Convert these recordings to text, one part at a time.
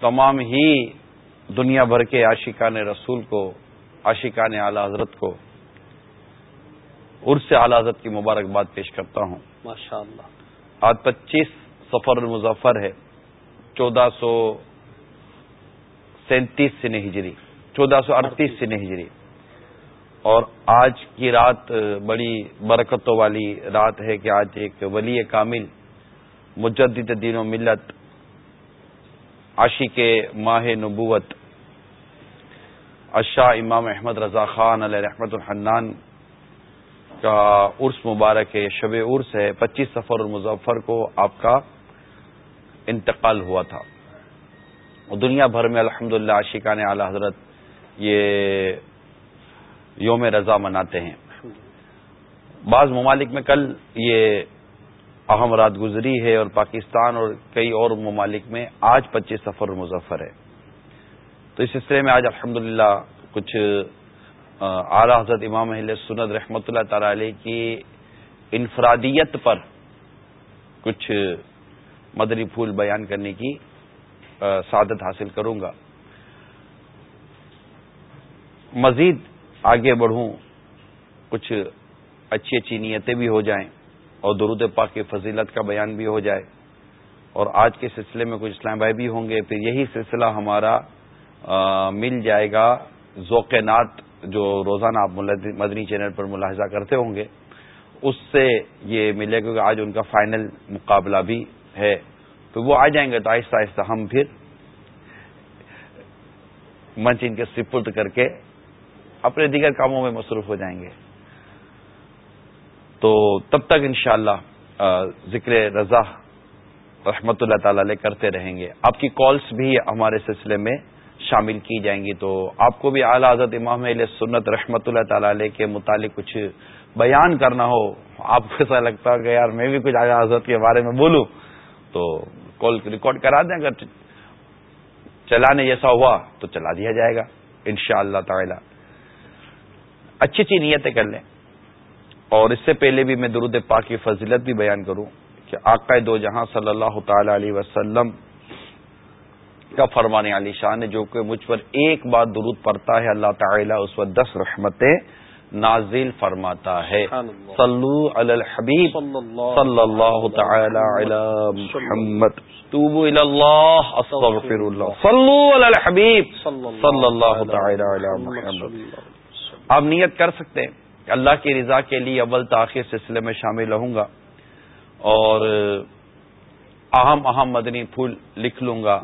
تمام ہی دنیا بھر کے عاشقان رسول کو عاشقان اعلی حضرت کو عرس اعلی حضرت کی مبارکباد پیش کرتا ہوں۔ ماشاء اللہ آج پچیس سفر المظفر ہے۔ چودہ سو سینتیس سن ہجری۔ چودہ سو اڑتیس سن ہجری۔ اور آج کی رات بڑی برکتوں والی رات ہے کہ آج ایک ولی کامل مجدد دین و ملت عاشی کے ماہ نبوت اشاہ امام احمد رضا خان علیہ رحمت الحنان کا عرس مبارک ہے شب عرس ہے، پچیس سفر المظفر کو آپ کا انتقال ہوا تھا۔ دنیا بھر میں الحمد للہ عاشقان اعلی حضرت یہ یوم رضا مناتے ہیں۔ بعض ممالک میں کل یہ اہم رات گزری ہے اور پاکستان اور کئی اور ممالک میں آج پچیس سفر مظفر ہے۔ تو اس سلسلے میں آج الحمد کچھ اعلی حضرت امام اہل سنت رحمۃ اللہ تعالی علیہ کی انفرادیت پر کچھ مدری پھول بیان کرنے کی سعادت حاصل کروں گا۔ مزید آگے بڑھوں، کچھ اچھی اچھی نیتیں بھی ہو جائیں۔ اور درود پاک کی فضیلت کا بیان بھی ہو جائے اور آج کے سلسلے میں کچھ اسلام بھائی بھی ہوں گے، پھر یہی سلسلہ ہمارا مل جائے گا ذوق نات جو روزانہ آپ مدنی چینل پر ملاحظہ کرتے ہوں گے۔ اس سے یہ ملے گا کہ آج ان کا فائنل مقابلہ بھی ہے۔ تو وہ آ جائیں گے تو آہستہ آہستہ ہم پھر منچ ان کے سپرد کر کے اپنے دیگر کاموں میں مصروف ہو جائیں گے۔ تو تب تک انشاءاللہ ذکر رضا رحمت اللہ تعالی علیہ کرتے رہیں گے۔ آپ کی کالس بھی ہمارے سلسلے میں شامل کی جائیں گی۔ تو آپ کو بھی اعلی حضرت امام علیہ سنت رحمت اللہ تعالی علیہ کے متعلق کچھ بیان کرنا ہو، آپ کو ایسا لگتا ہے کہ یار، میں بھی کچھ اعلی حضرت کے بارے میں بولوں تو کال ریکارڈ کرا دیں، اگر چلانے جیسا ہوا تو چلا دیا جائے گا ان شاء اللہ تعالی۔ اچھی اچھی نیتیں کر لیں۔ اور اس سے پہلے بھی میں درود پاک کی فضیلت بھی بیان کروں کہ آقا دو جہاں صلی اللہ تعالی علیہ وسلم کا فرمانے علی شاہ نے جو کہ مجھ پر ایک بار درود پڑتا ہے اللہ تعالیٰ اس وقت دس رحمتیں نازل فرماتا ہے۔ صلو علی الحبیب۔ صلی اللہ تعالی علی محمد۔ توبو الی اللہ استغفر اللہ صلو علی الحبیب۔ صلی اللہ تعالی علی محمد۔ آپ نیت کر سکتے ہیں؟ اللہ کی رضا کے لیے اول تاخیر سلسلے میں شامل رہوں گا اور اہم اہم مدنی پھول لکھ لوں گا۔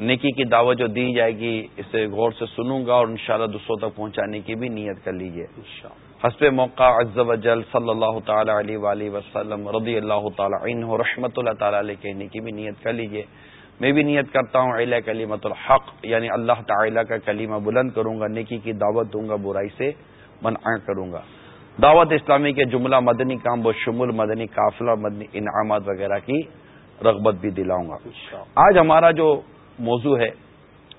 نیکی کی دعوت جو دی جائے گی اسے غور سے سنوں گا اور انشاءاللہ دوسروں تک پہنچانے کی بھی نیت کر لیجیے حسب موقع عز و جل صلی اللہ تعالی علیہ وآلہ وسلم رضی اللہ تعالی عنہ رحمت اللہ تعالی علیہ کہنے کی بھی نیت کر لیجیے میں بھی نیت کرتا ہوں علیہ کلیمت الحق یعنی اللہ تعالی کا کلیمہ بلند کروں گا نیکی کی دعوت دوں گا برائی سے منع کروں گا۔ دعوت اسلامی کے جملہ مدنی کام و شمول مدنی قافلہ مدنی انعامات وغیرہ کی رغبت بھی دلاؤں گا۔ آج ہمارا جو موضوع ہے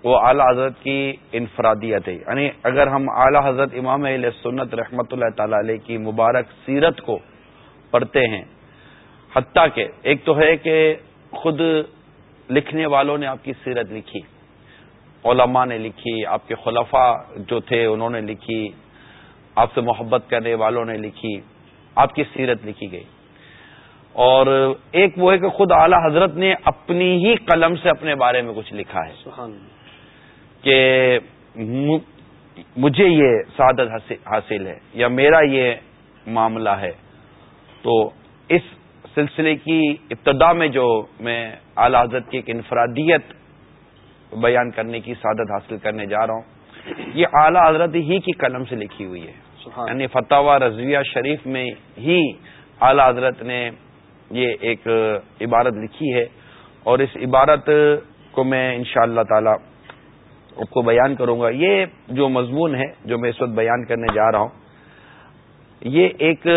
وہ اعلی حضرت کی انفرادیت ہے۔ یعنی اگر ہم اعلی حضرت امام علیہ سنت رحمۃ اللہ تعالی علیہ کی مبارک سیرت کو پڑھتے ہیں حتیٰ کہ ایک تو ہے کہ خود لکھنے والوں نے آپ کی سیرت لکھی علماء نے لکھی آپ کے خلفاء جو تھے انہوں نے لکھی آپ سے محبت کرنے والوں نے لکھی آپ کی سیرت لکھی گئی۔ اور ایک وہ ہے کہ خود اعلی حضرت نے اپنی ہی قلم سے اپنے بارے میں کچھ لکھا ہے۔ کہ مجھے یہ سعادت حاصل ہے یا میرا یہ معاملہ ہے۔ تو اس سلسلے کی ابتدا میں جو میں اعلی حضرت کی ایک انفرادیت بیان کرنے کی سعادت حاصل کرنے جا رہا ہوں یہ اعلی حضرت ہی کی قلم سے لکھی ہوئی ہے۔ یعنی فتح رضویہ شریف میں ہی اعلی حضرت نے یہ ایک عبارت لکھی ہے اور اس عبارت کو میں ان شاء اللہ تعالی آپ کو بیان کروں گا۔ یہ جو مضمون ہے جو میں اس وقت بیان کرنے جا رہا ہوں، یہ ایک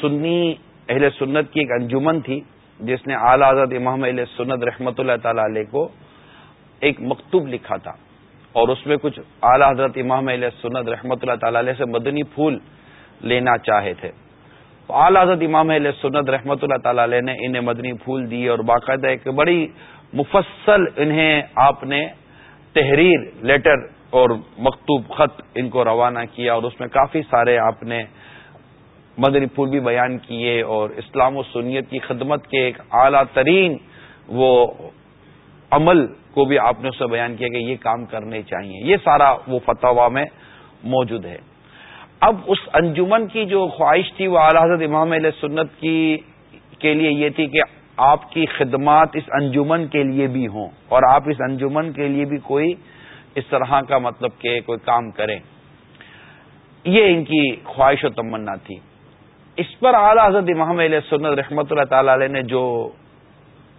سنی اہل سنت کی ایک انجمن تھی، جس نے اعلی آزاد امام اہل سنت رحمت اللہ تعالی علیہ کو ایک مکتوب لکھا تھا۔ اور اس میں کچھ اعلی حضرت امام علیہ سنت رحمت اللہ تعالی علیہ سے مدنی پھول لینا چاہے تھے۔ اعلی حضرت امام علیہ سنت رحمۃ اللہ تعالی علیہ نے انہیں مدنی پھول دی اور باقاعدہ ایک بڑی مفصل انہیں آپ نے تحریر لیٹر اور مکتوب خط ان کو روانہ کیا اور اس میں کافی سارے آپ نے مدنی پھول بھی بیان کیے اور اسلام و سنیت کی خدمت کے ایک اعلیٰ ترین وہ عمل کو بھی آپ نے اس بیان کیا کہ یہ کام کرنے چاہیے۔ یہ سارا وہ فتوا میں موجود ہے۔ اب اس انجمن کی جو خواہش تھی وہ اعلی حضرت امام علیہ سنت کی کے لیے یہ تھی کہ آپ کی خدمات اس انجمن کے لیے بھی ہوں اور آپ اس انجمن کے لیے بھی کوئی اس طرح کا مطلب کہ کوئی کام کریں۔ یہ ان کی خواہش و تمنا تھی۔ اس پر اعلی حضرت امام علیہ سنت رحمۃ اللہ تعالی علیہ نے جو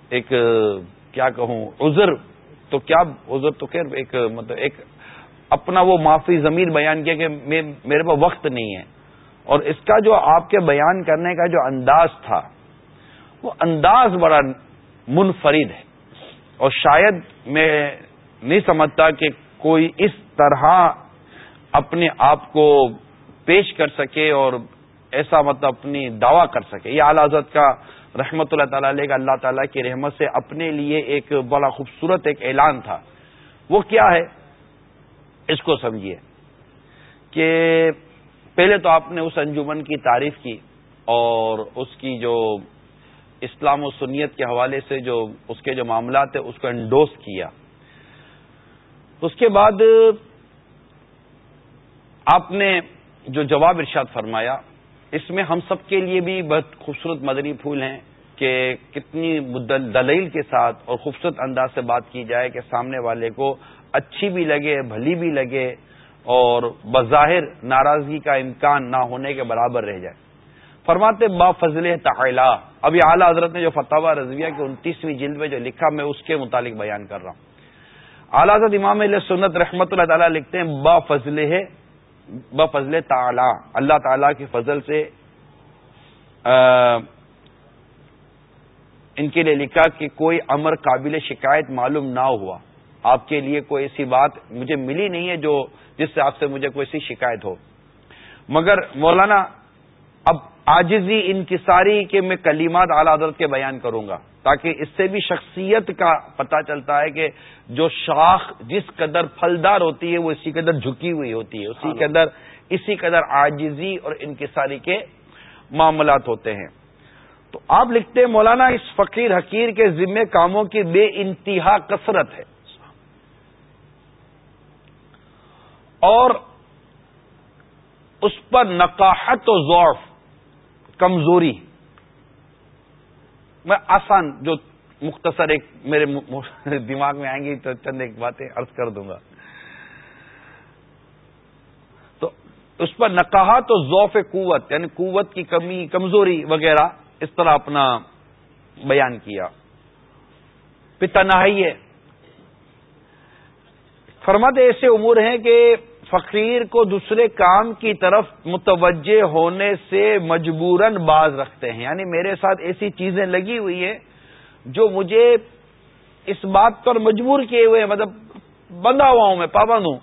ایک کیا کہوں؟ عذر تو کیا عذر تو خیر، ایک مطلب ایک اپنا وہ معافی ضمیر بیان کیا کہ میرے پاس وقت نہیں ہے۔ اور اس کا جو آپ کے بیان کرنے کا جو انداز تھا، وہ انداز بڑا منفرد ہے۔ اور شاید میں نہیں سمجھتا کہ کوئی اس طرح اپنے آپ کو پیش کر سکے اور ایسا مطلب اپنی دعویٰ کر سکے۔ یہ اعلی حضرت کا رحمت اللہ تعالی علیہ کا اللہ تعالیٰ کی رحمت سے اپنے لیے ایک بڑا خوبصورت ایک اعلان تھا۔ وہ کیا ہے؟ اس کو سمجھیے کہ پہلے تو آپ نے اس انجمن کی تعریف کی اور اس کی جو اسلام و سنیت کے حوالے سے جو اس کے جو معاملات ہیں اس کو انڈوس کیا۔ اس کے بعد آپ نے جو جواب ارشاد فرمایا اس میں ہم سب کے لیے بھی بہت خوبصورت مدنی پھول ہیں کہ کتنی دلیل کے ساتھ اور خوبصورت انداز سے بات کی جائے کہ سامنے والے کو اچھی بھی لگے، بھلی بھی لگے اور بظاہر ناراضگی کا امکان نہ ہونے کے برابر رہ جائے۔ فرماتے با فضل تعلا ابھی اعلیٰ حضرت نے جو فتح رضویہ کی انتیسویں جلد میں جو لکھا، میں اس کے متعلق بیان کر رہا ہوں۔ اعلیٰ حضرت امام علیہ سنت رحمۃ اللہ تعالیٰ لکھتے ہیں، با فضل ہے بفضل تعالی، اللہ تعالی کے فضل سے ان کے لیے لکھا کہ کوئی امر قابل شکایت معلوم نہ ہوا۔ آپ کے لیے کوئی ایسی بات مجھے ملی نہیں ہے جو جس سے آپ سے مجھے کوئی ایسی شکایت ہو۔ مگر مولانا، اب آجزی انکساری کے میں کلیمات اعلی حضرت کے بیان کروں گا۔ تاکہ اس سے بھی شخصیت کا پتہ چلتا ہے کہ جو شاخ جس قدر پھلدار ہوتی ہے وہ اسی قدر جھکی ہوئی ہوتی ہے اسی قدر اسی قدر آجزی اور انکساری کے معاملات ہوتے ہیں۔ تو آپ لکھتے ہیں مولانا اس فقیر حقیر کے ذمے کاموں کی بے انتہا کثرت ہے۔ اور اس پر نقاہت و ضعف کمزوری میں آسان جو مختصر ایک میرے دماغ میں آئیں گی تو چند ایک باتیں ارض کر دوں گا۔ تو اس پر نکاح تو ذوف قوت یعنی قوت کی کمی، کمزوری وغیرہ، اس طرح اپنا بیان کیا۔ پتا نہ فرماتے ایسے امور ہیں کہ فقیر کو دوسرے کام کی طرف متوجہ ہونے سے مجبوراً باز رکھتے ہیں۔ یعنی میرے ساتھ ایسی چیزیں لگی ہوئی ہیں جو مجھے اس بات پر مجبور کیے ہوئے مطلب بندھا ہوا ہوں میں، پابند ہوں۔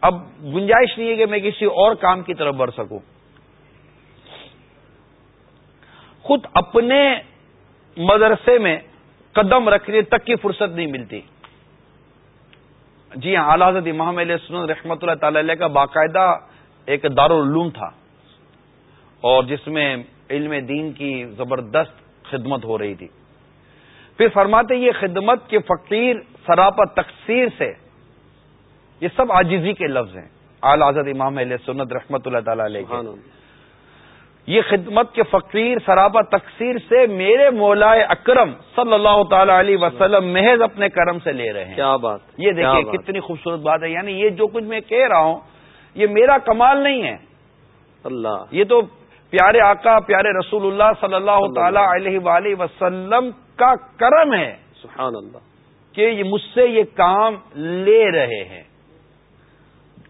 اب گنجائش نہیں ہے کہ میں کسی اور کام کی طرف بڑھ سکوں۔ خود اپنے مدرسے میں قدم رکھنے تک کی فرصت نہیں ملتی۔ جی ہاں اعلی حضرت امام علیہ سنت رحمۃ اللہ تعالی علیہ کا باقاعدہ ایک دارالعلوم تھا۔ اور جس میں علم دین کی زبردست خدمت ہو رہی تھی۔ پھر فرماتے یہ خدمت کے فقیر سراپا تقسیر سے، یہ سب آجزی کے لفظ ہیں۔ اعلی حضرت امام علیہ سنت رحمۃ اللہ تعالی علیہ یہ خدمت کے فقیر سرابا تقسیر سے میرے مولا اکرم صلی اللہ تعالی علیہ وسلم محض اپنے کرم سے لے رہے ہیں۔ کیا بات یہ دیکھیے کتنی خوبصورت بات ہے۔ یعنی یہ جو کچھ میں کہہ رہا ہوں یہ میرا کمال نہیں ہے۔ اللہ۔ یہ تو پیارے آقا پیارے رسول اللہ صلی اللہ تعالی علیہ وآلہ وسلم کا کرم ہے سبحان اللہ۔ کہ مجھ سے یہ کام لے رہے ہیں۔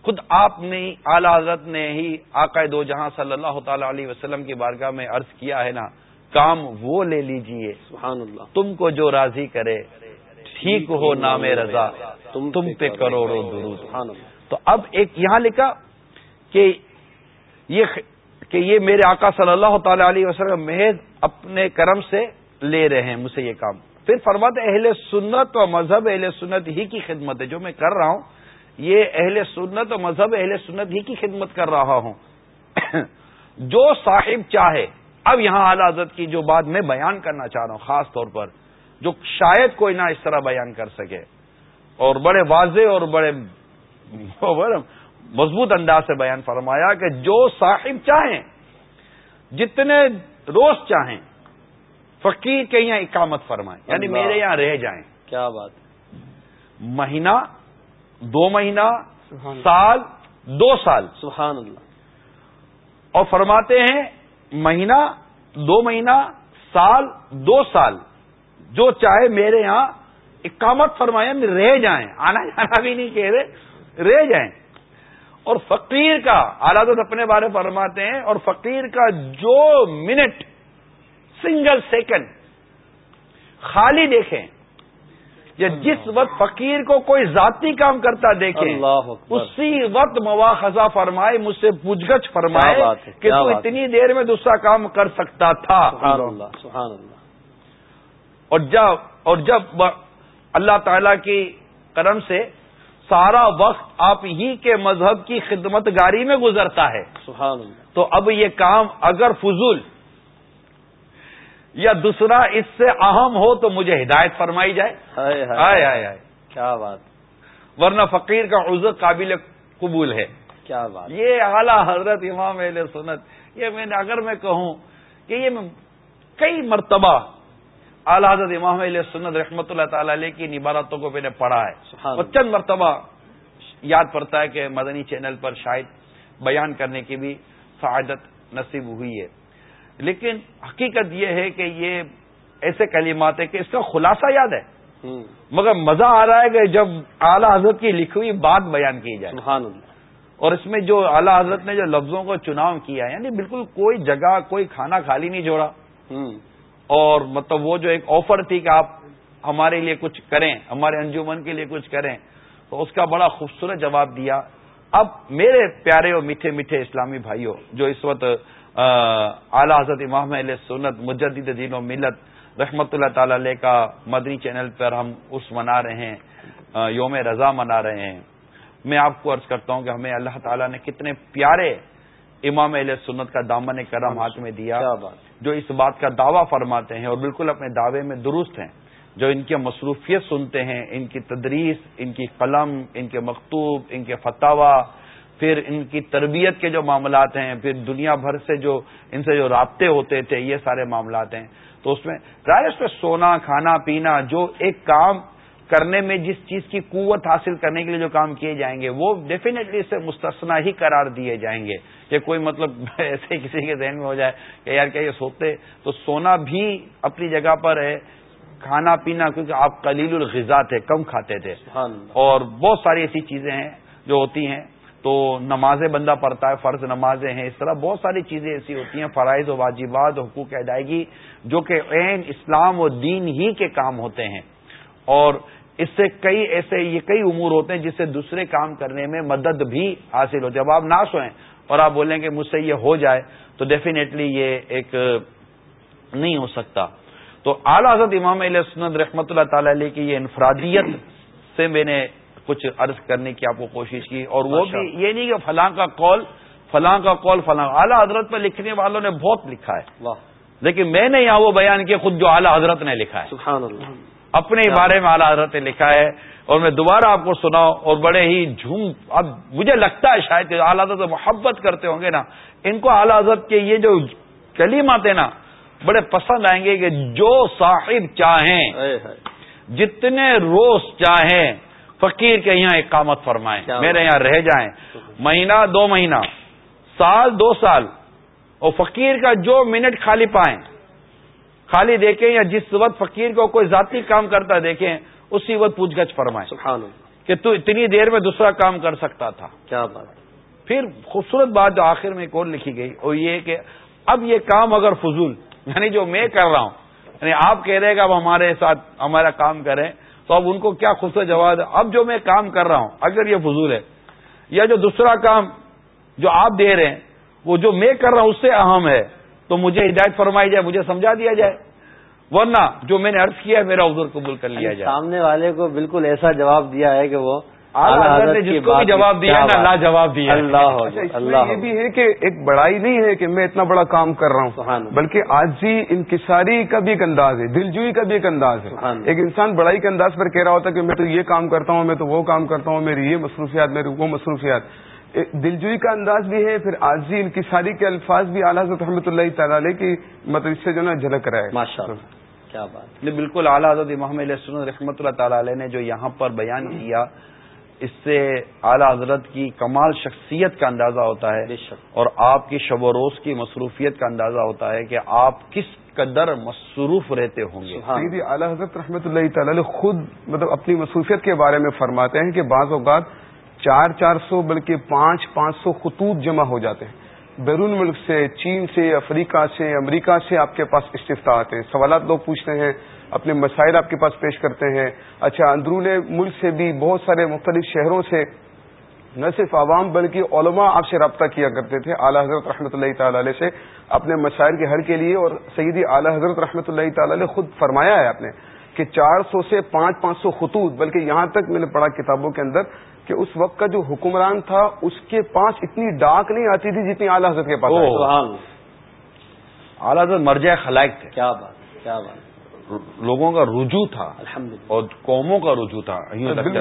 خود آپ نے اعلی حضرت نے ہی آقا دو جہاں صلی اللہ تعالی علیہ وسلم کی بارگاہ میں عرض کیا ہے نا کام وہ لے لیجیے۔ سبحان اللہ تم کو جو راضی کرے ٹھیک ہو نام رضا تم تم پہ کروڑوں درود۔ تو اب ایک یہاں لکھا کہ یہ کہ یہ میرے آقا صلی اللہ تعالی علیہ وسلم محض اپنے کرم سے لے رہے ہیں مجھ سے یہ کام۔ پھر فرماتے اہل سنت و مذہب اہل سنت ہی کی خدمت ہے جو میں کر رہا ہوں یہ اہل سنت و مذہب اہل سنت ہی کی خدمت کر رہا ہوں۔ جو صاحب چاہے اب یہاں اعلی حضرت کی جو بات میں بیان کرنا چاہ رہا ہوں خاص طور پر جو شاید کوئی نہ اس طرح بیان کر سکے۔ اور بڑے واضح اور بڑے مضبوط انداز سے بیان فرمایا کہ جو صاحب چاہیں جتنے روز چاہیں فقیر کے یہاں اقامت فرمائیں۔ یعنی میرے یہاں رہ جائیں۔ کیا بات۔ مہینہ دو مہینہ سال دو سال۔ سبحان اللہ۔ اور فرماتے ہیں مہینہ دو مہینہ سال دو سال۔ جو چاہے میرے یہاں اقامت فرمایا رہ جائیں۔ آنا جانا بھی نہیں کہہ رہے رہ جائیں۔ اور فقیر کا آلات اپنے بارے فرماتے ہیں اور فقیر کا جو منٹ سنگل سیکنڈ خالی دیکھیں۔ یا جس وقت فقیر کو کوئی ذاتی کام کرتا دیکھے اسی وقت مواخذہ فرمائے مجھ سے پوچھ گچھ فرمائے کہ تو اتنی دیر میں دوسرا کام کر سکتا تھا۔ اور جب اور جب اللہ تعالی کی کرم سے سارا وقت آپ ہی کے مذہب کی خدمت گاری میں گزرتا ہے تو اب یہ کام اگر فضول یا دوسرا اس سے اہم ہو تو مجھے ہدایت فرمائی جائے۔ ہائے ہائے۔ کیا بات۔ ورنہ فقیر کا عزت قابل قبول ہے۔ کیا بات۔ یہ اعلیٰ حضرت امام علیہ سنت یہ میں نے اگر میں کہوں کہ یہ کئی مرتبہ اعلیٰ حضرت امام علیہ سنت رحمۃ اللہ تعالی علیہ کی عبارتوں کو میں نے پڑھا ہے۔ اور چند مرتبہ یاد پڑتا ہے کہ مدنی چینل پر شاید بیان کرنے کی بھی سعادت نصیب ہوئی ہے۔ لیکن حقیقت یہ ہے کہ یہ ایسے کلمات ہے کہ اس کا خلاصہ یاد ہے۔ مگر مزہ آ رہا ہے کہ جب اعلی حضرت کی لکھی ہوئی بات بیان کی جائے۔ سبحان اللہ۔ اور اس میں جو اعلی حضرت نے جو لفظوں کو چناؤ کیا ہے یعنی بالکل کوئی جگہ کوئی کھانا خالی نہیں جوڑا اور مطلب وہ جو ایک آفر تھی کہ آپ ہمارے لیے کچھ کریں ہمارے انجمن کے لیے کچھ کریں تو اس کا بڑا خوبصورت جواب دیا۔ اب میرے پیارے اور میٹھے میٹھے اسلامی بھائیوں جو اس وقت اعلی حضرت امام علیہ سنت مجدد دین و ملت رحمت اللہ تعالی علیہ کا مدنی چینل پر ہم اس منا رہے ہیں یوم رضا منا رہے ہیں۔ میں آپ کو عرض کرتا ہوں کہ ہمیں اللہ تعالیٰ نے کتنے پیارے امام علیہ سنت کا دامن کرم ہاتھ میں دیا جو اس بات کا دعویٰ فرماتے ہیں اور بالکل اپنے دعوے میں درست ہیں جو ان کی مصروفیت سنتے ہیں ان کی تدریس ان کی قلم ان کے مکتوب ان کے فتح پھر ان کی تربیت کے جو معاملات ہیں پھر دنیا بھر سے جو ان سے جو رابطے ہوتے تھے یہ سارے معاملات ہیں۔ تو اس میں ظاہر اس پہ سونا کھانا پینا جو ایک کام کرنے میں جس چیز کی قوت حاصل کرنے کے لیے جو کام کیے جائیں گے وہ ڈیفینیٹلی اس سے مستثنا ہی قرار دیے جائیں گے۔ کہ کوئی مطلب ایسے کسی کے ذہن میں ہو جائے کہ یار کیا یہ سوتے تو سونا بھی اپنی جگہ پر ہے۔ کھانا پینا کیونکہ آپ قلیل الغذا تھے کم کھاتے تھے۔ اور بہت ساری ایسی چیزیں ہیں جو ہوتی ہیں۔ تو نمازیں بندہ پڑھتا ہے، فرض نمازیں ہیں، اس طرح بہت ساری چیزیں ایسی ہوتی ہیں، فرائض و واجبات حقوق ادائیگی جو کہ عین اسلام و دین ہی کے کام ہوتے ہیں۔ اور اس سے کئی ایسے، یہ کئی امور ہوتے ہیں جس سے دوسرے کام کرنے میں مدد بھی حاصل ہو۔ جب آپ نہ سوئیں اور آپ بولیں کہ مجھ سے یہ ہو جائے تو ڈیفینیٹلی یہ ایک نہیں ہو سکتا۔ تو اعلی حضرت امام علیہ سنت رحمۃ اللہ تعالی علیہ کی یہ انفرادیت سے میں نے کچھ عرض کرنے کی آپ کو کوشش کی اور وہ بھی یہ نہیں کہ فلاں کا کال فلاں کا کال فلاں۔ اعلیٰ حضرت پہ لکھنے والوں نے بہت لکھا ہے۔ لیکن میں نے یہاں وہ بیان کیا خود جو اعلیٰ حضرت نے لکھا ہے۔ سبحان اللہ اپنے بارے میں اعلیٰ حضرت نے لکھا ہے اور میں دوبارہ آپ کو سناؤں اور بڑے ہی جھوم اب مجھے لگتا ہے شاید کہ اعلیٰ حضرت محبت کرتے ہوں گے نا۔ ان کو اعلیٰ حضرت کے یہ جو کلیم آتے نا بڑے پسند آئیں گے کہ جو صاحب چاہیں جتنے روز چاہیں فقیر کے یہاں اقامت فرمائیں میرے یہاں رہ جائیں۔ مہینہ دو مہینہ سال دو سال۔ اور فقیر کا جو منٹ خالی پائیں خالی دیکھیں یا جس وقت فقیر کو کوئی ذاتی کام کرتا دیکھیں اسی وقت پوچھ گچھ فرمائیں۔ کہ تو اتنی دیر میں دوسرا کام کر سکتا تھا۔ کیا بات۔ پھر خوبصورت بات جو آخر میں ایک اور لکھی گئی وہ یہ کہ اب یہ کام اگر فضول یعنی جو میں کر رہا ہوں یعنی آپ کہہ رہے کہ اب ہمارے ساتھ ہمارا کام کریں تو اب ان کو کیا خوبصورت جواب ہے؟ اب جو میں کام کر رہا ہوں اگر یہ فضول ہے یا جو دوسرا کام جو آپ دے رہے ہیں وہ جو میں کر رہا ہوں اس سے اہم ہے تو مجھے ہدایت فرمائی جائے مجھے سمجھا دیا جائے۔ ورنہ جو میں نے عرض کیا ہے میرا عذر قبول کر لیا جائے۔ سامنے والے کو بالکل ایسا جواب دیا ہے کہ وہ نے جس کو بھی جواب دیا نا لا جواب دیا اللہ اللہ یہ بھی ہے کہ ایک بڑائی نہیں ہے کہ میں اتنا بڑا کام کر رہا ہوں بلکہ آجی انکساری کا بھی ایک انداز ہے دلجوئی کا بھی ایک انداز ہے۔ ایک انسان بڑائی کے انداز پر کہہ رہا ہوتا ہے کہ میں تو یہ کام کرتا ہوں میں تو وہ کام کرتا ہوں میری یہ مصروفیات میری وہ مصروفیات۔ دلجوئی کا انداز بھی ہے پھر آجی انکساری کے الفاظ بھی اعلیٰ رحمۃ اللہ تعالی کی مطلب اس سے جو نا جھلک رہا ہے۔ کیا بات۔ بالکل اعلیٰ حضرت محمد رحمۃ اللہ تعالی نے جو یہاں پر بیان کیا اس سے اعلی حضرت کی کمال شخصیت کا اندازہ ہوتا ہے اور آپ کی شب و روز کی مصروفیت کا اندازہ ہوتا ہے کہ آپ کس قدر مصروف رہتے ہوں گے۔ اعلی حضرت رحمۃ اللہ تعالی خود مطلب اپنی مصروفیت کے بارے میں فرماتے ہیں کہ بعض اوقات چار چار سو بلکہ پانچ پانچ سو خطوط جمع ہو جاتے ہیں۔ بیرون ملک سے چین سے افریقہ سے امریکہ سے آپ کے پاس استفتا آتے ہیں۔ سوالات لوگ پوچھتے ہیں اپنے مسائل آپ کے پاس پیش کرتے ہیں۔ اچھا اندرون ملک سے بھی بہت سارے مختلف شہروں سے نہ صرف عوام بلکہ علماء آپ سے رابطہ کیا کرتے تھے۔ اعلی حضرت رحمۃ اللہ تعالی علیہ سے اپنے مسائل کے حل کے لیے اور سیدی اعلی حضرت رحمۃ اللہ تعالی علیہ خود فرمایا ہے آپ نے کہ چار سو سے پانچ پانچ سو خطوط بلکہ یہاں تک میں نے پڑھا کتابوں کے اندر کہ اس وقت کا جو حکمران تھا اس کے پاس اتنی ڈاک نہیں آتی تھی جتنی اعلی حضرت کے پاس اعلی حضرت مرجع خلائق تھے۔ کیا بات کیا بات۔ لوگوں کا رجوع تھا اور قوموں کا رجوع تھا۔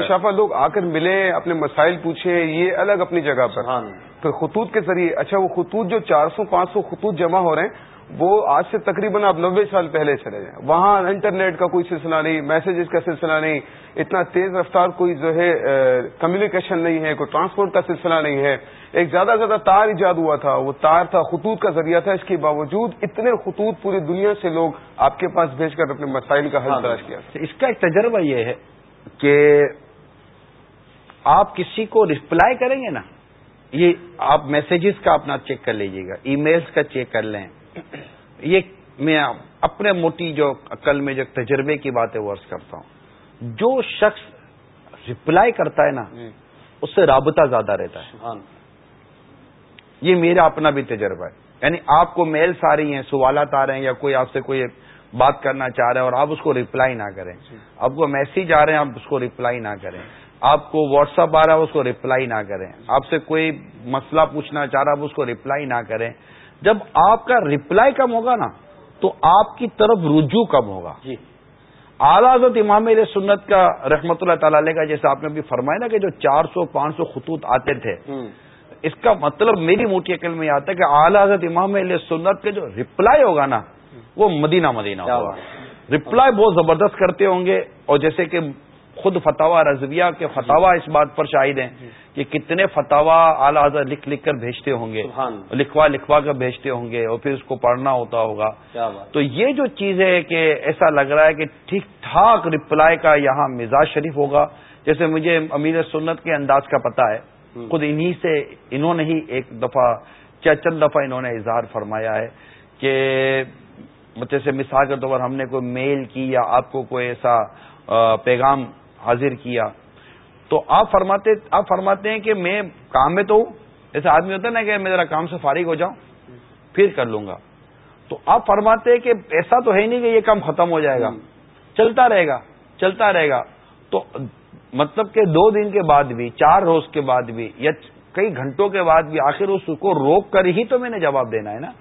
شافا لوگ آ کر ملے اپنے مسائل پوچھے یہ الگ اپنی جگہ پر۔ پھر خطوط کے ذریعے اچھا وہ خطوط جو چار سو پانچ سو خطوط جمع ہو رہے ہیں وہ آج سے تقریباً آپ نبے سال پہلے چلے جائیں۔ وہاں انٹرنیٹ کا کوئی سلسلہ نہیں میسجز کا سلسلہ نہیں اتنا تیز رفتار کوئی جو ہے کمیونیکیشن نہیں ہے کوئی ٹرانسپورٹ کا سلسلہ نہیں ہے۔ ایک زیادہ زیادہ تار ایجاد ہوا تھا وہ تار تھا خطوط کا ذریعہ تھا۔ اس کے باوجود اتنے خطوط پوری دنیا سے لوگ آپ کے پاس بھیج کر اپنے مسائل کا حل تلاش کیا۔ اس کا ایک تجربہ یہ ہے کہ آپ کسی کو رپلائی کریں گے نا یہ آپ میسیجز کا اپنا چیک کر لیجیے گا ای میلز کا چیک کر لیں۔ یہ میں اپنے موٹی جو عقل میں جو تجربے کی باتیں ورس کرتا ہوں۔ جو شخص رپلائی کرتا ہے نا اس سے رابطہ زیادہ رہتا ہے۔ یہ میرا اپنا بھی تجربہ ہے۔ یعنی آپ کو میلس آ رہی ہیں سوالات آ رہے ہیں یا کوئی آپ سے کوئی بات کرنا چاہ رہے ہیں اور آپ اس کو ریپلائی نہ کریں۔ آپ کو میسیج آ رہے ہیں آپ اس کو ریپلائی نہ کریں۔ آپ کو واٹس اپ آ رہا ہے اس کو ریپلائی نہ کریں۔ آپ سے کوئی مسئلہ پوچھنا چاہ رہا ہے اس کو ریپلائی نہ کریں۔ جب آپ کا ریپلائی کم ہوگا نا تو آپ کی طرف رجوع کم ہوگا۔ جی۔ حضرت امام سنت کا رحمت اللہ تعالی کا جیسے آپ نے ابھی فرمایا نا کہ جو چار سو پانچ سو خطوط آتے تھے اس کا مطلب میری موٹی عقل میں آتا ہے کہ اعلیٰ حضرت امام علیہ سنت کے جو ریپلائی ہوگا نا وہ مدینہ مدینہ ہوگا۔ ریپلائی بہت زبردست کرتے ہوں گے اور جیسے کہ خود فتوا رضویہ کے فتوا اس بات پر شاہد ہیں کہ کتنے فتوا اعلیٰ حضرت لکھ لکھ کر بھیجتے ہوں گے لکھوا لکھوا کر بھیجتے ہوں گے اور پھر اس کو پڑھنا ہوتا ہوگا۔ تو یہ جو چیز ہے کہ ایسا لگ رہا ہے کہ ٹھیک ٹھاک ریپلائی کا یہاں مزاج شریف ہوگا۔ جیسے مجھے امیر سنت کے انداز کا پتا ہے۔ خود انہی سے انہوں نے ہی ایک دفعہ چند دفعہ انہوں نے اظہار فرمایا ہے کہ جیسے مثال کے طور پر ہم نے کوئی میل کی یا آپ کو کوئی ایسا پیغام حاضر کیا۔ تو آپ فرماتے آپ فرماتے ہیں کہ میں کام میں تو ہوں۔ جیسے آدمی ہوتا ہے نا کہ میں ذرا کام سے فارغ ہو جاؤں پھر کر لوں گا۔ تو آپ فرماتے ہیں کہ ایسا تو ہے نہیں کہ یہ کام ختم ہو جائے گا۔ چلتا رہے گا چلتا رہے گا۔ تو مطلب کہ دو دن کے بعد بھی چار روز کے بعد بھی یا کئی گھنٹوں کے بعد بھی آخر اس کو روک کر ہی تو میں نے جواب دینا ہے نا؟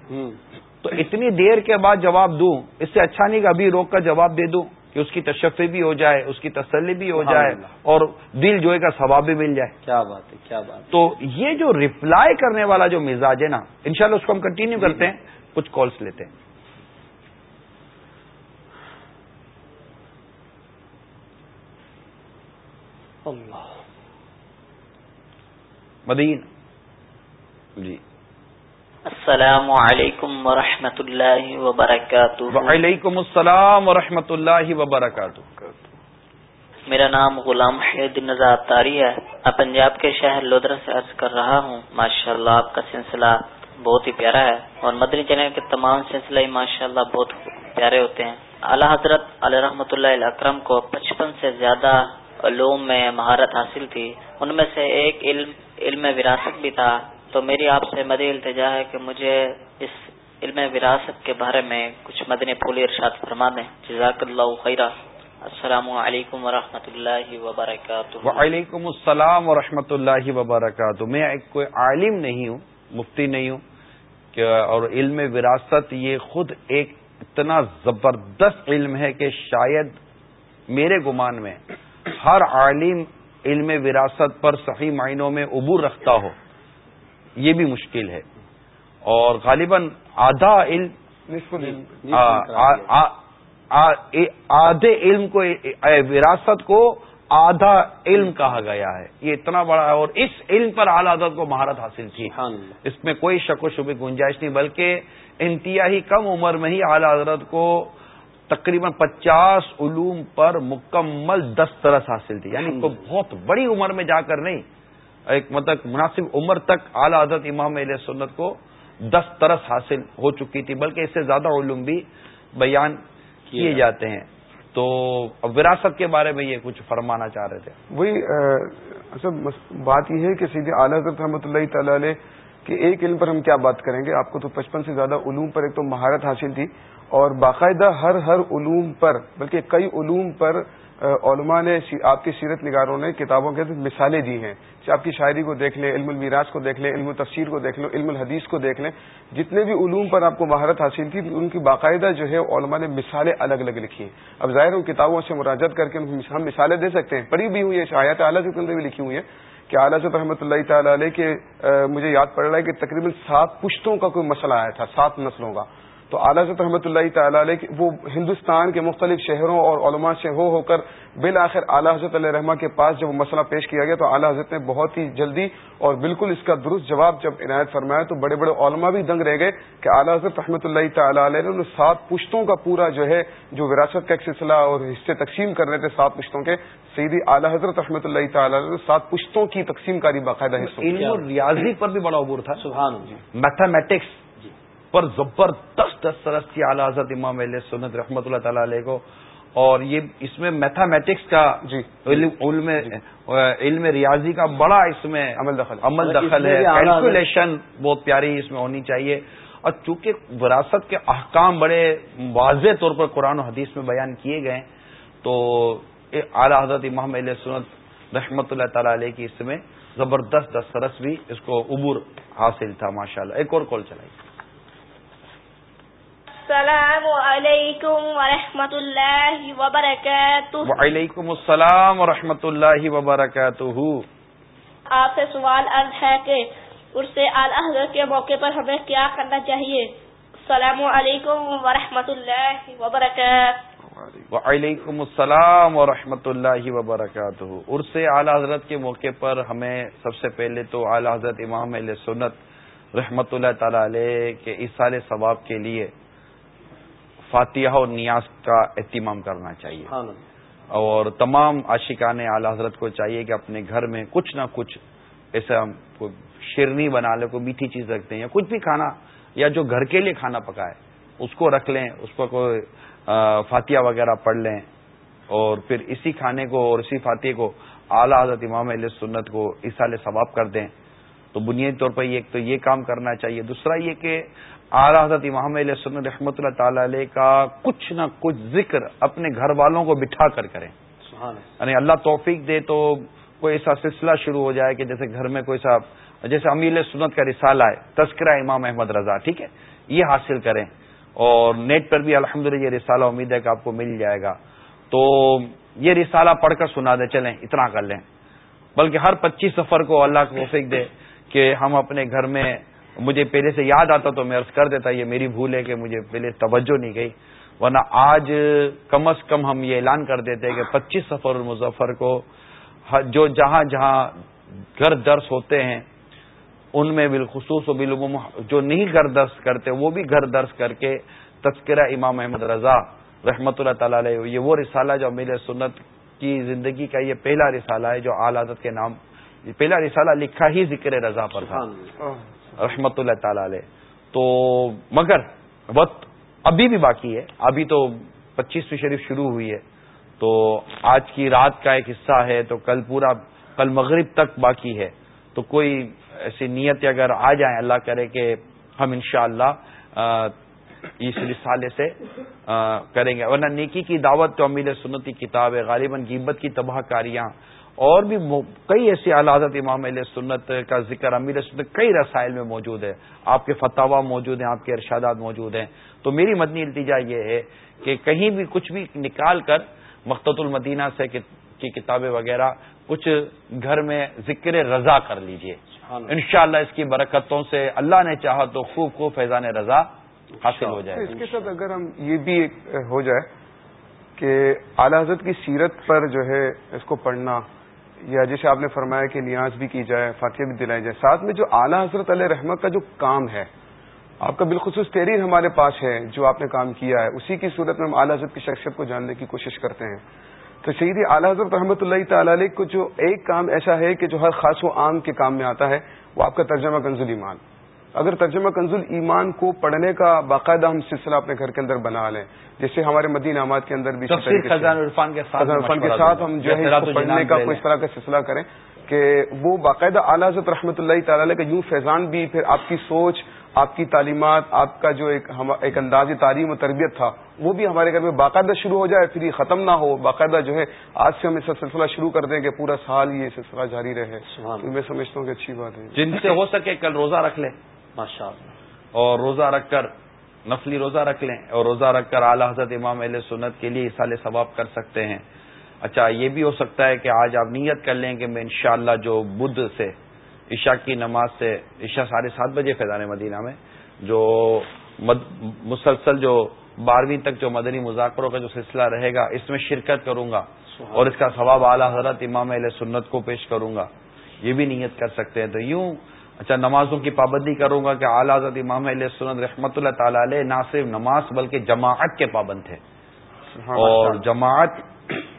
تو اتنی دیر کے بعد جواب دوں اس سے اچھا نہیں کہ ابھی روک کر جواب دے دوں کہ اس کی تشفی بھی ہو جائے اس کی تسلی بھی ہو جائے اور دل جوئے کا ثواب بھی مل جائے۔ کیا بات ہے کیا بات تو یہ جو ریپلائی کرنے والا جو مزاج ہے نا انشاءاللہ اس کو ہم کنٹینیو کرتے ہیں کچھ کالس لیتے ہیں۔ اللہ۔ مدین۔ جی۔ السلام علیکم ورحمۃ اللہ وبرکاتہ۔ وعلیکم السلام ورحمۃ اللہ وبرکاتہ۔ میرا نام غلام حید نژاد تاری ہے۔ میں پنجاب کے شہر لودرا سے عرض کر رہا ہوں۔ ماشاء اللہ آپ کا سلسلہ بہت ہی پیارا ہے۔ اور مدنی چینل کے تمام سلسلے ماشاء اللہ بہت پیارے ہوتے ہیں۔ اعلی حضرت علیہ رحمۃ اللہ اکرم کو بچپن سے زیادہ علوم میں مہارت حاصل تھی، ان میں سے ایک علم علم وراثت بھی تھا۔ تو میری آپ سے مدی التجا ہے کہ مجھے اس علم وراثت کے بارے میں کچھ مدنی پھولی ارشاد فرما دیں۔ جزاک اللہ خیرہ السلام علیکم ورحمۃ اللہ وبرکاتہ۔ وعلیکم السلام ورحمۃ اللہ وبرکاتہ۔ میں ایک کوئی عالم نہیں ہوں، مفتی نہیں ہوں، کہ اور علم وراثت یہ خود ایک اتنا زبردست علم ہے کہ شاید میرے گمان میں ہر عالم علم وراثت پر صحیح معنوں میں عبور رکھتا ہو یہ بھی مشکل ہے۔ اور غالباً آدھا علم آدھے علم کو وراثت کو آدھا علم کہا گیا ہے۔ یہ اتنا بڑا ہے اور اس علم پر اعلی حضرت کو مہارت حاصل تھی۔ اس میں کوئی شک و شبہ گنجائش نہیں بلکہ انتہائی کم عمر میں ہی اعلی حضرت کو تقریباً پچاس علوم پر مکمل دسترس حاصل تھی یعنی کو بہت بڑی عمر میں جا کر نہیں ایک مطلب مناسب عمر تک اعلی حضرت امام علیہ سنت کو دسترس حاصل ہو چکی تھی بلکہ اس سے زیادہ علوم بھی بیان کیے جاتے ہیں۔ تو وراثت کے بارے میں یہ کچھ فرمانا چاہ رہے تھے۔ وہی اصل بات یہ ہے کہ سیدھے اعلی حضرت رحمۃ اللہ تعالی علیہ کہ ایک علم پر ہم کیا بات کریں گے؟ آپ کو تو بچپن سے زیادہ علوم پر ایک تو مہارت حاصل تھی۔ اور باقاعدہ ہر ہر علوم پر، بلکہ کئی علوم پر علماء نے آپ کی سیرت نگاروں نے کتابوں کے مثالیں دی ہیں۔ آپ کی شاعری کو دیکھ لیں، علم الویراج کو دیکھ لیں، علم تفسیر کو دیکھ لیں، علم الحدیث کو دیکھ لیں، جتنے بھی علوم پر آپ کو مہارت حاصل تھی، ان کی باقاعدہ جو ہے علماء نے مثالیں الگ الگ لکھی ہیں۔ اب ظاہر ان کتابوں سے مراجت کر کے ہم مثالیں دے سکتے ہیں۔ پڑھی بھی ہوئی ہے شاید اعلیٰ سے بھی لکھی ہوئی ہے کہ اعلیٰ سے رحمۃ اللہ تعالی علیہ کے مجھے یاد پڑ رہا ہے کہ تقریباً سات پشتوں کا کوئی مسئلہ آیا تھا، سات نسلوں کا۔ تو اعلیٰ رحمۃ اللہ تعالی علیہ وہ ہندوستان کے مختلف شہروں اور علماء سے ہو ہو کر بالآخر اعلیٰ حضرت علیہ رحمٰ کے پاس جب وہ مسئلہ پیش کیا گیا تو اعلیٰ حضرت نے بہت ہی جلدی اور بالکل اس کا درست جواب جب عنایت فرمایا تو بڑے بڑے علماء بھی دنگ رہ گئے کہ اعلیٰ حضرت رحمۃ اللہ تعالی علیہ نے سات پشتوں کا پورا جو ہے جو وراثت کا ایک سلسلہ اور حصے تقسیم کر رہے تھے سات پشتوں کے سیدھی اعلیٰ حضرت رحمۃ اللہ تعالی علیہ سات پشتوں کی تقسیم کاری باقاعدہ حصہ ریاضی پر بھی بڑا عبور تھا۔ میتھمیٹکس پر زبردست دسترس کی اعلی حضرت امام علیہ سنت رحمۃ اللہ تعالی علیہ کو۔ اور یہ اس میں میتھمیٹکس کا جی۔ علم علم ریاضی کا بڑا اس میں عمل دخل۔ عمل دخل ہے۔ کیلکولیشن بہت پیاری اس میں ہونی چاہیے۔ اور چونکہ وراثت کے احکام بڑے واضح طور پر قرآن و حدیث میں بیان کیے گئے تو اعلی حضرت امام علیہ سنت رحمۃ اللہ تعالی علیہ کی اس میں زبردست دسترس بھی اس کو عبور حاصل تھا ماشاءاللہ۔ ایک اور کال چلائی السلام علیکم ورحمۃ اللہ وبرکاتہ وعلیکم السلام ورحمۃ اللہ وبرکاتہ آپ سے سوال عرض ہے کہ عرص اعلی حضرت کے موقع پر ہمیں کیا کرنا چاہیے؟ السلام علیکم ورحمۃ اللہ وبرکاتہ وعلیکم السلام ورحمۃ اللہ وبرکاتہ عرص اعلی حضرت کے موقع پر ہمیں سب سے پہلے تو اعلی حضرت امام علیہ سنت رحمۃ اللہ تعالی علیہ کے اس سال ثواب کے لیے فاتحہ اور نیاز کا اہتمام کرنا چاہیے۔ ہاں۔ اور تمام عاشقان اعلی حضرت کو چاہیے کہ اپنے گھر میں کچھ نہ کچھ ایسا شیرنی بنا لے کوئی میٹھی چیز رکھتے ہیں یا کچھ بھی کھانا یا جو گھر کے لیے کھانا پکائے اس کو رکھ لیں اس پر کوئی فاتحہ وغیرہ پڑھ لیں۔ اور پھر اسی کھانے کو اور اسی فاتحے کو اعلیٰ حضرت امام علیہ سنت کو اس سال ثواب کر دیں۔ تو بنیادی طور پر ایک تو یہ کام کرنا چاہیے۔ دوسرا یہ کہ اعلی حضرت امام علیہ سن رحمۃ اللہ تعالی علیہ کا کچھ نہ کچھ ذکر اپنے گھر والوں کو بٹھا کر کریں۔ یعنی اللہ توفیق دے تو کوئی ایسا سلسلہ شروع ہو جائے کہ جیسے گھر میں کوئی سا جیسے امیل سنت کا رسالہ ہے تذکرہ امام احمد رضا ٹھیک ہے؟ یہ حاصل کریں۔ اور نیٹ پر بھی الحمد یہ رسالہ امید ہے کہ آپ کو مل جائے گا۔ تو یہ رسالہ پڑھ کر سنا دیں چلیں اتنا کر لیں۔ بلکہ ہر پچیس سفر کو اللہ کو توفیق دے کہ ہم اپنے گھر میں مجھے پہلے سے یاد آتا تو میں عرض کر دیتا، یہ میری بھول ہے کہ مجھے پہلے توجہ نہیں گئی۔ ورنہ آج کم از کم ہم یہ اعلان کر دیتے کہ پچیس سفر المظفر کو جو جہاں جہاں گھر درس ہوتے ہیں، ان میں بالخصوص و بالعموم جو نہیں گھر درس کرتے، وہ بھی گھر درس کر کے تذکرہ امام احمد رضا رحمۃ اللہ تعالی علیہ یہ وہ رسالہ جو میرے سنت کی زندگی کا یہ پہلا رسالہ ہے جو اعلی عادت کے نام پہلا رسالہ لکھا ہی ذکر رضا پر تھا۔ رحمت اللہ تعالی علیہ۔ تو مگر وقت ابھی بھی باقی ہے۔ ابھی تو پچیسویں شریف شروع ہوئی ہے۔ تو آج کی رات کا ایک حصہ ہے۔ تو کل پورا، کل مغرب تک باقی ہے۔ تو کوئی ایسی نیت اگر آ جائیں اللہ کرے کہ ہم انشاءاللہ اللہ اس رسالے سے کریں گے۔ ورنہ نیکی کی دعوت تو امیر سنتی کتاب ہے۔ غالباً گیبت کی تباہ کاریاں اور بھی کئی ایسی حضرت امام علیہ سنت کا ذکر امیر سنت کئی رسائل میں موجود ہے آپ کے فتوا موجود ہیں آپ کے ارشادات موجود ہیں۔ تو میری مدنی التجا یہ ہے کہ کہیں بھی کچھ بھی نکال کر مقت المدینہ سے کی کتابیں وغیرہ کچھ گھر میں ذکر رضا کر لیجیے۔ انشاءاللہ اس کی برکتوں سے اللہ نے چاہا تو خوب خوب فیضان رضا حاصل ہو جائے۔ اس کے ساتھ اگر ہم یہ بھی ہو جائے کہ اعلی حضرت کی سیرت پر جو ہے اس کو پڑھنا یا جیسے آپ نے فرمایا کہ نیاز بھی کی جائے فاتحہ بھی دلائی جائے۔ ساتھ میں جو اعلیٰ حضرت علیہ رحمت کا جو کام ہے، آپ کا بالخصوص تحریر ہمارے پاس ہے، جو آپ نے کام کیا ہے، اسی کی صورت میں ہم اعلیٰ حضرت کی شخصیت کو جاننے کی کوشش کرتے ہیں۔ تو شہید اعلیٰ حضرت رحمۃ اللہ تعالی علیہ کو جو ایک کام ایسا ہے کہ جو ہر خاص و عام کے کام میں آتا ہے، وہ آپ کا ترجمہ کنزلی ایمان اگر ترجمہ کنز ایمان کو پڑھنے کا باقاعدہ ہم سلسلہ اپنے گھر کے اندر بنا لیں جیسے ہمارے مدین احمد کے اندر بھی عرفان کے ساتھ ہم جو ہے پڑھنے کا کوئی اس طرح کا سلسلہ کریں کہ وہ باقاعدہ اعلیٰ حضرت رحمۃ اللہ تعالی کا یوں فیضان بھی پھر آپ کی سوچ آپ کی تعلیمات آپ کا جو ایک ایک اندازی تعلیم و تربیت تھا وہ بھی ہمارے گھر میں باقاعدہ شروع ہو جائے پھر یہ ختم نہ ہو باقاعدہ جو ہے آج سے ہم اس سلسلہ شروع کر دیں کہ پورا سال یہ سلسلہ جاری رہے۔ میں سمجھتا ہوں کہ اچھی بات ہے۔ جن سے ہو سکے کل روزہ رکھ لیں۔ ماشاء اللہ اور روزہ رکھ کر نفلی روزہ رکھ لیں اور روزہ رکھ کر اعلی حضرت امام علیہ سنت کے لیے اصال ثواب کر سکتے ہیں۔ اچھا یہ بھی ہو سکتا ہے کہ آج آپ نیت کر لیں کہ میں انشاءاللہ جو بدھ سے عشاء کی نماز سے عشاء ساڑھے سات بجے فیضان مدینہ میں جو مسلسل جو بارہویں تک جو مدنی مذاکروں کا جو سلسلہ رہے گا اس میں شرکت کروں گا اور اس کا ثواب اعلیٰ حضرت امام علیہ سنت کو پیش کروں گا۔ یہ بھی نیت کر سکتے ہیں۔ تو یوں اچھا نمازوں کی پابندی کروں گا کہ اعلیٰ حضرت امام علیہ سنت رحمۃ اللہ تعالی علیہ نہ صرف نماز بلکہ جماعت کے پابند تھے اور جماعت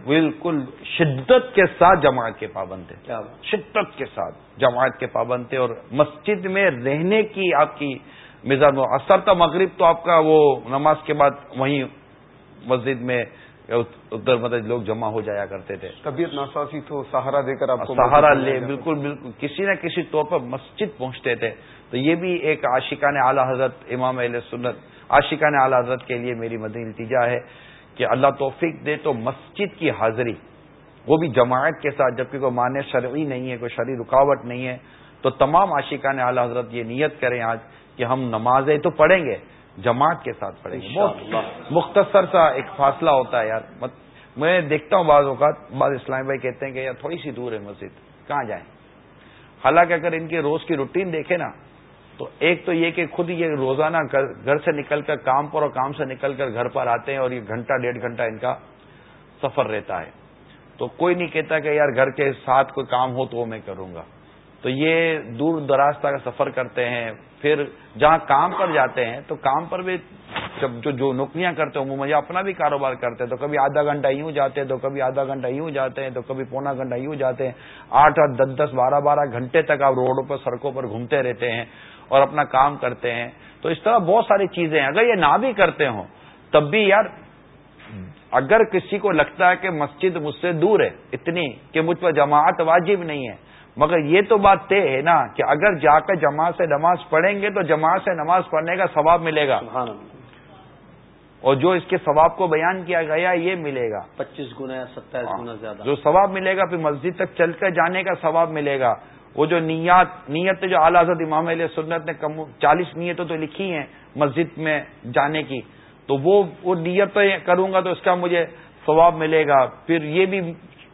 بالکل شدت کے ساتھ جماعت کے پابند تھے شدت کے ساتھ جماعت کے پابند تھے اور مسجد میں رہنے کی آپ کی مزاج اثر تھا۔ مغرب تو آپ کا وہ نماز کے بعد وہیں مسجد میں ادھر مدد لوگ جمع ہو جایا کرتے تھے۔ طبیعت ناساسی تو سہارا دے کر آپ کو سہارا لے بالکل بالکل۔ کسی نہ کسی طور پر مسجد پہنچتے تھے۔ تو یہ بھی ایک عاشقان اعلی حضرت امام علیہ سنت عاشقان اعلی حضرت کے لیے میری مدنی التجا ہے کہ اللہ توفیق دے تو مسجد کی حاضری وہ بھی جماعت کے ساتھ جبکہ کوئی معنی شرعی نہیں ہے کوئی شرعی رکاوٹ نہیں ہے۔ تو تمام عاشقان اعلی حضرت یہ نیت کریں آج کہ ہم نمازیں تو پڑھیں گے جماعت کے ساتھ پڑھیں گے۔ بہت مختصر سا ایک فاصلہ ہوتا ہے یار۔ میں دیکھتا ہوں بعض اوقات بعض اسلام بھائی کہتے ہیں کہ یار تھوڑی سی دور ہے مسجد کہاں جائیں؟ حالانکہ اگر ان کے روز کی روٹین دیکھیں نا تو ایک تو یہ کہ خود یہ روزانہ گھر سے نکل کر کام پر اور کام سے نکل کر گھر پر آتے ہیں اور یہ گھنٹہ ڈیڑھ گھنٹہ ان کا سفر رہتا ہے۔ تو کوئی نہیں کہتا کہ یار گھر کے ساتھ کوئی کام ہو تو وہ میں کروں گا۔ تو یہ دور دراز کا سفر کرتے ہیں، پھر جہاں کام پر جاتے ہیں، تو کام پر بھی جب جو جو نوکریاں کرتے ہیں وہ اپنا بھی کاروبار کرتے ہیں، تو کبھی آدھا گھنٹہ یوں جاتے ہیں، تو کبھی آدھا گھنٹہ یوں جاتے ہیں، تو کبھی پونا گھنٹہ یوں جاتے ہیں۔ آٹھ آٹھ دس دس، بارہ بارہ گھنٹے تک آپ روڈوں پر، سڑکوں پر گھومتے رہتے ہیں اور اپنا کام کرتے ہیں۔ تو اس طرح بہت ساری چیزیں ہیں۔ اگر یہ نہ بھی کرتے ہوں، تب بھی یار اگر کسی کو لگتا ہے کہ مسجد مجھ سے دور ہے، اتنی کہ مجھ پر جماعت واجب نہیں ہے مگر یہ تو بات طے ہے نا کہ اگر جا کر جماعت سے نماز پڑھیں گے تو جماعت سے نماز پڑھنے کا ثواب ملے گا۔ اور جو اس کے ثواب کو بیان کیا گیا یہ ملے گا۔ پچیس گنا یا ستائیس گنا ہاں۔ زیادہ۔ جو ثواب ملے گا پھر مسجد تک چل کر جانے کا ثواب ملے گا۔ وہ جو نیت نیت جو اعلی حضرت امام علیہ سنت نے چالیس نیتیں تو لکھی ہیں مسجد میں جانے کی۔ تو وہ وہ نیت کروں گا تو اس کا مجھے ثواب ملے گا۔ پھر یہ بھی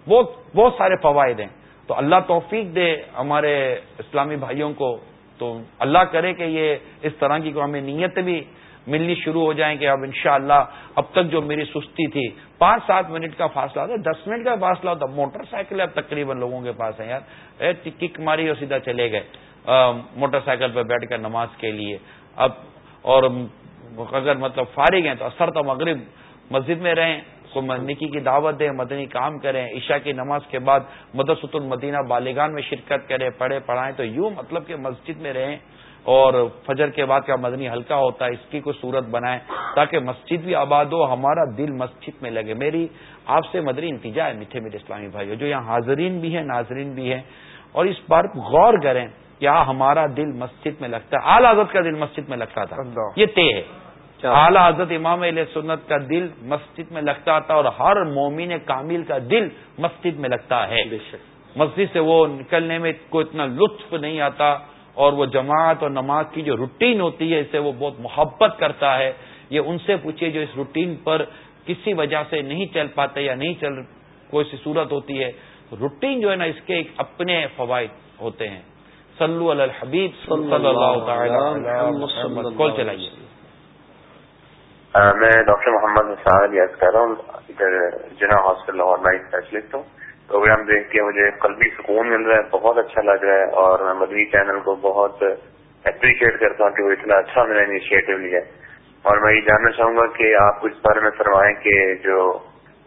بہت سارے فوائد ہیں۔ تو اللہ توفیق دے ہمارے اسلامی بھائیوں کو، تو اللہ کرے کہ یہ اس طرح کی ہمیں نیت بھی ملنی شروع ہو جائیں کہ اب انشاءاللہ اب تک جو میری سستی تھی، پانچ سات منٹ کا فاصلہ ہوتا دس منٹ کا فاصلہ ہوتا موٹر سائیکل اب تقریباً لوگوں کے پاس ہے یار۔ کک ماری اور سیدھا چلے گئے۔ موٹر سائیکل پہ بیٹھ کر نماز کے لیے۔ اب اور اگر مطلب فارغ ہیں تو اثر تو مغرب مسجد میں رہیں۔ کو نکی کی دعوت دیں مدنی کام کریں عشاء کی نماز کے بعد مدرسۃ المدینہ بالغان میں شرکت کریں پڑھے پڑھائیں تو یوں مطلب کہ مسجد میں رہیں اور فجر کے بعد کا مدنی ہلکا ہوتا ہے اس کی کوئی صورت بنائیں تاکہ مسجد بھی آباد ہو ہمارا دل مسجد میں لگے۔ میری آپ سے مدنی انتجا ہے میٹھے میٹھے اسلامی بھائی جو یہاں حاضرین بھی ہیں ناظرین بھی ہیں اور اس بار غور کریں کیا ہمارا دل مسجد میں لگتا ہے؟ اعلی حضرت کا دل مسجد میں لگتا تھا۔ یہ طے ہے۔ اعلی حضرت امام علیہ سنت کا دل مسجد میں لگتا تھا اور ہر مومن کامل کا دل مسجد میں لگتا ہے۔ مسجد سے وہ نکلنے میں کوئی اتنا لطف نہیں آتا اور وہ جماعت اور نماز کی جو روٹین ہوتی ہے اسے وہ بہت محبت کرتا ہے۔ یہ ان سے پوچھیے جو اس روٹین پر کسی وجہ سے نہیں چل پاتے یا نہیں چل کوئی سی صورت ہوتی ہے۔ روٹین جو ہے نا اس کے ایک اپنے فوائد ہوتے ہیں۔ سلو الحبیب صلی اللہ تعالی کال چلائیے؟ میں ڈاکٹر محمد نثار یاد کر رہا ہوں، ادھر جنا ہاسپٹل اور میں اسپیشلسٹ ہوں۔ پروگرام دیکھ کے مجھے قلبی سکون مل رہا ہے، بہت اچھا لگ رہا ہے اور میں مدنی چینل کو بہت اپریشیٹ کرتا ہوں کہ وہ اتنا اچھا میں نے انیشیٹو لیا اور میں یہ جاننا چاہوں گا کہ آپ کچھ بارے میں فرمائیں کہ جو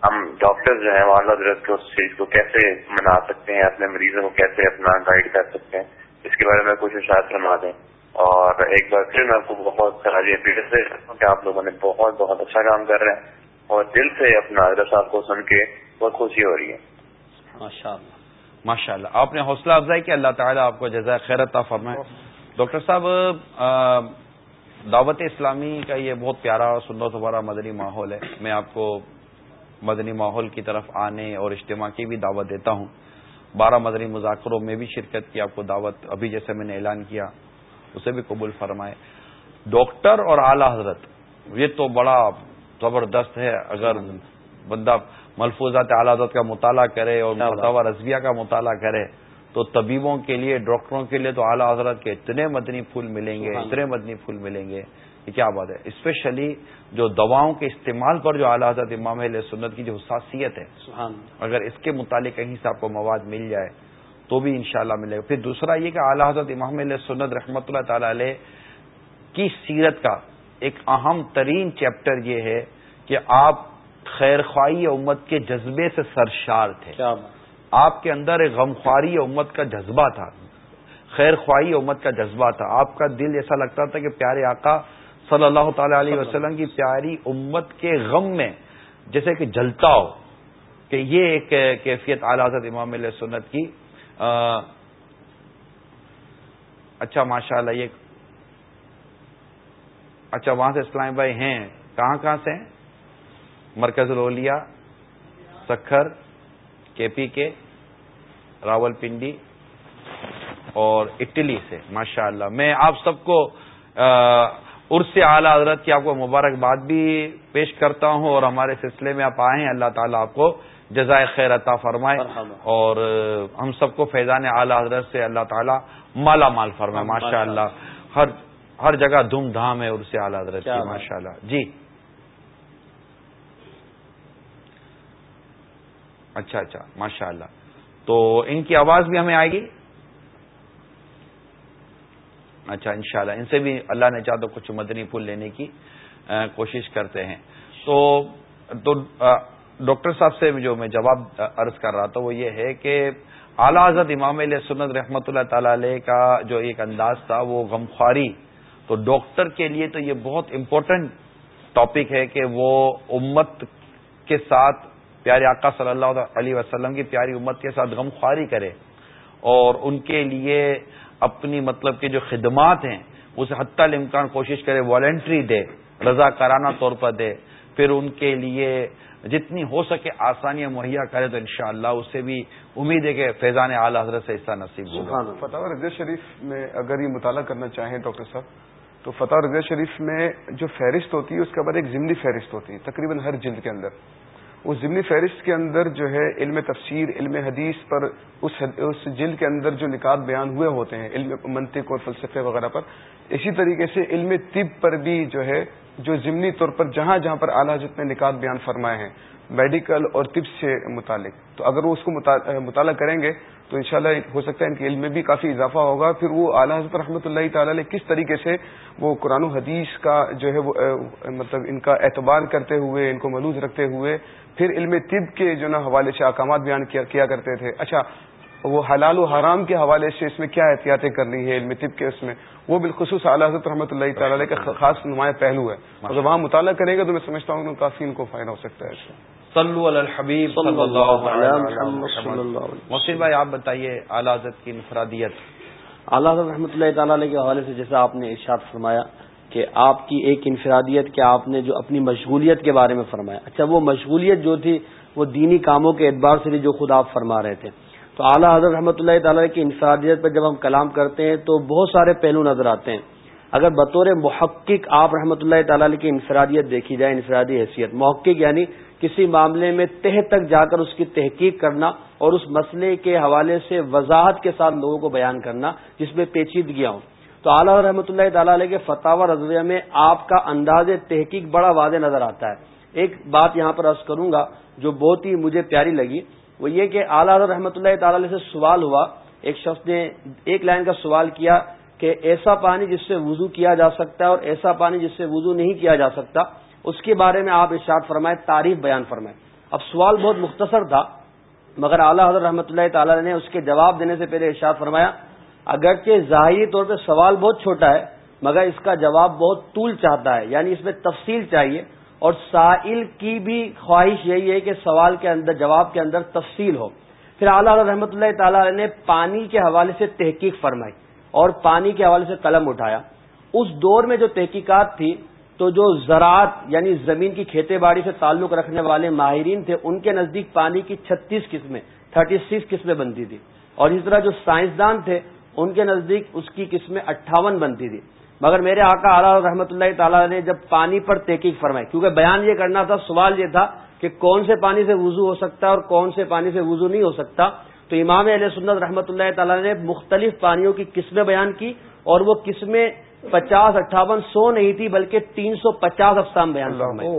ہم ڈاکٹر جو ہیں والدہ درد کو اس چیز کو کیسے منا سکتے ہیں، اپنے مریضوں کو کیسے اپنا گائیڈ کر سکتے ہیں، اس کے بارے میں کچھ اشاعت فرما دیں۔ اور ایک بار پھر میں آپ کو بہت سراجی اپیل سے کہ آپ لوگوں نے بہت بہت اچھا کام کر رہے ہیں اور دل سے اپنا حضرت صاحب کو سن کے بہت خوشی ہو رہی ہے۔ ماشاء اللہ ماشاء اللہ آپ نے حوصلہ افزائی کہ اللہ تعالیٰ آپ کو جزائے خیر عطا فرمائے۔ ڈاکٹر صاحب دعوت اسلامی کا یہ بہت پیارا سندر سبارہ مدنی ماحول ہے۔ میں آپ کو مدنی ماحول کی طرف آنے اور اجتماع کی بھی دعوت دیتا ہوں۔ بارہ مدنی مذاکروں میں بھی شرکت کی، آپ کو دعوت ابھی جیسے میں نے اعلان کیا۔ اسے بھی قبول فرمائے۔ ڈاکٹر اور اعلی حضرت یہ تو بڑا زبردست ہے۔ اگر بندہ ملفوظات اعلی حضرت کا مطالعہ کرے اور مطالعہ رضویہ کا مطالعہ کرے تو طبیبوں کے لیے ڈاکٹروں کے لیے تو اعلی حضرت کے اتنے مدنی پھول ملیں گے اتنے مدنی پھول ملیں گے یہ کیا بات ہے۔ اسپیشلی جو دواؤں کے استعمال پر جو اعلی حضرت امام علیہ سنت کی جو حساسیت ہے اگر اس کے متعلق کہیں سے آپ کو مواد مل جائے تو بھی انشاءاللہ ملے گا۔ پھر دوسرا یہ کہ اعلی حضرت امام علیہ سنت رحمۃ اللہ تعالی علیہ کی سیرت کا ایک اہم ترین چیپٹر یہ ہے کہ آپ خیر خواہی امت کے جذبے سے سرشار تھے۔ آپ کے اندر ایک غمخواری امت کا جذبہ تھا۔ خیر خواہی امت کا جذبہ تھا۔ آپ کا دل ایسا لگتا تھا کہ پیارے آقا صلی اللہ تعالی علیہ وسلم کی پیاری امت کے غم میں جیسے کہ جلتا ہو کہ یہ ایک کیفیت اعلی حضرت امام علیہ سنت کی۔ اچھا ماشاء اللہ یہ اچھا وہاں سے اسلام بھائی ہیں، کہاں کہاں سے؟ مرکز رولیا سکھر، کے پی کے، راول پنڈی اور اٹلی سے ماشاء اللہ میں آپ سب کو عرس اعلی حضرت کی آپ کو مبارکباد بھی پیش کرتا ہوں اور ہمارے سلسلے میں آپ آئے ہیں اللہ تعالیٰ آپ کو جزائے خیر عطا فرمائے۔ اور ہم سب کو فیضان اعلی حضرت سے اللہ تعالیٰ مالا مال فرمائے ماشاء اللہ ہر ہر جگہ دھوم دھام ہے عرس اعلی حضرت کی ماشاء اللہ جی۔ اچھا اچھا ماشاء اللہ تو ان کی آواز بھی ہمیں آئے گی؟ اچھا انشاءاللہ۔ ان سے بھی اللہ نے چاہ تو کچھ مدنی پھول لینے کی کوشش کرتے ہیں۔ تو ڈاکٹر صاحب سے جو میں جواب عرض کر رہا تھا وہ یہ ہے کہ اعلی حضرت امام علیہ سنت رحمۃ اللہ تعالی علیہ کا جو ایک انداز تھا وہ غمخواری۔ تو ڈاکٹر کے لیے تو یہ بہت امپورٹنٹ ٹاپک ہے کہ وہ امت کے ساتھ، پیارے آقا صلی اللہ علیہ وسلم کی پیاری امت کے ساتھ غمخواری کرے اور ان کے لیے اپنی مطلب کہ جو خدمات ہیں اسے حتی الامکان کوشش کرے والنٹری دے رضا کرانا طور پر دے۔ پھر ان کے لیے جتنی ہو سکے آسانیاں مہیا کرے تو انشاءاللہ اللہ اسے بھی امید ہے کہ فیضان اعلی حضرت سے حصہ نصیب ہوگا۔ فتح رضی شریف میں اگر یہ مطالعہ کرنا چاہیں ڈاکٹر صاحب، تو فتح رضی شریف میں جو فہرست ہوتی ہے، اس کے بعد ایک ضمنی فہرست ہوتی ہے، تقریباً ہر جلد کے اندر۔ اس ضمنی فہرست کے اندر جو ہے علم تفسیر، علم حدیث پر اس اس جلد کے اندر جو نکات بیان ہوئے ہوتے ہیں، علم منطق اور فلسفے وغیرہ پر، اسی طریقے سے علم طب پر بھی جو ہے، جو ضمنی طور پر جہاں جہاں پر اعلیٰ حضرت نے نکات بیان فرمائے ہیں، میڈیکل اور طب سے متعلق۔ تو اگر وہ اس کو مطالعہ کریں گے تو انشاءاللہ ہو سکتا ہے ان کے علم میں بھی کافی اضافہ ہوگا۔ پھر وہ اعلیٰ حضرت رحمۃ اللہ تعالی علیہ کس طریقے سے وہ قرآن و حدیث کا جو ہے وہ مطلب ان کا اعتبار کرتے ہوئے، ان کو ملوز رکھتے ہوئے پھر علم طب کے جو نا حوالے سے احکامات بیان کیا کرتے تھے۔ اچھا وہ حلال و حرام کے حوالے سے اس میں کیا احتیاطیں کرنی ہے علم طب کے اس میں؟ وہ بالخصوص اعلیٰ حضرت رحمۃ اللہ تعالی علیہ کا خاص نمایاں پہلو ہے۔ اگر وہاں مطالعہ کریں گے تو میں سمجھتا ہوں کہ کافی ان کو فائدہ ہو سکتا ہے۔ اس میں صلو علی الحبیب محسن بھائی آپ بتائیے اعلی حضرت کی انفرادیت۔ اللہ رحمۃ اللہ تعالی علیہ کے حوالے سے جیسا آپ نے ارشاد فرمایا کہ آپ کی ایک انفرادیت کہ آپ نے جو اپنی مشغولیت کے بارے میں فرمایا۔ اچھا وہ مشغولیت جو تھی، وہ دینی کاموں کے اعتبار سے بھی جو خود آپ فرما رہے تھے۔ تو اعلیٰ حضرت رحمۃ اللہ تعالی کی انفرادیت پر جب ہم کلام کرتے ہیں، تو بہت سارے پہلو نظر آتے ہیں۔ اگر بطور محقق آپ رحمۃ اللہ تعالی کی انفرادیت دیکھی جائے، انفرادی حیثیت، محقق یعنی کسی معاملے میں تہ تک جا کر اس کی تحقیق کرنا اور اس مسئلے کے حوالے سے وضاحت کے ساتھ لوگوں کو بیان کرنا، جس میں پیچیدگیاں ہوں۔ تو اعلیٰ رحمۃ اللہ تعالی علیہ کے فتح و رضویہ میں آپ کا انداز تحقیق بڑا واضح نظر آتا ہے۔ ایک بات یہاں پر عرض کروں گا جو بہت ہی مجھے پیاری لگی، وہ یہ کہ اعلیٰ رحمۃ اللہ تعالی علیہ سے سوال ہوا۔ ایک شخص نے ایک لائن کا سوال کیا کہ ایسا پانی جس سے وضو کیا جا سکتا ہے اور ایسا پانی جس سے وضو نہیں کیا جا سکتا، اس کے بارے میں آپ ارشاد فرمائے تعریف بیان فرمائے اب سوال بہت مختصر تھا، مگر اعلیٰ حضرت رحمۃ اللہ تعالی نے اس کے جواب دینے سے پہلے ارشاد فرمایا اگرچہ ظاہری طور پہ سوال بہت چھوٹا ہے، مگر اس کا جواب بہت طول چاہتا ہے یعنی اس میں تفصیل چاہیے۔ اور سائل کی بھی خواہش یہی ہے کہ سوال کے اندر، جواب کے اندر تفصیل ہو۔ پھر اعلیٰ رحمۃ اللہ تعالی نے پانی کے حوالے سے تحقیق فرمائی اور پانی کے حوالے سے قلم اٹھایا۔ اس دور میں جو تحقیقات تھی، تو جو زراعت یعنی زمین کی کھیتی باڑی سے تعلق رکھنے والے ماہرین تھے، ان کے نزدیک پانی کی چھتیس قسمیں، تھرٹی سکس قسمیں بنتی تھی۔ اور اس طرح جو سائنسدان تھے ان کے نزدیک اس کی قسمیں اٹھاون بنتی تھی۔ مگر میرے آقا اعلیٰ رحمۃ اللہ تعالی نے جب پانی پر تحقیق فرمائی کیونکہ بیان یہ کرنا تھا سوال یہ تھا کہ کون سے پانی سے وضو ہو سکتا ہے اور کون سے پانی سے وضو نہیں ہو سکتا تو امام علیہ سنت رحمۃ اللہ تعالی نے مختلف پانیوں کی قسمیں بیان کی اور وہ قسمیں پچاس اٹھاون سو نہیں تھی بلکہ تین سو پچاس اقسام بیان فرمائی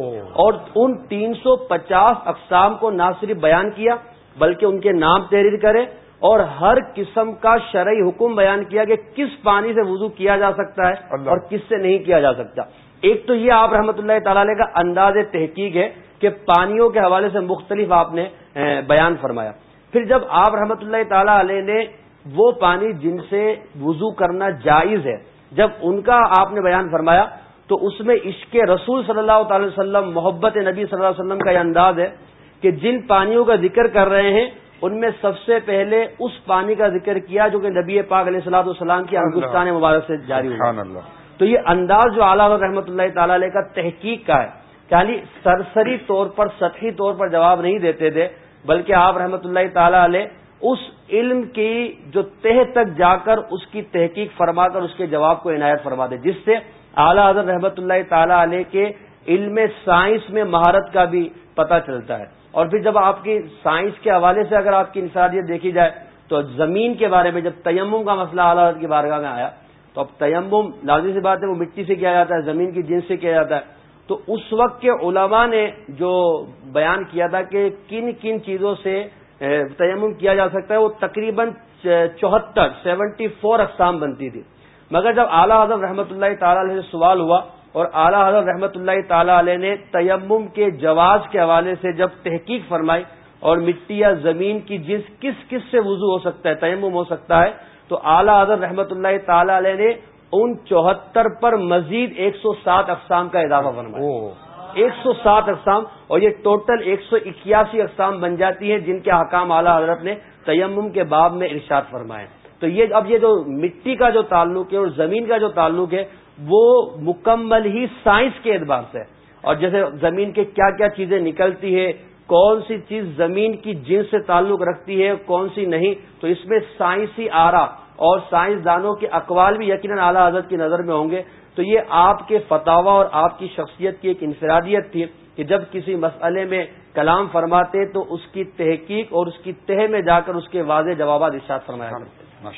اور ان تین سو پچاس اقسام کو نہ صرف بیان کیا بلکہ ان کے نام تحریر کرے اور ہر قسم کا شرعی حکم بیان کیا کہ کس پانی سے وضو کیا جا سکتا ہے اور کس سے نہیں کیا جا سکتا۔ ایک تو یہ آپ رحمۃ اللہ تعالی کا انداز تحقیق ہے کہ پانیوں کے حوالے سے مختلف آپ نے بیان فرمایا۔ پھر جب آپ رحمۃ اللہ تعالی علیہ نے وہ پانی جن سے وضو کرنا جائز ہے جب ان کا آپ نے بیان فرمایا تو اس میں عشق رسول صلی اللہ تعالی وسلم محبت نبی صلی اللہ علیہ وسلم کا یہ انداز ہے کہ جن پانیوں کا ذکر کر رہے ہیں ان میں سب سے پہلے اس پانی کا ذکر کیا جو کہ نبی پاک علیہ السلاۃ والسلام کی ہندوستان مبارک سے جاری ہوا تو یہ انداز جو اعلیٰ رحمۃ اللہ تعالی علیہ کا تحقیق کا ہے یعنی سرسری طور پر سطحی طور پر جواب نہیں دیتے تھے بلکہ آپ رحمۃ اللہ تعالی علیہ اس علم کی جو تہ تک جا کر اس کی تحقیق فرما کر اس کے جواب کو عنایت فرما دے جس سے اعلیٰ حضرت رحمۃ اللہ تعالی علیہ کے علم سائنس میں مہارت کا بھی پتہ چلتا ہے۔ اور پھر جب آپ کی سائنس کے حوالے سے اگر آپ کی انفرادیت دیکھی جائے تو زمین کے بارے میں جب تیمم کا مسئلہ اعلیٰ کی بارگاہ میں آیا، تو اب تیمم لازمی سی بات ہے، وہ مٹی سے کیا جاتا ہے، زمین کی جنس سے کیا جاتا ہے۔ تو اس وقت کے علماء نے جو بیان کیا تھا کہ کن کن چیزوں سے تیمم کیا جا سکتا ہے، وہ تقریباً چوہتر، سیونٹی فور اقسام بنتی تھی۔ مگر جب اعلیٰ حضرت رحمۃ اللہ تعالی سے سوال ہوا اور اعلیٰ حضرت رحمۃ اللہ تعالی علیہ نے تیمم کے جواز کے حوالے سے جب تحقیق فرمائی اور مٹی یا زمین کی جس کس کس سے وضو ہو سکتا ہے تیمم ہو سکتا ہے تو اعلیٰ حضرت رحمۃ اللہ تعالی علیہ نے ان چوہتر پر مزید ایک سو سات اقسام کا اضافہ فرمایا۔ ایک سو سات اقسام اور یہ ٹوٹل ایک سو اکیاسی اقسام بن جاتی ہیں جن کے حکام اعلیٰ حضرت نے تیمم کے باب میں ارشاد فرمائے۔ تو یہ اب یہ جو مٹی کا جو تعلق ہے اور زمین کا جو تعلق ہے وہ مکمل ہی سائنس کے اعتبار سے اور جیسے زمین کے کیا کیا چیزیں نکلتی ہے کون سی چیز زمین کی جن سے تعلق رکھتی ہے، کون سی نہیں، تو اس میں سائنسی آرا اور سائنسدانوں کے اقوال بھی یقیناً اعلیٰ حضرت کی نظر میں ہوں گے۔ تو یہ آپ کے فتوا اور آپ کی شخصیت کی ایک انفرادیت تھی کہ جب کسی مسئلے میں کلام فرماتے تو اس کی تحقیق اور اس کی تہ میں جا کر اس کے واضح جوابات ارشاد فرمایا کرتے۔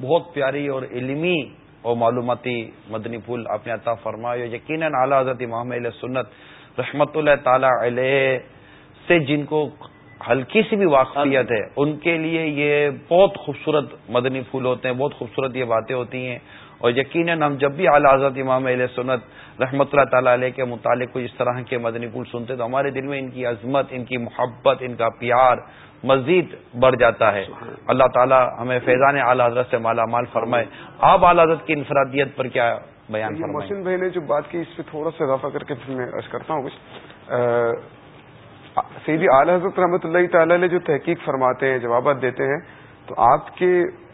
بہت پیاری اور علمی اور معلوماتی مدنی پھول آپ نے عطا فرمایا. یقیناً اعلیٰ حضرت امام علیہ سنت رحمت اللہ تعالی علیہ سے جن کو ہلکی سی بھی واقفیت ہے، ان کے لیے یہ بہت خوبصورت مدنی پھول ہوتے ہیں، بہت خوبصورت یہ باتیں ہوتی ہیں۔ اور یقیناً ہم جب بھی اعلیٰ حضرت امام علیہ سنت رحمۃ اللہ تعالی علیہ کے متعلق کوئی اس طرح کے مدنی پھول سنتے تو ہمارے دل میں ان کی عظمت، ان کی محبت، ان کا پیار مزید بڑھ جاتا ہے۔ اللہ تعالیٰ ہمیں فیضان اعلی حضرت سے مالا مال فرمائے۔ آپ اعلی حضرت کی انفرادیت پر کیا بیان محسن بھائی نے جو بات کی اس پہ تھوڑا سا اضافہ کر کے پھر میں کرتا ہوں۔ کچھ سیدھی اعلی حضرت رحمۃ اللہ تعالی جو تحقیق فرماتے ہیں جوابات دیتے ہیں تو آپ کے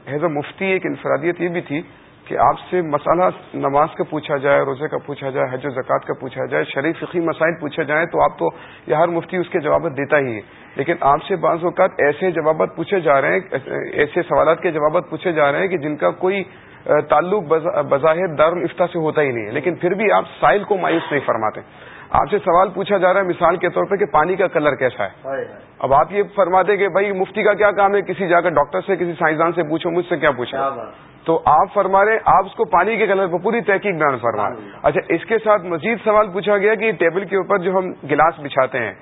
اے مفتی ایک انفرادیت یہ بھی تھی کہ آپ سے مسئلہ نماز کا پوچھا جائے روزے کا پوچھا جائے حج و زکوٰۃ کا پوچھا جائے شریف فقی مسائل پوچھے جائیں تو آپ تو یہ ہر مفتی اس کے جوابات دیتا ہی ہے۔ لیکن آپ سے بعض اوقات ایسے جوابات پوچھے جا رہے ہیں ایسے سوالات کے جوابات پوچھے جا رہے ہیں کہ جن کا کوئی تعلق بظاہر دارالفتا سے ہوتا ہی نہیں ہے۔ لیکن پھر بھی آپ سائل کو مایوس نہیں فرماتے۔ آپ سے سوال پوچھا جا رہا ہے مثال کے طور پہ کہ پانی کا کلر کیسا ہے۔ اب آپ یہ فرماتے کہ بھائی مفتی کا کیا کام ہے؟ کسی جا کر ڈاکٹر سے کسی سائنسدان سے پوچھو مجھ سے کیا پوچھا تو آپ فرما رہے آپ اس کو پانی کے کلر پر پوری تحقیق بیان فرما رہے اچھا اس کے ساتھ مزید سوال پوچھا گیا کہ ٹیبل کے اوپر جو ہم گلاس بچھاتے ہیں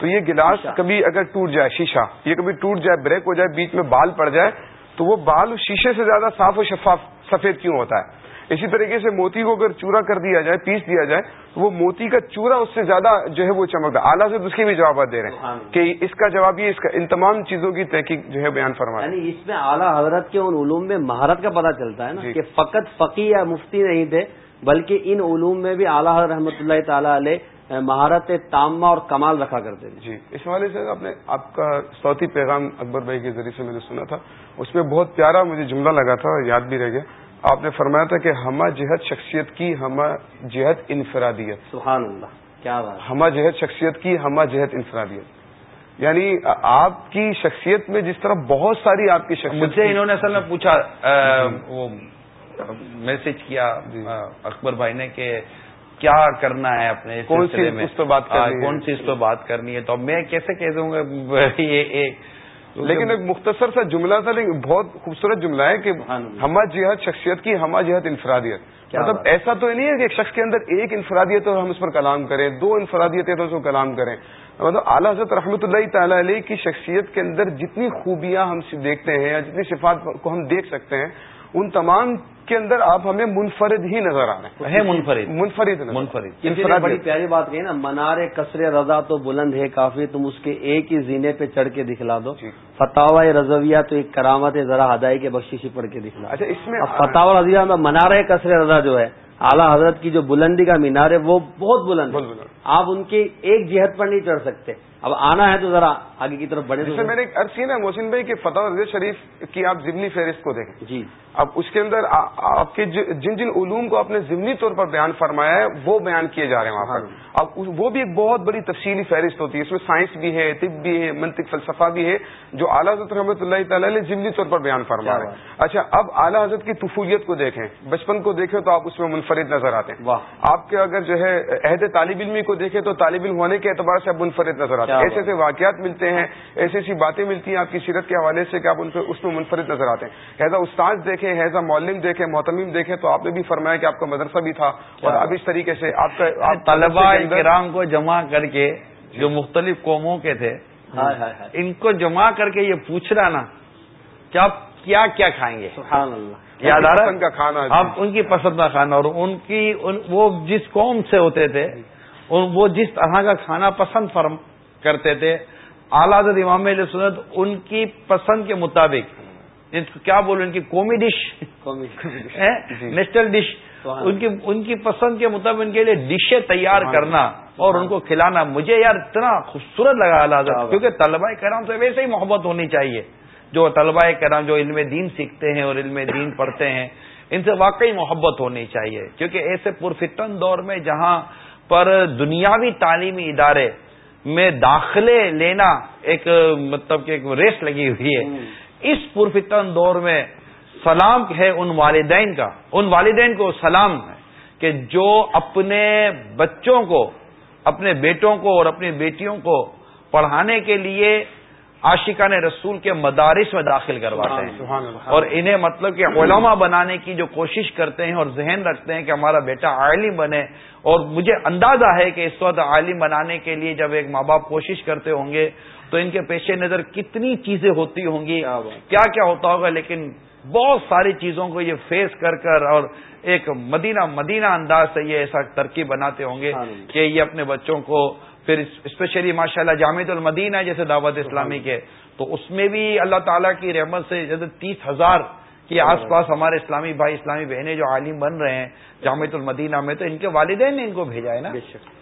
تو یہ گلاس کبھی اگر ٹوٹ جائے شیشہ یہ کبھی ٹوٹ جائے بریک ہو جائے بیچ میں بال پڑ جائے تو وہ بال شیشے سے زیادہ صاف و شفاف سفید کیوں ہوتا ہے؟ اسی طریقے سے موتی کو اگر چورا کر دیا جائے پیس دیا جائے تو وہ موتی کا چورا اس سے زیادہ جو ہے وہ چمکتا اعلیٰ سے اس کے بھی جوابات دے رہے ہیں کہ اس کا جواب یہ اس کا ان تمام چیزوں کی تحقیق جو ہے بیان فرما یعنی اس میں اعلیٰ حضرت کے ان علوم میں مہارت کا پتہ چلتا ہے نا جی۔ کہ فقط فقی یا مفتی نہیں تھے بلکہ ان علوم میں بھی اعلیٰ حضرت رحمۃ اللہ تعالی علیہ مہارت تامہ اور کمال رکھا کرتے تھے۔ جی اس حوالے سے آپ نے آپ کا سوتی پیغام اکبر بھائی کے ذریعے سے میں نے سنا تھا۔ اس میں بہت پیارا مجھے جملہ لگا تھا یاد بھی رہ گیا۔ آپ نے فرمایا تھا کہ ہما جہت شخصیت کی ہما جہت انفرادیت۔ سبحان اللہ کیا بات ہما جہت شخصیت کی ہما جہت انفرادیت۔ یعنی آپ کی شخصیت میں جس طرح بہت ساری آپ کی شخصیت مجھ سے انہوں نے اصل میں پوچھا وہ میسج کیا جی۔ اکبر بھائی نے کہ کیا کرنا ہے اپنے کون سی اس پہ بات کرنی کون سی اس پہ بات کرنی ہے؟ تو میں کیسے کہہ دوں گا؟ یہ لیکن ایک مختصر سا جملہ تھا لیکن بہت خوبصورت جملہ ہے کہ ہما جہت شخصیت کی ہما جہت انفرادیت۔ مطلب ایسا تو نہیں ہے کہ ایک شخص کے اندر ایک انفرادیت ہے ہم اس پر کلام کریں دو انفرادیت ہے تو اس کو کلام کریں۔ مطلب اعلیٰ حضرت رحمۃ اللہ تعالی علیہ کی شخصیت کے اندر جتنی خوبیاں ہم دیکھتے ہیں یا جتنی صفات کو ہم دیکھ سکتے ہیں ان تمام کے اندر آپ ہمیں منفرد ہی نظر آ رہے ہیں منفرد۔ منفرد منفرد۔ بڑی پیاری بات کہی نا منار کثر رضا تو بلند ہے کافی تم اس کے ایک ہی زینے پہ چڑھ کے دکھلا دو۔ جی۔ فتح رضویہ تو ایک کرامت ہے ذرا ہدائی کے بخشی پڑھ کے دکھلا۔ اچھا اس میں فتح رضویہ میں منار کثر رضا جو ہے اعلیٰ حضرت کی جو بلندی کا مینار ہے وہ بہت بلند آپ ان کی ایک جہت پر نہیں چڑھ سکتے۔ اب آنا ہے تو ذرا آگے کی طرف بڑھے جیسے میں نے عرض کی نا محسن بھائی کہ فتح رضی شریف کی آپ ضمنی فہرست کو دیکھیں۔ جی۔ اب اس کے اندر آپ کے جن جن علوم کو آپ نے ضمنی طور پر بیان فرمایا ہے وہ بیان کیے جا رہے ہیں وہاں پر۔ ہاں۔ اب وہ بھی ایک بہت بڑی تفصیلی فہرست ہوتی ہے۔ اس میں سائنس بھی ہے طب بھی ہے منطق فلسفہ بھی ہے جو اعلیٰ حضرت رحمۃ اللہ تعالی نے ضمنی طور پر بیان فرما رہے ہیں۔ اچھا اب اعلیٰ حضرت کی طفولیت کو دیکھیں۔ بچپن کو دیکھیں تو آپ اس میں منفرد نظر آتے ہیں۔ آپ کے اگر جو ہے عہد طالب علمی کو دیکھیں تو طالب علم ہونے کے اعتبار سے آپ منفرد نظر آتے ہیں۔ ایسے ایسے واقعات ملتے ہیں ایسی ایسی باتیں ملتی ہیں آپ کی سیرت کے حوالے سے کہ آپ اس میں منفرد نظر آتے ہیں۔ ایز استاد دیکھیں ایز اے مولم دیکھیں محتمیم دیکھیں تو آپ نے بھی فرمایا کہ آپ کا مدرسہ بھی تھا اور اب اس طریقے سے آپ کا طلبا کرام کو جمع کر کے جو مختلف قوموں کے تھے ان کو جمع کر کے یہ پوچھنا نا کیا کیا کھائیں گے؟ یاد آ رہا کا کھانا اب ان کی پسند کا کھانا اور ان کی وہ جس قوم سے ہوتے تھے وہ جس طرح کا کھانا پسند فرم کرتے تھے۔ اعلیٰ امام علیہ سنت ان کی پسند کے مطابق کیا بولوں ان کی قومی ڈش۔ National dish. ان کی ان کی پسند کے مطابق ان کے لیے ڈشیں تیار۔ کرنا اور ان کو کھلانا۔ مجھے یار اتنا خوبصورت لگا اعلیٰ کیونکہ طلبہ کرام سے ویسے ہی محبت ہونی چاہیے۔ جو طلبہ کرام جو علم دین سیکھتے ہیں اور علم دین پڑھتے ہیں ان سے واقعی محبت ہونی چاہیے۔ کیونکہ ایسے پرفتن دور میں جہاں پر دنیاوی تعلیمی ادارے میں داخلے لینا ایک مطلب کہ ایک ریس لگی ہوئی ہے۔ اس پرفتن دور میں سلام ہے ان والدین کا۔ ان والدین کو سلام ہے کہ جو اپنے بچوں کو اپنے بیٹوں کو اور اپنی بیٹیوں کو پڑھانے کے لیے عاشقان رسول کے مدارس میں داخل کرواتے ہیں۔ اور انہیں مطلب کہ علماء بنانے کی جو کوشش کرتے ہیں اور ذہن رکھتے ہیں کہ ہمارا بیٹا عالم بنے۔ اور مجھے اندازہ ہے کہ اس وقت عالم بنانے کے لیے جب ایک ماں باپ کوشش کرتے ہوں گے تو ان کے پیش نظر کتنی چیزیں ہوتی ہوں گی کیا کیا ہوتا ہوگا لیکن بہت ساری چیزوں کو یہ فیس کر کر اور ایک مدینہ مدینہ انداز سے یہ ایسا ترکیب بناتے ہوں گے کہ یہ اپنے بچوں کو پھر اسپیشلی ماشاء اللہ جامع المدینہ جیسے دعوت اسلامی کے تو اس میں بھی اللہ تعالیٰ کی رحمت سے جیسے تیس ہزار کے آس پاس ہمارے اسلامی بھائی اسلامی بہنیں جو عالم بن رہے ہیں جامع المدینہ میں تو ان کے والدین نے ان کو بھیجا ہے نا؟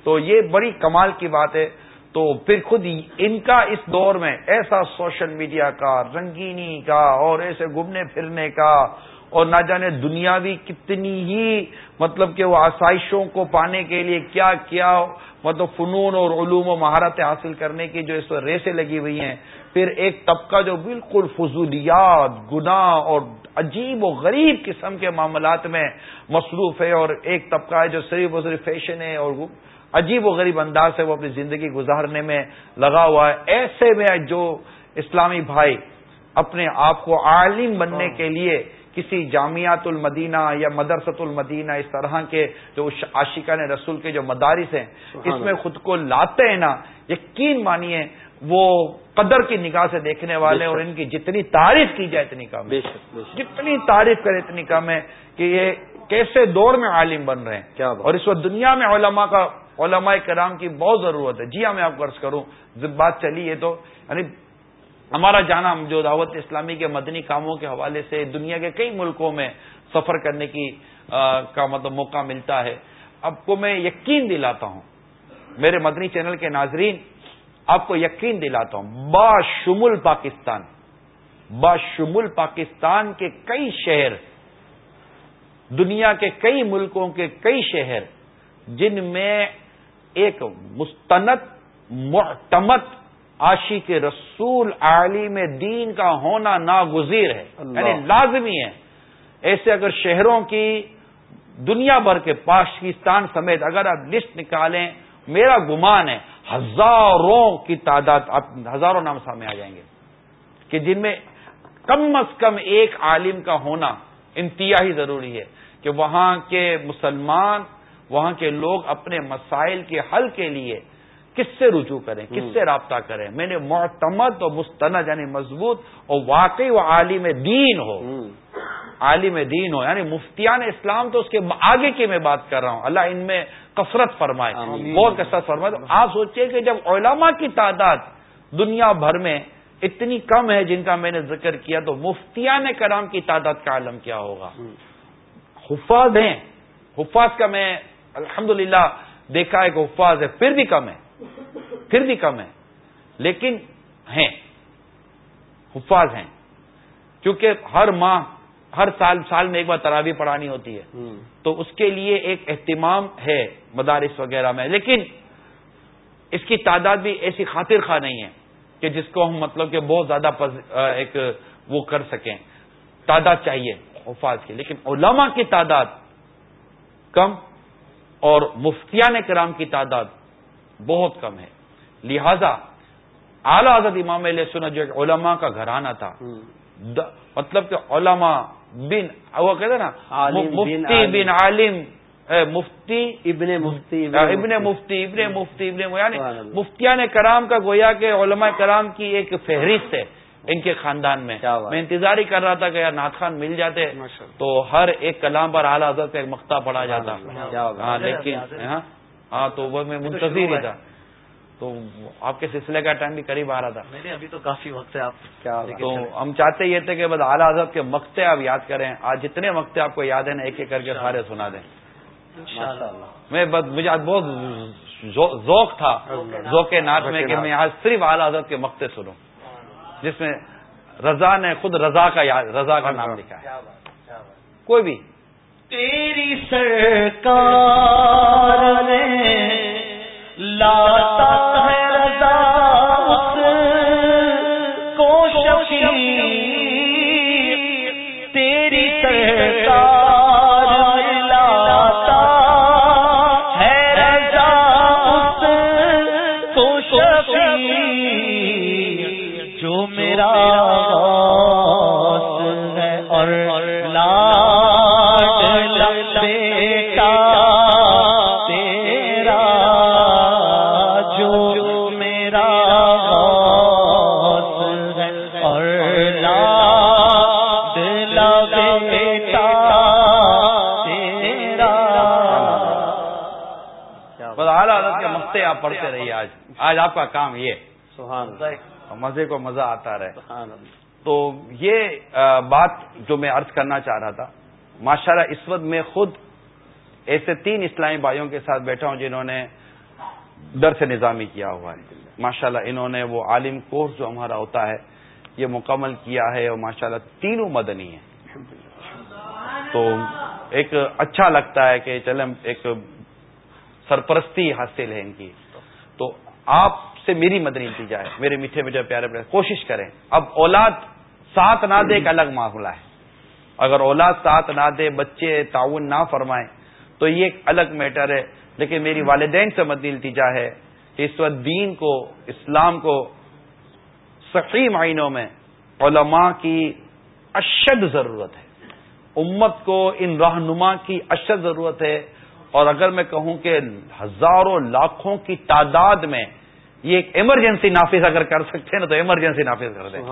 تو یہ بڑی کمال کی بات ہے۔ تو پھر خود ان کا اس دور میں ایسا سوشل میڈیا کا رنگینی کا اور ایسے گھومنے پھرنے کا اور نہ جانے دنیاوی کتنی ہی مطلب کہ وہ آسائشوں کو پانے کے لیے کیا کیا مطلب فنون اور علوم و مہارتیں حاصل کرنے کی جو اس پر ریسیں لگی ہوئی ہیں پھر ایک طبقہ جو بالکل فضولیات گناہ اور عجیب و غریب قسم کے معاملات میں مصروف ہے اور ایک طبقہ ہے جو صرف و صرف فیشن ہے اور عجیب و غریب انداز سے وہ اپنی زندگی گزارنے میں لگا ہوا ہے۔ ایسے میں جو اسلامی بھائی اپنے آپ کو عالم بننے کے لیے کسی جامعات المدینہ یا مدرسۃ المدینہ اس طرح کے جو عاشقہ نے رسول کے جو مدارس ہیں اس میں خود کو لاتے ہیں نا یقین مانیے وہ قدر کی نگاہ سے دیکھنے والے اور ان کی جتنی تعریف کی جائے اتنی کم ہے۔ جتنی تعریف کرے اتنی کم ہے کہ یہ کیسے دور میں عالم بن رہے ہیں۔ کیا اور اس وقت دنیا میں علماء کا علماء کرام کی بہت ضرورت ہے۔ جی ہاں میں آپ کو عرض کروں جب بات چلی ہے تو یعنی ہمارا جانا جو دعوت اسلامی کے مدنی کاموں کے حوالے سے دنیا کے کئی ملکوں میں سفر کرنے کی کا مطلب موقع ملتا ہے۔ اب کو میں یقین دلاتا ہوں، میرے مدنی چینل کے ناظرین، آپ کو یقین دلاتا ہوں، باشمول پاکستان باشمول پاکستان کے کئی شہر، دنیا کے کئی ملکوں کے کئی شہر، جن میں ایک مستند، معتمد عاشی کے رسول عالم دین کا ہونا ناگزیر ہے یعنی لازمی ہے۔ ایسے اگر شہروں کی دنیا بھر کے پاکستان سمیت اگر آپ لسٹ نکالیں میرا گمان ہے ہزاروں کی تعداد ہزاروں نام سامنے آ جائیں گے کہ جن میں کم از کم ایک عالم کا ہونا انتہائی ضروری ہے کہ وہاں کے مسلمان وہاں کے لوگ اپنے مسائل کے حل کے لیے کس سے رجوع کریں کس سے رابطہ کریں؟ میں نے معتمد اور مستند یعنی مضبوط اور واقعی و عالم دین ہو۔ عالم دین ہو یعنی مفتیان اسلام تو اس کے آگے کی میں بات کر رہا ہوں۔ اللہ ان میں کثرت فرمائے۔ بہت کثرت فرمائے۔ تو آپ سوچیے کہ جب علماء کی تعداد دنیا بھر میں اتنی کم ہے جن کا میں نے ذکر کیا تو مفتیان کرام کی تعداد کا عالم کیا ہوگا؟ حفاظ ہیں۔ حفاظ کا میں الحمد دیکھا ہے کہ حفاظ ہے پھر بھی کم ہے۔ پھر بھی کم ہے لیکن ہیں حفاظ ہیں۔ کیونکہ ہر ماہ ہر سال سال میں ایک بار تراوی پڑھانی ہوتی ہے۔ تو اس کے لیے ایک اہتمام ہے مدارس وغیرہ میں۔ لیکن اس کی تعداد بھی ایسی خاطر خواہ نہیں ہے کہ جس کو ہم مطلب کہ بہت زیادہ ایک وہ کر سکیں۔ تعداد چاہیے حفاظ کی۔ لیکن علماء کی تعداد کم اور مفتیان کرام کی تعداد بہت کم ہے۔ لہذا اعلی حضرت امام علیہ سنت جو علماء کا گھرانہ تھا مطلب کہ علماء بن وہ کہتے نا مفتی بن عالم مفتی ابن مفتی ابن مفتی۔ ابن مفتی ابن یعنی مفتیان کرام کا گویا کہ علماء کرام کی ایک فہرست ہے ان کے خاندان میں۔ میں انتظار ہی کر رہا تھا کہ یار نات خان مل جاتے تو ہر ایک کلام پر اعلیٰ حضرت کا ایک مکتا پڑا جاتا ہاں لیکن ہاں, ہاں، تو وہ میں منتظر ہی تھا۔ تو آپ کے سلسلے کا ٹائم بھی قریب آ رہا تھا۔ میں نے ابھی تو کافی وقت ہے آپ تو ہم چاہتے یہ تھے کہ بس اعلیٰ حضرت کے مکتے آپ یاد کریں۔ آج جتنے مکتے آپ کو یاد ہیں نا ایک ایک کر کے سارے سنا دیں۔ میں بس مجھے آج بہت ذوق تھا۔ ذوق ناچ میں کہ میں آج صرف اعلیٰ حضرت کے مکتے سنوں۔ جس میں رضا نے خود رضا کا یاد رضا کا نام لکھا ہے۔ کوئی بھی۔ تیری سرکار نے لاتا ہے آج آپ کا کام یہ سبحان مزے کو مزہ آتا رہے۔ تو یہ بات جو میں عرض کرنا چاہ رہا تھا ماشاءاللہ اس وقت میں خود ایسے تین اسلامی بھائیوں کے ساتھ بیٹھا ہوں جنہوں نے درس نظامی کیا ہوا ہے۔ ماشاءاللہ انہوں نے وہ عالم کورس جو ہمارا ہوتا ہے یہ مکمل کیا ہے اور ماشاءاللہ تینوں مدنی ہیں۔ تو ایک اچھا لگتا ہے کہ چلے ایک سرپرستی حاصل ہے ان کی۔ تو آپ سے میری مدنی نتیجہ ہے میرے میٹھے میٹھے پیارے پیارے، کوشش کریں۔ اب اولاد ساتھ نہ دے ایک الگ معاملہ ہے۔ اگر اولاد ساتھ نہ دے، بچے تعاون نہ فرمائیں، تو یہ ایک الگ میٹر ہے۔ لیکن میری والدین سے مدنی نتیجہ ہے کہ اس وقت دین کو، اسلام کو صحیح معنوں میں علماء کی اشد ضرورت ہے۔ امت کو ان رہنما کی اشد ضرورت ہے۔ اور اگر میں کہوں کہ ہزاروں لاکھوں کی تعداد میں یہ ایک ایمرجنسی نافذ اگر کر سکتے ہیں نا تو ایمرجنسی نافذ کر دیں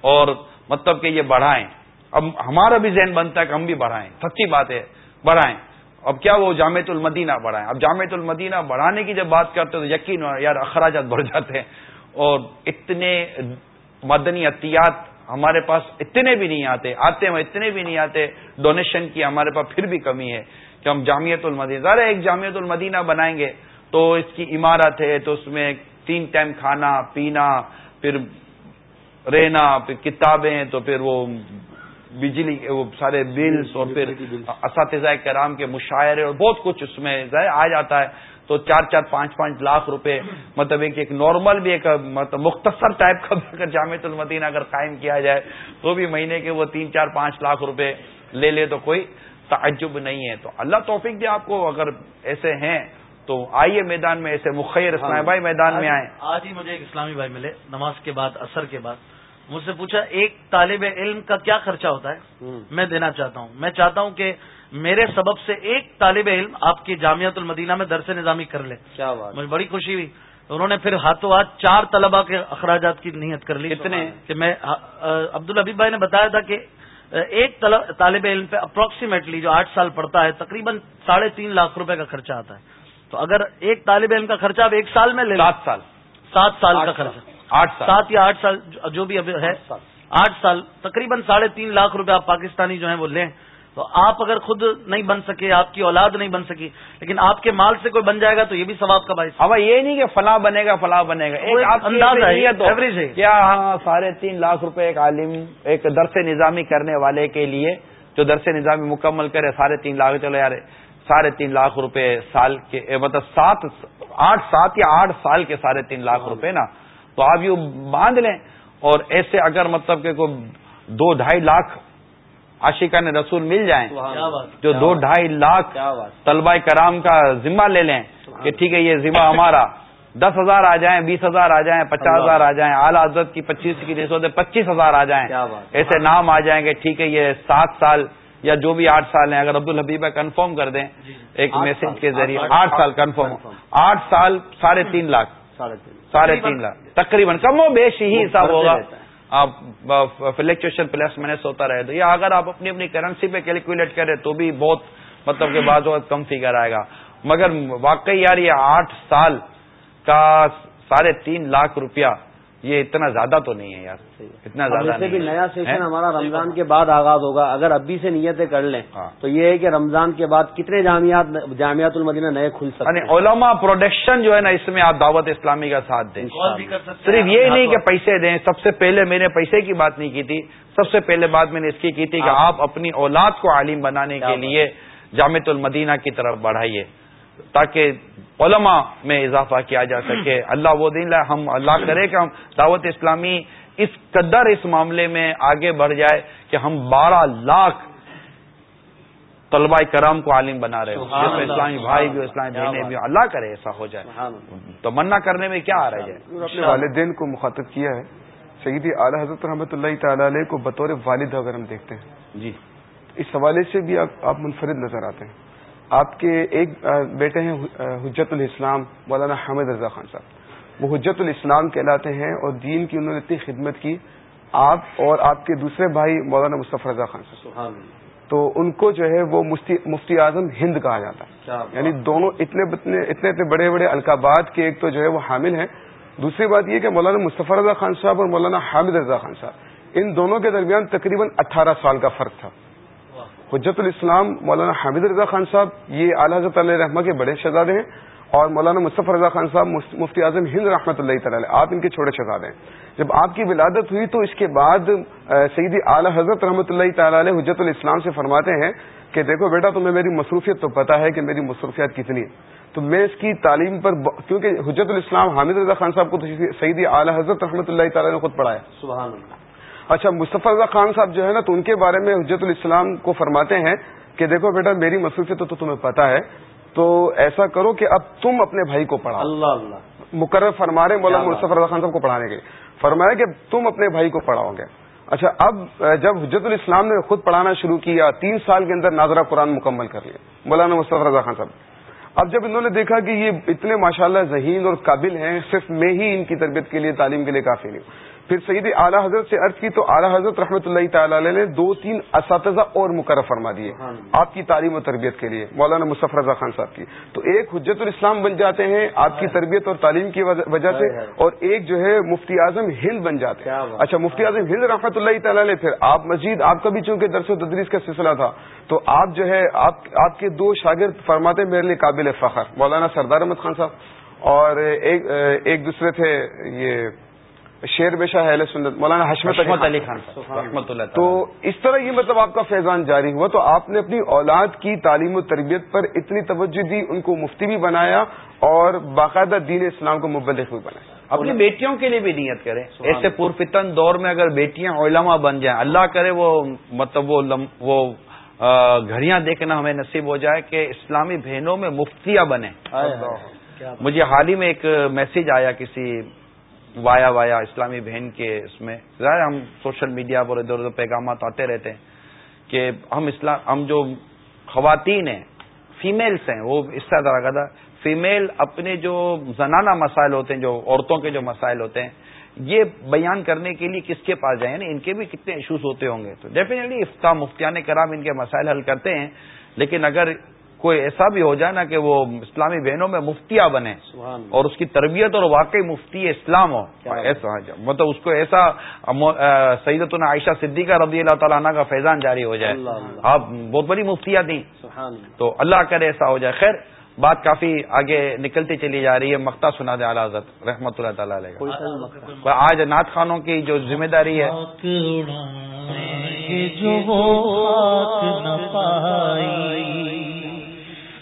اور مطلب کہ یہ بڑھائیں۔ اب ہمارا بھی ذہن بنتا ہے کہ ہم بھی بڑھائیں۔ سچی بات ہے بڑھائیں۔ اب کیا وہ جامع المدینہ بڑھائیں؟ اب جامع المدینہ بڑھانے کی جب بات کرتے تو یقین یار اخراجات بڑھ جاتے ہیں۔ اور اتنے مدنی احتیاط ہمارے پاس اتنے بھی نہیں آتے آتے ہیں اتنے بھی نہیں آتے۔ ڈونیشن کی ہمارے پاس پھر بھی کمی ہے۔ کہ ہم جامعت المدینہ ذرا ایک جامعت المدینہ بنائیں گے تو اس کی عمارت ہے تو اس میں تین ٹائم کھانا پینا پھر رہنا پھر کتابیں تو پھر وہ بجلی وہ سارے بلس اور پھر اساتذہ کرام کے مشاعرے اور بہت کچھ اس میں آ جاتا ہے۔ تو چار چار پانچ پانچ لاکھ روپے مطلب ایک ایک نارمل بھی ایک مطلب مختصر ٹائپ کا بھی اگر جامع المدینہ اگر قائم کیا جائے تو بھی مہینے کے وہ تین چار پانچ لاکھ روپے لے لے تو کوئی تعجب نہیں ہے تو اللہ توفیق دے آپ کو اگر ایسے ہیں تو آئیے میدان میں ایسے مخیر اسلام بھائی میدان میں آئے آج ہی مجھے ایک اسلامی بھائی ملے نماز کے بعد اثر کے بعد۔ مجھ سے پوچھا ایک طالب علم کا کیا خرچہ ہوتا ہے؟ میں دینا چاہتا ہوں۔ میں چاہتا ہوں کہ میرے سبب سے ایک طالب علم آپ کی جامعت المدینہ میں درس نظامی کر لے۔ کیا بات۔ مجھے بڑی خوشی ہوئی۔ انہوں نے پھر ہاتھوں ہاتھ چار طلبا کے اخراجات کی نیت کر لی۔ اتنے کہ میں عبد الحبیب بھائی نے بتایا تھا کہ ایک طالب علم پہ اپروکسیمیٹلی جو آٹھ سال پڑتا ہے تقریباً ساڑھے تین لاکھ روپے کا خرچہ آتا ہے۔ تو اگر ایک طالب علم کا خرچہ اب ایک سال میں لے سات سال۔ سات سال کا خرچہ۔ آٹھ سات یا آٹھ سال جو بھی ابھی ہے۔ آٹھ سال تقریباً ساڑھے تین لاکھ روپے آپ پاکستانی جو ہیں وہ لیں۔ تو آپ اگر خود نہیں بن سکے آپ کی اولاد نہیں بن سکی لیکن آپ کے مال سے کوئی بن جائے گا تو یہ بھی ثواب کا باعث اب یہ نہیں کہ فلاں بنے گا فلاں بنے گا۔ ایک انداز ایوریج ہے کیا ہاں ساڑھے تین لاکھ روپے ایک عالم ایک درس نظامی کرنے والے کے لیے جو درس نظامی مکمل کرے ساڑھے تین لاکھ چلو یار ساڑھے تین لاکھ روپے سال کے مطلب سات آٹھ سات یا آٹھ سال کے ساڑھے تین لاکھ روپے نا۔ تو آپ یوں باندھ لیں اور ایسے اگر مطلب کہ کوئی دو ڈھائی لاکھ عاشقہ نے رسول مل جائیں جو دو ڈھائی لاکھ طلبہ کرام کا ذمہ لے لیں کہ ٹھیک ہے یہ ذمہ ہمارا۔ دس ہزار آ جائیں بیس ہزار آ جائیں پچاس ہزار آ جائیں اعلیٰ حضرت کی پچیس کی نسبت پچیس ہزار آ جائیں۔ ایسے نام آ جائیں گے ٹھیک ہے یہ سات سال یا جو بھی آٹھ سال ہیں اگر عبد الحبیبہ کنفرم کر دیں ایک میسج کے ذریعے آٹھ سال. کنفرم آٹھ سال ساڑھے تین لاکھ۔ ساڑھے تین لاکھ. تقریباً کم و بیش ہی حساب ہوگا۔ آپ فلیکچویشن پلس مائنس ہوتا رہے تو یا اگر آپ اپنی اپنی کرنسی پہ کیلکولیٹ کریں تو بھی بہت مطلب کہ بعض وقت کم فگر آئے گا۔ مگر واقعی یار یہ آٹھ سال کا ساڑھے تین لاکھ روپیہ یہ اتنا زیادہ تو نہیں ہے یار. اتنا زیادہ بھی نیا سیشن ہمارا رمضان کے بعد آغاز ہوگا. اگر ابھی سے نیتیں کر لیں ہاں۔ تو یہ ہے کہ رمضان کے بعد کتنے جامعات جامعات المدینہ نئے کھل سکتے یعنی علماء پروڈکشن جو ہے نا اس میں آپ دعوت اسلامی کا ساتھ دیں. صرف یہ نہیں کہ پیسے دیں. سب سے پہلے میں نے پیسے کی بات نہیں کی تھی. سب سے پہلے بات میں نے اس کی کی تھی کہ ہاں۔ آپ اپنی اولاد کو عالم بنانے کے لیے جامع المدینہ کی طرف بڑھائیے. تاکہ علماء میں اضافہ کیا جا سکے۔ اللہ وہ دن ہم اللہ کرے کہ ہم دعوت اسلامی اس قدر اس معاملے میں آگے بڑھ جائے کہ ہم بارہ لاکھ طلبہ کرام کو عالم بنا رہے ہو اسلامی بھائی بھی اسلامی بہنیں بھی اللہ کرے ایسا ہو جائے۔ تو منا کرنے میں کیا آ رہا ہے؟ اپنے والدین کو مخاطب کیا ہے۔ سیدی اعلی حضرت رحمۃ اللہ تعالی علیہ کو بطور والد اگر ہم دیکھتے ہیں۔ جی۔ اس حوالے سے بھی آپ منفرد نظر آتے ہیں۔ آپ کے ایک بیٹے ہیں حجت الاسلام مولانا حامد رضا خان صاحب۔ وہ حجت الاسلام کہلاتے ہیں اور دین کی انہوں نے اتنی خدمت کی۔ آپ اور آپ کے دوسرے بھائی مولانا مصطفی رضا خان صاحب۔ تو ان کو جو ہے وہ مفتی اعظم ہند کہا جاتا ہے۔ یعنی دونوں اتنے اتنے اتنے بڑے بڑے القابات کے ایک تو جو ہے وہ حامل ہیں۔ دوسری بات یہ کہ مولانا مصطفی رضا خان صاحب اور مولانا حامد رضا خان صاحب ان دونوں کے درمیان تقریباً اٹھارہ سال کا فرق تھا۔ حجت الاسلام مولانا حامد رضا خان صاحب یہ اعلیٰ حضرت علیہ رحمہ کے بڑے شہزادے ہیں اور مولانا مصطفی رضا خان صاحب مفتی اعظم ہند رحمۃ اللہ تعالی آپ ان کے چھوٹے شہزادے ہیں۔ جب آپ کی ولادت ہوئی تو اس کے بعد آ، سیدی اعلی حضرت رحمۃ اللہ تعالی علیہ حجت الاسلام سے فرماتے ہیں کہ دیکھو بیٹا تمہیں میری مصروفیت تو پتا ہے کہ میری مصروفیات کتنی ہے۔ تو میں اس کی تعلیم پر ب- کیونکہ حجت الاسلام حامد رضا خان صاحب کو تو سیدی اعلی حضرت رحمۃ اللہ تعالی نے خود پڑھایا۔ سبحان اللہ۔ اچھا مصطفی رضا خان صاحب جو ہے نا تو ان کے بارے میں حجت الاسلام کو فرماتے ہیں کہ دیکھو بیٹا میری مصروفیت تو تمہیں پتا ہے تو ایسا کرو کہ اب تم اپنے بھائی کو پڑھاؤ۔ اللہ اللہ۔ مقرر فرما رہے مولانا مصطفی رضا خان صاحب کو پڑھانے کے لیے۔ فرمایا کہ تم اپنے بھائی کو پڑھاؤ گے۔ اچھا اب جب حجت الاسلام نے خود پڑھانا شروع کیا تین سال کے اندر ناظرہ قرآن مکمل کر لیا مولانا مصطفی رضا خان صاحب۔ اب جب انہوں نے دیکھا کہ یہ اتنے ماشاءاللہ ذہین اور قابل ہیں صرف میں ہی ان کی تربیت کے لیے تعلیم کے لیے کافی نہیں۔ پھر سعید اعلیٰ حضرت سے عرض کی تو اعلیٰ حضرت رحمۃ اللہ تعالی علیہ نے دو تین اساتذہ اور مقرر فرما دیے۔ آپ کی تعلیم و تربیت کے لیے مولانا مصطفی رضا خان صاحب کی۔ تو ایک حجت الاسلام بن جاتے ہیں آپ کی تربیت اور تعلیم کی وجہ- سے اور ایک جو ہے مفتی اعظم ہند بن جاتے ہیں۔ اچھا مفتی اعظم ہند رحمۃ اللہ تعالی علیہ پھر آپ مزید آپ کا بھی چونکہ درس و تدریس کا سلسلہ تھا تو آپ جو ہے آپ کے دو شاگرد فرماتے ہیں میرے لیے قابل فخر مولانا سردار احمد خان صاحب اور ایک دوسرے تھے یہ شیر بے شاہ اہل سنت مولانا حشمت علی خان۔ رحمۃ اللہ۔ تو اس طرح یہ مطلب آپ کا فیضان جاری ہوا تو آپ نے اپنی اولاد کی تعلیم و تربیت پر اتنی توجہ دی ان کو مفتی بھی بنایا اور باقاعدہ دین اسلام کو مبلغ بھی بنایا۔ اپنی بیٹیوں کے لیے بھی نیت کریں۔ ایسے پرفتن دور میں اگر بیٹیاں علماء بن جائیں اللہ کرے وہ مطلب وہ گھڑیاں دیکھنا ہمیں نصیب ہو جائے کہ اسلامی بہنوں میں مفتیاں بنے مجھے حال ہی میں ایک میسج آیا کسی وایا وایا اسلامی بہن کے اس میں۔ ظاہر ہم سوشل میڈیا پر ادھر ادھر پیغامات آتے رہتے ہیں کہ ہم اسلام، ہم جو خواتین ہیں فیمیلس ہیں، وہ اس طرح کا تھا۔ فیمیل اپنے جو زنانہ مسائل ہوتے ہیں، جو عورتوں کے جو مسائل ہوتے ہیں، یہ بیان کرنے کے لیے کس کے پاس جائیں؟ یعنی ان کے بھی کتنے ایشوز ہوتے ہوں گے۔ تو ڈیفینیٹلی افتا مفتیان کرام ان کے مسائل حل کرتے ہیں، لیکن اگر کوئی ایسا بھی ہو جائے نا کہ وہ اسلامی بہنوں میں مفتیاں بنے سبحان اور اس کی تربیت اور واقعی مفتی اسلام ہو۔ ایسا مطلب اس کو ایسا سیدتنا عائشہ صدیقہ رضی اللہ تعالیٰ عنہ کا فیضان جاری ہو جائے۔ آپ بہت بڑی مفتیاں اللہ۔ تو اللہ کرے ایسا ہو جائے۔ خیر بات کافی آگے نکلتی چلی جا رہی ہے۔ مکتا سنا دے اعلیٰ حضرت رحمۃ اللہ تعالی علیہ۔ آج نعت خانوں کی جو ذمہ داری ہے۔ جو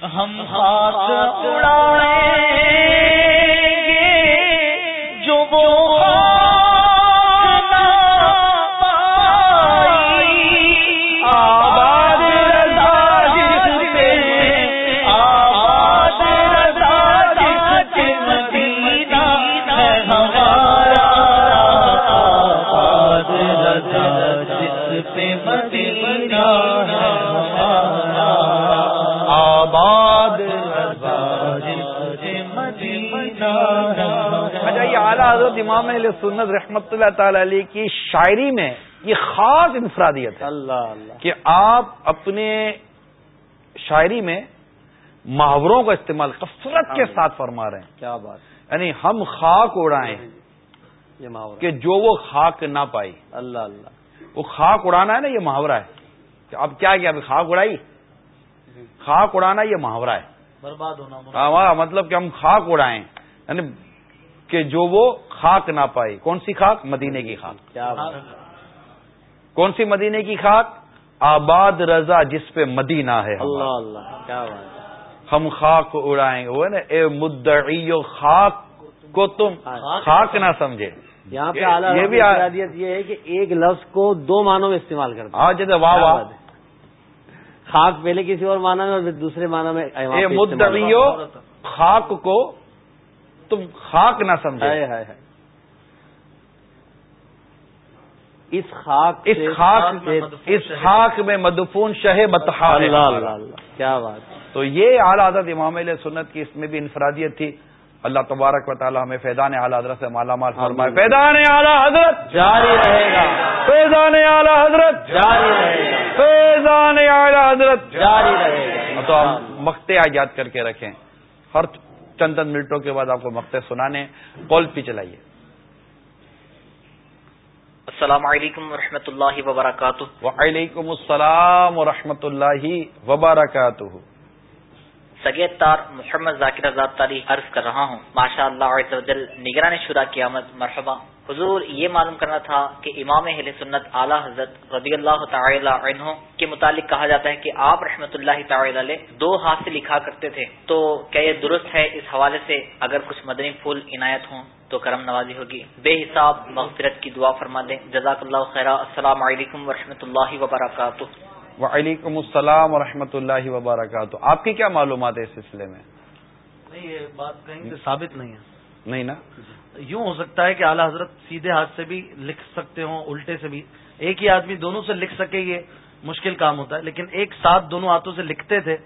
ہم خاک اڑائیں گے جو وہ حضرت امام علیہ سنت رحمۃ اللہ تعالی علیہ کی شاعری میں یہ خاص انفرادیت ہے اللہ اللہ۔ کہ آپ اپنے شاعری میں محاوروں کا استعمال کثرت کے ساتھ فرما رہے ہیں۔ کیا بات۔ یعنی ہم خاک اڑائیں یہ محاورہ۔ کہ جو وہ خاک نہ پائی۔ اللہ اللہ۔ وہ خاک اڑانا ہے نا یہ محاورہ ہے۔ کہ اب کیا کیا؟ ابھی خاک اڑائی۔ خاک اڑانا یہ محاورہ ہے۔ برباد ہونا ہمارا مطلب کہ ہم خاک اڑائیں۔ یعنی کہ جو وہ خاک نہ پائی کون سی خاک؟ مدینے کی خاک۔ کون سی مدینے کی خاک؟ آباد رضا جس پہ مدینہ ہے۔ اللہ اللہ کیا ہم خاک اڑائیں گے۔ وہ نا اے مدعی خاک کو تم خاک؟ نہ سمجھے۔ یہاں پہ یہ- بھی یہ ہے کہ ایک لفظ کو دو معنوں میں استعمال کرتے ہیں۔ آج جیسے واہ واہ؟ خاک پہلے کسی اور معنی میں اور دوسرے معنی میں مدعیو خاک کو تم خاک نہ سمجھے۔ اس خاک اس خاک میں اس خاک میں مدفون شہ اللہ کیا بات۔ تو یہ اعلی حضرت امام علیہ سنت کی اس میں بھی انفرادیت تھی۔ اللہ تبارک و تعالی ہمیں فیضان اعلی حضرت سے مالا مال فرمائے۔ فیضان اعلی حضرت! جاری رہے گا۔ فیضان اعلی حضرت! جاری رہے گا۔ فیضان اعلی حضرت! جاری رہے گا۔ تو ہم مقتے یاد کر کے رکھیں۔ ہر چند چند منٹوں کے بعد آپ کو مقتے سنانے کال پہ چلائیے۔ السلام علیکم ورحمۃ اللہ وبرکاتہ۔ وعلیکم السلام ورحمۃ اللہ وبرکاتہ۔ سگیت تار محمد ذاکر آزاد تاریخ عرض کر رہا ہوں۔ ماشاء اللہ نگران شدہ قیامت مرحبا۔ حضور یہ معلوم کرنا تھا کہ امام اہل سنت اعلیٰ حضرت رضی اللہ تعالی عنہ کے متعلق کہا جاتا ہے کہ آپ رحمۃ اللہ تعالی علیہ دو ہاتھ سے لکھا کرتے تھے۔ تو کیا یہ درست ہے؟ اس حوالے سے اگر کچھ مدنی پھول عنایت ہوں تو کرم نوازی ہوگی۔ بے حساب مغفرت کی دعا فرما دیں جزاک اللہ خیر السلام علیکم و اللہ وبرکاتہ۔ وعلیکم السلام و اللہ وبرکاتہ۔ آپ کی کیا معلومات ہے اس سلسلے میں؟ نہیں یہ بات کہیں سے ثابت نہیں ہے۔ نہیں نا؟ یوں ہو سکتا ہے کہ اعلیٰ حضرت سیدھے ہاتھ سے بھی لکھ سکتے ہوں الٹے سے بھی۔ ایک ہی آدمی دونوں سے لکھ سکے یہ مشکل کام ہوتا ہے لیکن ایک ساتھ دونوں ہاتھوں سے لکھتے تھے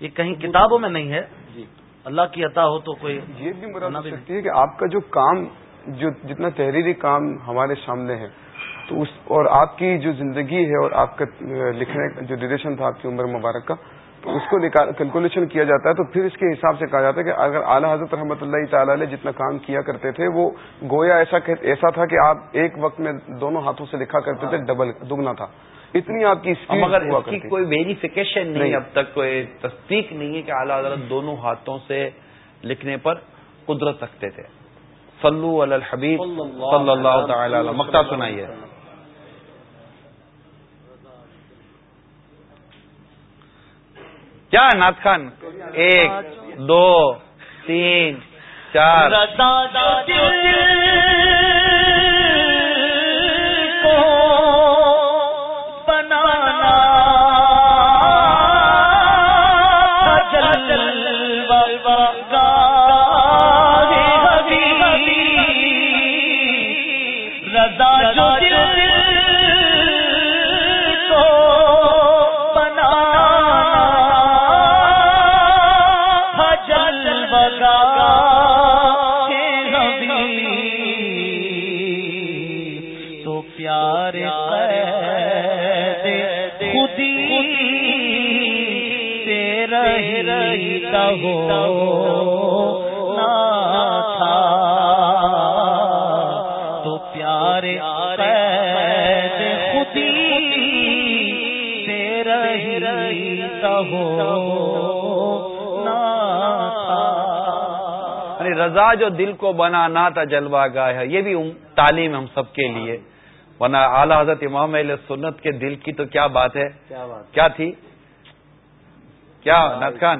یہ کہیں کتابوں میں نہیں ہے۔ جی۔ اللہ کی عطا ہو تو کوئی یہ بھی مراد سکتی ہے کہ آپ کا جو کام جو جتنا تحریری کام ہمارے سامنے ہے تو اس اور آپ کی جو زندگی ہے اور آپ کا لکھنے کا جو ڈیوریشن تھا آپ کی عمر مبارک کا تو اس کو کیلکولیشن کیا جاتا ہے تو پھر اس کے حساب سے کہا جاتا ہے کہ اگر اعلیٰ حضرت رحمۃ اللہ تعالی علیہ جتنا کام کیا کرتے تھے وہ گویا ایسا ایسا تھا کہ آپ ایک وقت میں دونوں ہاتھوں سے لکھا کرتے تھے ڈبل دگنا تھا۔ اتنی آپ کی مگر اس کی کوئی ویریفیکیشن نہیں اب تک کوئی تصدیق نہیں ہے کہ اعلیٰ حضرت دونوں ہاتھوں سے لکھنے پر قدرت رکھتے تھے۔ صلو علی الحبیب صلی اللہ تعالی مکتا سنائیے۔ کیا نات خان؟ ایک دو تین چار۔ رضا جو دل کو بنانا تھا جلوہ گاہ ہے یہ بھی تعلیم ہم سب کے لیے۔ ورنہ اعلیٰ حضرت امام علیہ سنت کے دل کی تو کیا بات ہے؟ کیا تھی؟ کیا خان؟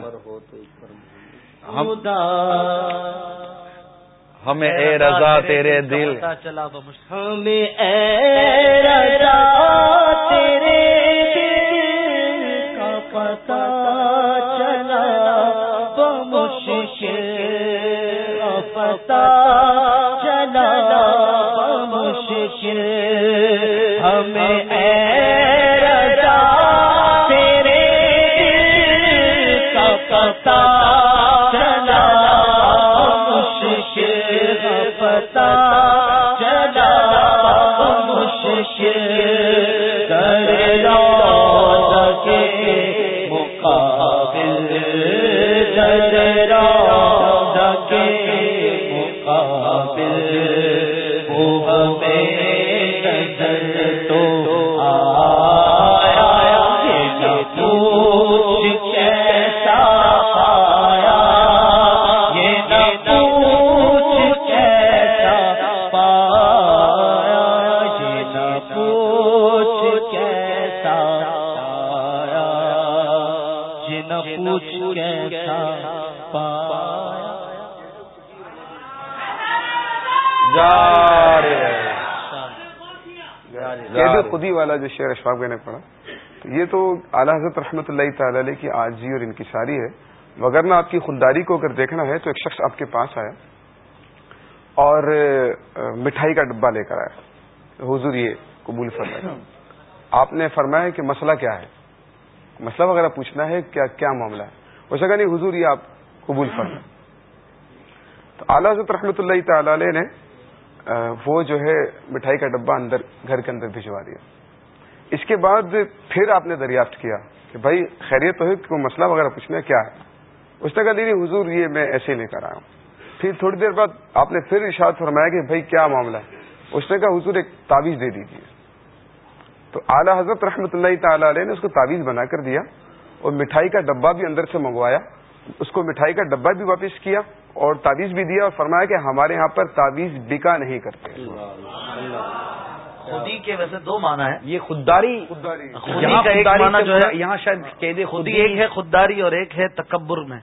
ہمیں اے رضا تیرے دل چلا ہمیں اے رضا تیرے کا پتا چلا مشکل پتا چلا مشکل۔ ہمیں خودی والا جو شعر اشفاق نے پڑھا، تو یہ تو اعلیٰ حضرت رحمۃ اللہ تعالی علیہ کی آجی اور انکشاری ہے۔ مگر نہ آپ کی خودداری کو اگر دیکھنا ہے تو ایک شخص آپ کے پاس آیا اور مٹھائی کا ڈبہ لے کر آیا۔ حضور یہ قبول فرمایا آپ نے فرمایا کہ مسئلہ کیا ہے؟ مسئلہ وغیرہ پوچھنا ہے، کیا کیا معاملہ ہے؟ وہ سکا نہیں، حضور یہ آپ قبول فرمائے۔ تو اعلیٰ حضرت رحمۃ اللہ تعالی علیہ نے وہ جو ہے مٹھائی کا ڈبہ اندر، گھر کے اندر بھجوا دیا۔ اس کے بعد پھر آپ نے دریافت کیا کہ بھائی خیریت تو ہے کہ مسئلہ وغیرہ پوچھنا کیا ہے۔ اس نے کہا دیدی حضور، یہ میں ایسے لے کر آیا ہوں۔ پھر تھوڑی دیر بعد آپ نے پھر ارشاد فرمایا کہ بھائی، کیا معاملہ ہے؟ اس نے کہا، حضور، ایک تعویذ دے دیجیے تو اعلیٰ حضرت رحمۃ اللہ تعالی علیہ نے اس کو تعویذ بنا کر دیا اور مٹھائی کا ڈبہ بھی اندر سے منگوایا۔ اس کو مٹھائی کا ڈبہ بھی واپس کیا اور تعویذ بھی دیا اور فرمایا کہ ہمارے یہاں پر تعویذ بکا نہیں کرتے۔ خودی کے ویسے دو معنی ہے یہ خودداری یہاں کا ایک معنی جو ہے یہاں شاید قید خودی ایک ہے خودداری اور ایک ہے تکبر میں۔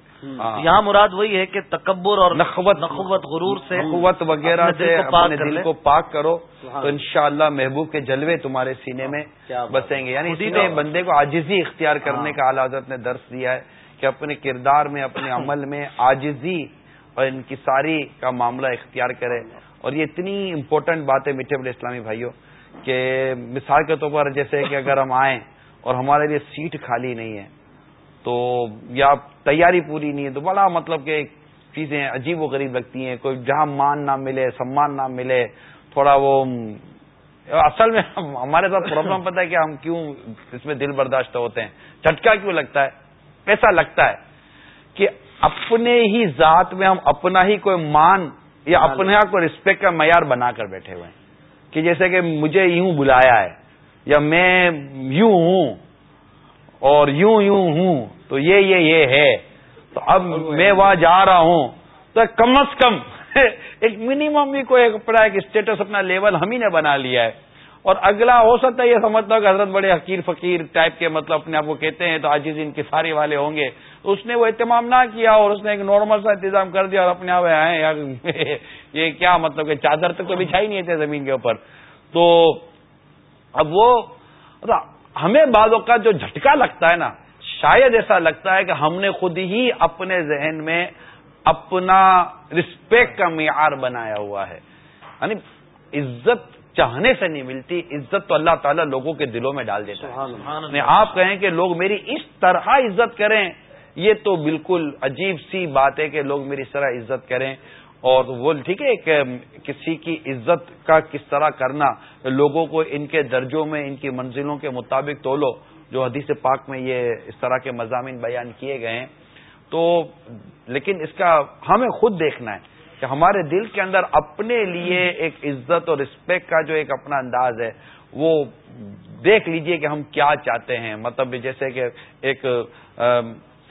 یہاں مراد وہی ہے کہ تکبر اور نخوت۔ نخوت غرور سے قوت وغیرہ سے دل کو پاک اپنے کر دل لے۔ کو پاک کرو تو انشاءاللہ محبوب کے جلوے تمہارے سینے میں بسیں گے۔ یعنی اسی نے بندے کو عاجزی اختیار کرنے کا اعلی حضرت نے درس دیا ہے کہ اپنے کردار میں اپنے عمل میں عاجزی اور انکساری کا معاملہ اختیار کرے۔ اور یہ اتنی امپورٹنٹ بات ہے میٹھے بڑے اسلامی بھائیوں کہ مثال کے طور پر جیسے کہ اگر ہم آئیں اور ہمارے لیے سیٹ خالی نہیں ہے، تو یا تیاری پوری نہیں ہے، تو بڑا مطلب کہ چیزیں عجیب و غریب لگتی ہیں، کوئی جہاں مان نہ ملے، سمان نہ ملے، تھوڑا وہ اصل میں ہمارے ساتھ پرابلم پتہ ہے کہ ہم کیوں اس میں دل برداشت ہوتے ہیں۔ جھٹکا کیوں لگتا ہے؟ ایسا لگتا ہے کہ اپنے ہی ذات میں ہم اپنا ہی کوئی مان یا اپنے کوئی رسپیکٹ کا معیار بنا کر بیٹھے ہوئے ہیں۔ کہ جیسے کہ مجھے یوں بلایا ہے یا میں یوں ہوں اور یوں یوں ہوں تو یہ یہ یہ ہے۔ تو اب میں وہاں جا رہا ہوں تو کم از کم ایک منیمم بھی کوئی اپنا ایک اسٹیٹس اپنا لیول ہم ہی نے بنا لیا ہے۔ اور اگلا ہو سکتا ہے یہ سمجھتا ہوں کہ حضرت بڑے حقیر فقیر ٹائپ کے مطلب اپنے آپ کو کہتے ہیں تو آج ان کے سارے والے ہوں گے۔ اس نے وہ اہتمام نہ کیا اور اس نے ایک نارمل سا انتظام کر دیا اور اپنے آپ آئے یار یہ کیا مطلب کہ چادر تک تو بچھائی نہیں تھے زمین کے اوپر۔ تو اب وہ ہمیں بعض اوقات جو جھٹکا لگتا ہے نا شاید ایسا لگتا ہے کہ ہم نے خود ہی اپنے ذہن میں اپنا رسپیکٹ کا معیار بنایا ہوا ہے۔ یعنی عزت چاہنے سے نہیں ملتی عزت تو اللہ تعالیٰ لوگوں کے دلوں میں ڈال دیتا ہے۔ یعنی آپ کہیں کہ لوگ میری اس طرح عزت کریں یہ تو بالکل عجیب سی بات ہے کہ لوگ میری اس طرح عزت کریں اور وہ ٹھیک ہے کہ کسی کی عزت کا کس طرح کرنا، لوگوں کو ان کے درجوں میں، ان کی منزلوں کے مطابق تولو، جو حدیث پاک میں یہ اس طرح کے مضامین بیان کیے گئے ہیں۔ تو لیکن اس کا ہمیں خود دیکھنا ہے کہ ہمارے دل کے اندر اپنے لیے ایک عزت اور رسپیکٹ کا جو ایک اپنا انداز ہے، وہ دیکھ لیجیے کہ ہم کیا چاہتے ہیں۔ مطلب جیسے کہ ایک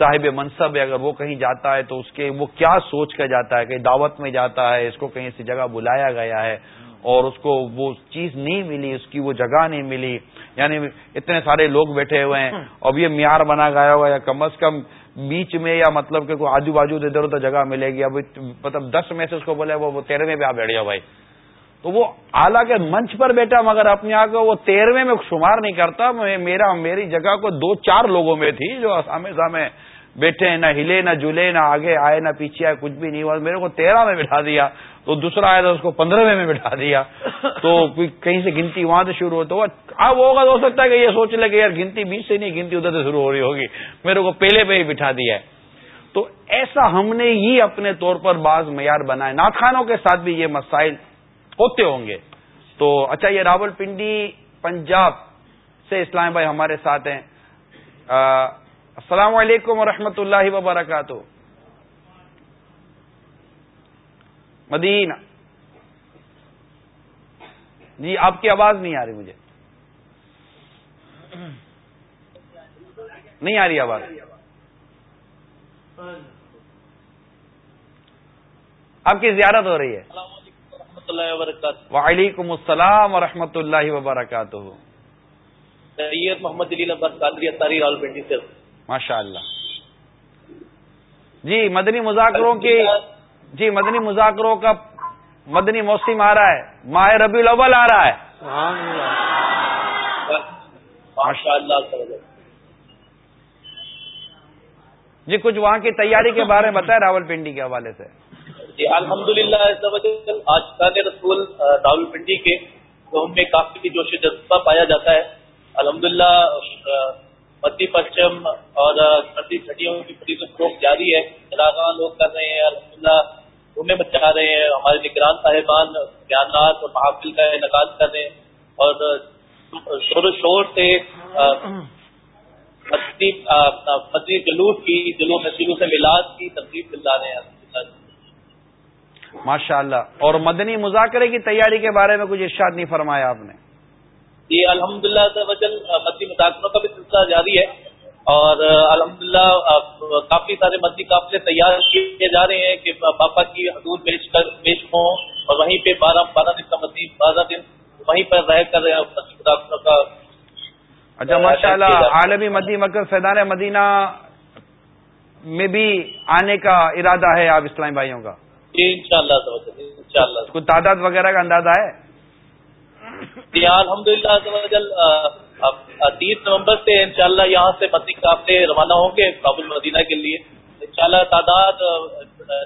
صاحب منصب ہے اگر وہ کہیں جاتا ہے تو اس کے وہ کیا سوچ کر جاتا ہے کہیں دعوت میں جاتا ہے اس کو کہیں سی جگہ بلایا گیا ہے اور اس کو وہ چیز نہیں ملی اس کی وہ جگہ نہیں ملی۔ یعنی اتنے سارے لوگ بیٹھے ہوئے ہیں۔ اب یہ معیار بنا گیا ہوا یا کم از کم بیچ میں یا مطلب کہ کوئی آجو باجو ادھر ادھر جگہ ملے گی۔ اب مطلب دس میں سے اس کو بولے وہ تیرہویں پہ آپ بیٹھ جاؤ بھائی۔ تو وہ اعلیٰ کے منچ پر بیٹھا مگر اپنے آپ کو وہ تیرہویں میں شمار نہیں کرتا۔ میرا میری جگہ کو دو چار لوگوں میں تھی جو سامنے سامنے بیٹھے نہ ہلے نہ جلے نہ آگے آئے نہ پیچھے آئے کچھ بھی نہیں ہوا۔ میرے کو تیرہ میں بٹھا دیا تو دوسرا آیا تھا اس کو پندرہویں میں بٹھا دیا۔ تو کہیں سے گنتی وہاں سے شروع ہو تو اب ہوگا ہو سکتا ہے کہ یہ سوچ لے کہ یار گنتی بیچ سے نہیں گنتی ادھر سے شروع ہو رہی ہوگی۔ میرے کو پہلے پہ ہی بٹھا دیا ہے۔ تو ایسا ہم نے ہی اپنے طور پر بعض معیار بنائے۔ ناخانوں کے ساتھ بھی یہ مسائل ہوتے ہوں گے۔ تو اچھا یہ راول پنڈی پنجاب سے اسلام بھائی ہمارے ساتھ ہیں۔ السلام علیکم ورحمۃ اللہ وبرکاتہ۔ مدینہ۔ جی آپ کی آواز نہیں آ رہی مجھے۔ نہیں آ رہی آواز۔ آپ کی زیارت ہو رہی ہے۔ وعلیکم السلام ورحمۃ اللہ وبرکاتہ۔ سید محمد عباس قادری اتاری راول پنڈی سے ماشاء اللہ جی مدنی مذاکروں کی جی مدنی مذاکروں کا مدنی موسم آ رہا ہے۔ ماہ ربی الاول آ رہا ہے۔ ماشاء اللہ۔ جی کچھ وہاں کی تیاری کے بارے میں بتائیں راول پنڈی کے حوالے سے۔ جی الحمد للہ آج خان رسول راول پنڈی کے قوم میں کافی جوش جذبہ پایا جاتا ہے۔ الحمد للہ مدی پشچم اور سردی چھٹیوں کی بڑی فروخت جاری ہے۔ علاقہ لوگ کر رہے ہیں الحمد للہ گھومے بچا رہے ہیں۔ ہمارے نگران صاحبان بیانات اور محافل کا انعقاد کر رہے ہیں۔ اور شور و شور سے مدی جلوس کی، جلوس نصیبوں سے میلاد کی تقریب دلا رہے ہیں۔ ماشاء اللہ اور مدنی مذاکرے کی تیاری کے بارے میں کچھ ارشاد نہیں فرمایا آپ نے۔ جی الحمد للہ مدی مذاکروں کا بھی سلسلہ جاری ہے اور الحمدللہ کافی سارے مدنی قافلے تیار کیے جا رہے ہیں کہ پاپا کی حضور پیش کر پیش ہوں اور وہیں پہ بارہ بارہ دن کا مدنی بارہ دن وہیں پر رہ کر کا اچھا ماشاء اللہ عالمی مدی مکر فیدان مدینہ میں بھی آنے کا ارادہ ہے آپ اسلامی بھائیوں کا۔ جی ان شاء اللہ تعداد وغیرہ کا اندازہ ہے؟ جی الحمد للہ تیس نومبر سے انشاءاللہ یہاں سے مدنی قافلے روانہ ہوں گے کابل مدینہ کے لیے۔ انشاءاللہ تعداد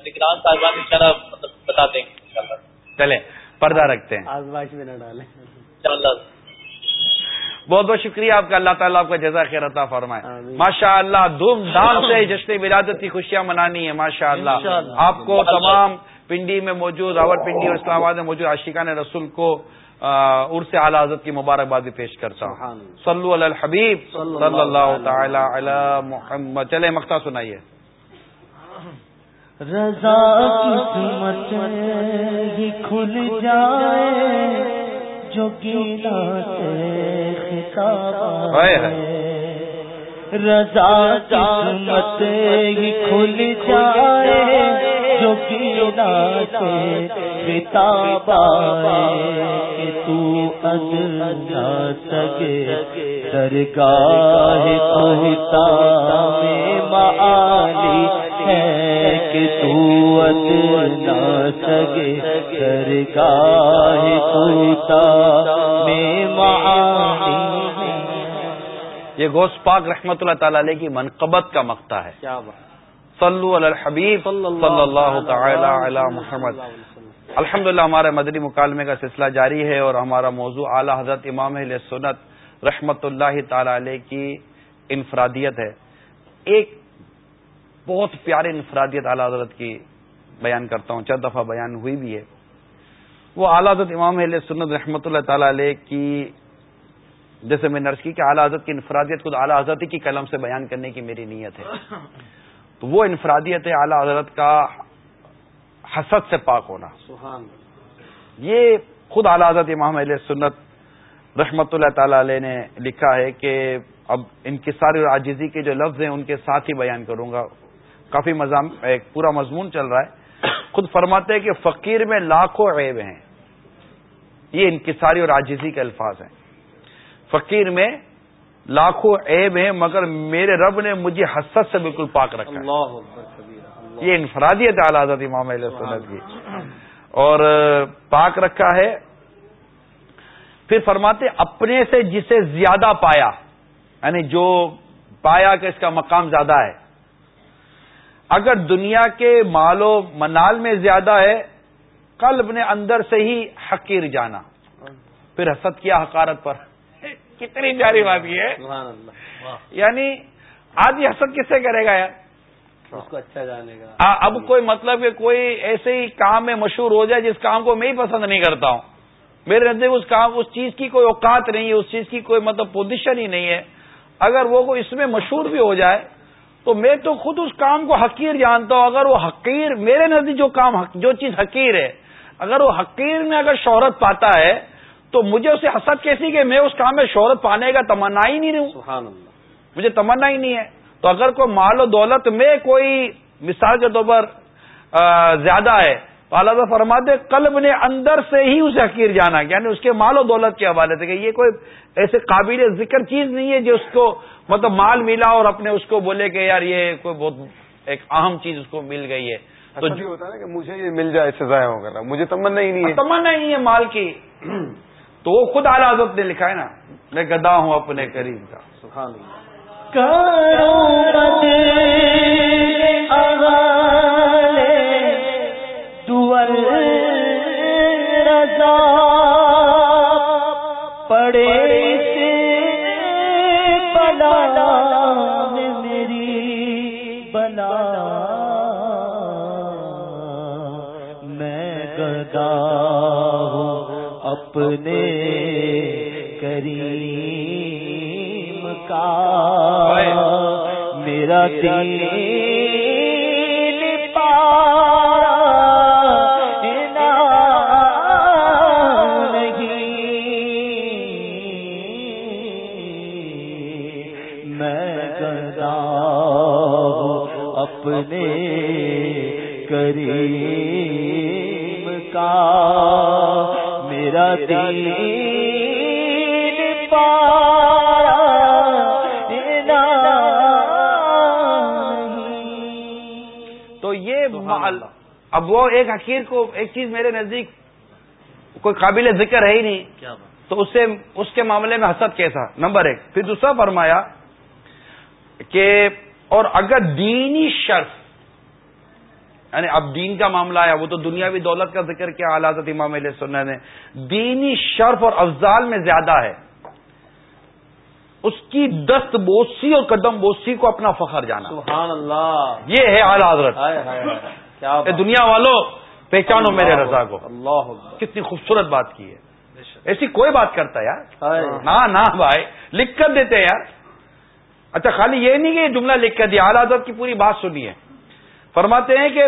نگران صاحبان ان شاء اللہ مطلب بتا دیں گے چلے پردہ رکھتے ہیں۔ آزمائش میں نہ ڈالیں۔ بہت بہت شکریہ آپ کا اللہ تعالیٰ آپ کا جزا خیر عطا فرمائے۔ ماشاء اللہ دھوم دھام سے جشن ولادت کی خوشیاں منانی ہے ماشاء اللہ آپ کو تمام پنڈی میں موجود راور پنڈی اور اسلام آباد میں موجود عاشقان رسول کو عرص اعلی حضرت کی مبارکباد بھی پیش کرتا ہوں۔ صلو علی الحبیب صلی اللہ تعالی علی محمد۔ چلے مکتا سنائیے۔ رضا قسمت ہی کھل جائے جو گیلا سے خطاب رضا قسمت ہی کھل جائے جو گیلا سے کہ تو سگے درگاہ کوتا میں معالی ہے کہ تو سگے درگاہ کوتا میں معالی یہ گوشت پاک رحمت اللہ تعالی علیہ کی منقبت کا مقتا ہے۔ کیا بات۔ صلو علی الحبیب صلی اللہ تعالی علی محمد. الحمد للہ ہمارے مدنی مکالمے کا سلسلہ جاری ہے اور ہمارا موضوع اعلی حضرت امام علیہ سنت رحمت اللہ تعالی علیہ کی انفرادیت ہے۔ ایک بہت پیارے انفرادیت اعلی حضرت کی بیان کرتا ہوں۔ چند دفعہ بیان ہوئی بھی ہے۔ وہ اعلی حضرت امام علیہ سنت رحمت اللہ تعالی علیہ کی جیسے میں نرس کی کہ اعلی حضرت کی انفرادیت خود اعلی حضرت کی قلم سے بیان کرنے کی میری نیت ہے۔ وہ انفرادیت اعلی حضرت کا حسد سے پاک ہونا۔ سبحان یہ خود اعلی حضرت امام علیہ سنت رحمت اللہ تعالی علیہ نے لکھا ہے کہ اب ان کی ساری عاجزی کے جو لفظ ہیں ان کے ساتھ ہی بیان کروں گا۔ کافی مضام ایک پورا مضمون چل رہا ہے۔ خود فرماتے ہیں کہ فقیر میں لاکھوں عیب ہیں۔ یہ انکساری اور عاجزی کے الفاظ ہیں۔ فقیر میں لاکھوں عیب ہیں مگر میرے رب نے مجھے حسد سے بالکل پاک رکھا ہے۔ یہ انفرادیت اعلی حضرت امام علیہ سنت کی۔ اور پاک رکھا ہے۔ پھر فرماتے اپنے سے جسے زیادہ پایا یعنی جو پایا کہ اس کا مقام زیادہ ہے۔ اگر دنیا کے مال و منال میں زیادہ ہے قلب نے اندر سے ہی حقیر جانا۔ پھر حسد کیا حقارت پر؟ کتنی پیاری بات یہ ہے؟ یعنی آج حسد کس سے کرے گا یار؟ اس کو اچھا جانے گا. اب کوئی مطلب کہ کوئی ایسے ہی کام میں مشہور ہو جائے جس کام کو میں ہی پسند نہیں کرتا ہوں. میرے نزدیک اس کام اس چیز کی کوئی اوقات نہیں ہے اس چیز کی کوئی مطلب پوزیشن ہی نہیں ہے. اگر وہ اس میں مشہور بھی ہو جائے تو میں تو خود اس کام کو حقیر جانتا ہوں. اگر وہ حقیر میرے نزدیک جو کام جو چیز حقیر ہے اگر وہ حقیر میں اگر شہرت پاتا ہے تو مجھے اسے حسد کیسی کہ میں اس کام میں شہرت پانے کا تمنا ہی نہیں رہوں؟ سبحان اللہ۔ مجھے تمنا ہی نہیں ہے۔ تو اگر کوئی مال و دولت میں کوئی مثال کے طور پر زیادہ ہے تو اللہ فرماتے قلب نے اندر سے ہی اسے حقیر جانا یعنی اس کے مال و دولت کے حوالے سے کہ یہ کوئی ایسے قابل ذکر چیز نہیں ہے جو اس کو مطلب مال ملا اور اپنے اس کو بولے کہ یار یہ کوئی بہت ایک اہم چیز اس کو مل گئی ہے۔ تو جو ہوتا ہے کہ مجھے یہ مل جائے سے ضائع ہو کر مجھے تمنا ہی نہیں ہے۔ تمنا ہی نہیں ہے مال کی۔ تو وہ خود اعلی حضرت نے لکھا ہے نا، میں گدا ہوں اپنے کریم کا۔ سبحان اللہ۔ اپنے کریم کا میرا دل میں گدا اپنے کریم کا۔ میرا دین پارا تو یہ اب وہ ایک حقیر کو ایک چیز میرے نزدیک کوئی قابل ذکر ہے ہی نہیں۔ تو اس سے اس کے معاملے میں حسد کیسا؟ نمبر ایک۔ پھر دوسرا فرمایا کہ اور اگر دینی شرف یعنی اب دین کا معاملہ آیا وہ تو دنیاوی دولت کا ذکر کیا حضرت امام علیہ سننا نے۔ دینی شرف اور افضال میں زیادہ ہے۔ اس کی دست بوسی اور قدم بوسی کو اپنا فخر جانا۔ سبحان اللہ۔ یہ ہے اعلی حضرت۔ دنیا والوں پہچانو میرے رضا کو۔ اللہ۔ کتنی خوبصورت بات کی ہے۔ ایسی کوئی بات کرتا ہے یار۔ نہ نہ بھائی لکھ کر دیتے ہیں یار۔ اچھا خالی یہ نہیں کہ جملہ لکھ کر دیا۔ اعلی حضرت کی پوری بات سنیے فرماتے ہیں کہ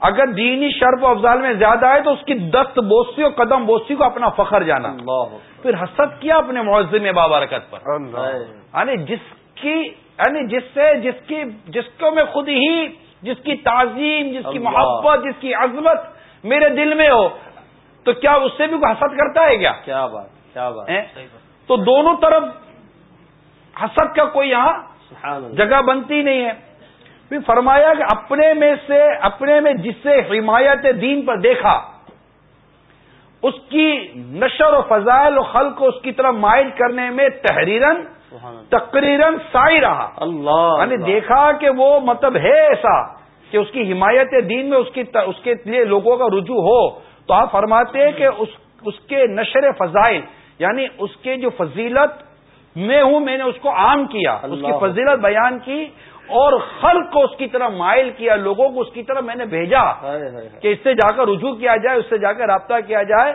اگر دینی شرف و افضال میں زیادہ ہے تو اس کی دست بوسی اور قدم بوسی کو اپنا فخر جانا اللہ۔ پھر حسد کیا اپنے معذم بابرکت پر۔ یعنی جس کی یعنی جس سے جس کی جس کو میں خود ہی جس کی تعظیم جس کی۔ محبت جس کی عظمت میرے دل میں ہو تو کیا اس سے بھی کوئی حسد کرتا ہے کیا کیا بات کیا بات؟ تو دونوں طرف حسد کا کوئی یہاں جگہ بنتی نہیں ہے پھر فرمایا کہ اپنے میں سے اپنے میں جس سے حمایت دین پر دیکھا اس کی نشر و فضائل و خلق کو اس کی طرف مائل کرنے میں تحریرن تقریرن سائی رہا۔ اللہ یعنی اللہ۔ دیکھا کہ وہ مطلب ہے ایسا کہ اس کی حمایت دین میں اس کی اس کے لیے لوگوں کا رجوع ہو۔ تو آپ فرماتے ہیں کہ اس اس کے نشر فضائل یعنی اس کے جو فضیلت میں ہوں میں نے اس کو عام کیا اس کی فضیلت بیان کی اور خلق کو اس کی طرف مائل کیا لوگوں کو اس کی طرف میں نے بھیجا۔ کہ اس سے جا کر رجوع کیا جائے اس سے جا کر رابطہ کیا جائے۔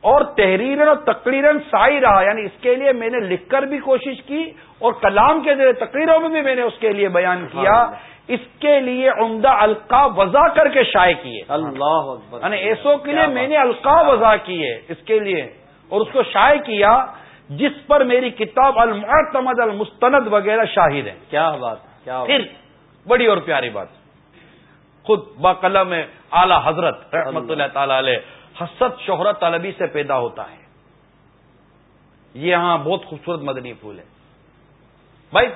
اور تحریرن اور تقریرن سائی رہا یعنی اس کے لیے میں نے لکھ کر بھی کوشش کی اور کلام کے ذریعے تقریروں میں بھی میں نے اس کے لیے بیان کیا۔ اس کے لیے عمدہ القاب وضع کر کے شائع کیے۔ اللہ یعنی ایسو کے لیے میں۔ نے القاب وضع کیے اس کے لیے اور اس کو شائع کیا جس پر میری کتاب المعتمد المستند وغیرہ شاہد ہیں۔ کیا بات۔ پھر بڑی اور پیاری بات۔ خود با قلم اعلی حضرت رحمت اللہ تعالی علیہ حسد، شہرت، طلبی سے پیدا ہوتا ہے۔ یہ یہاں بہت خوبصورت مدنی پھول ہے۔ بھائی،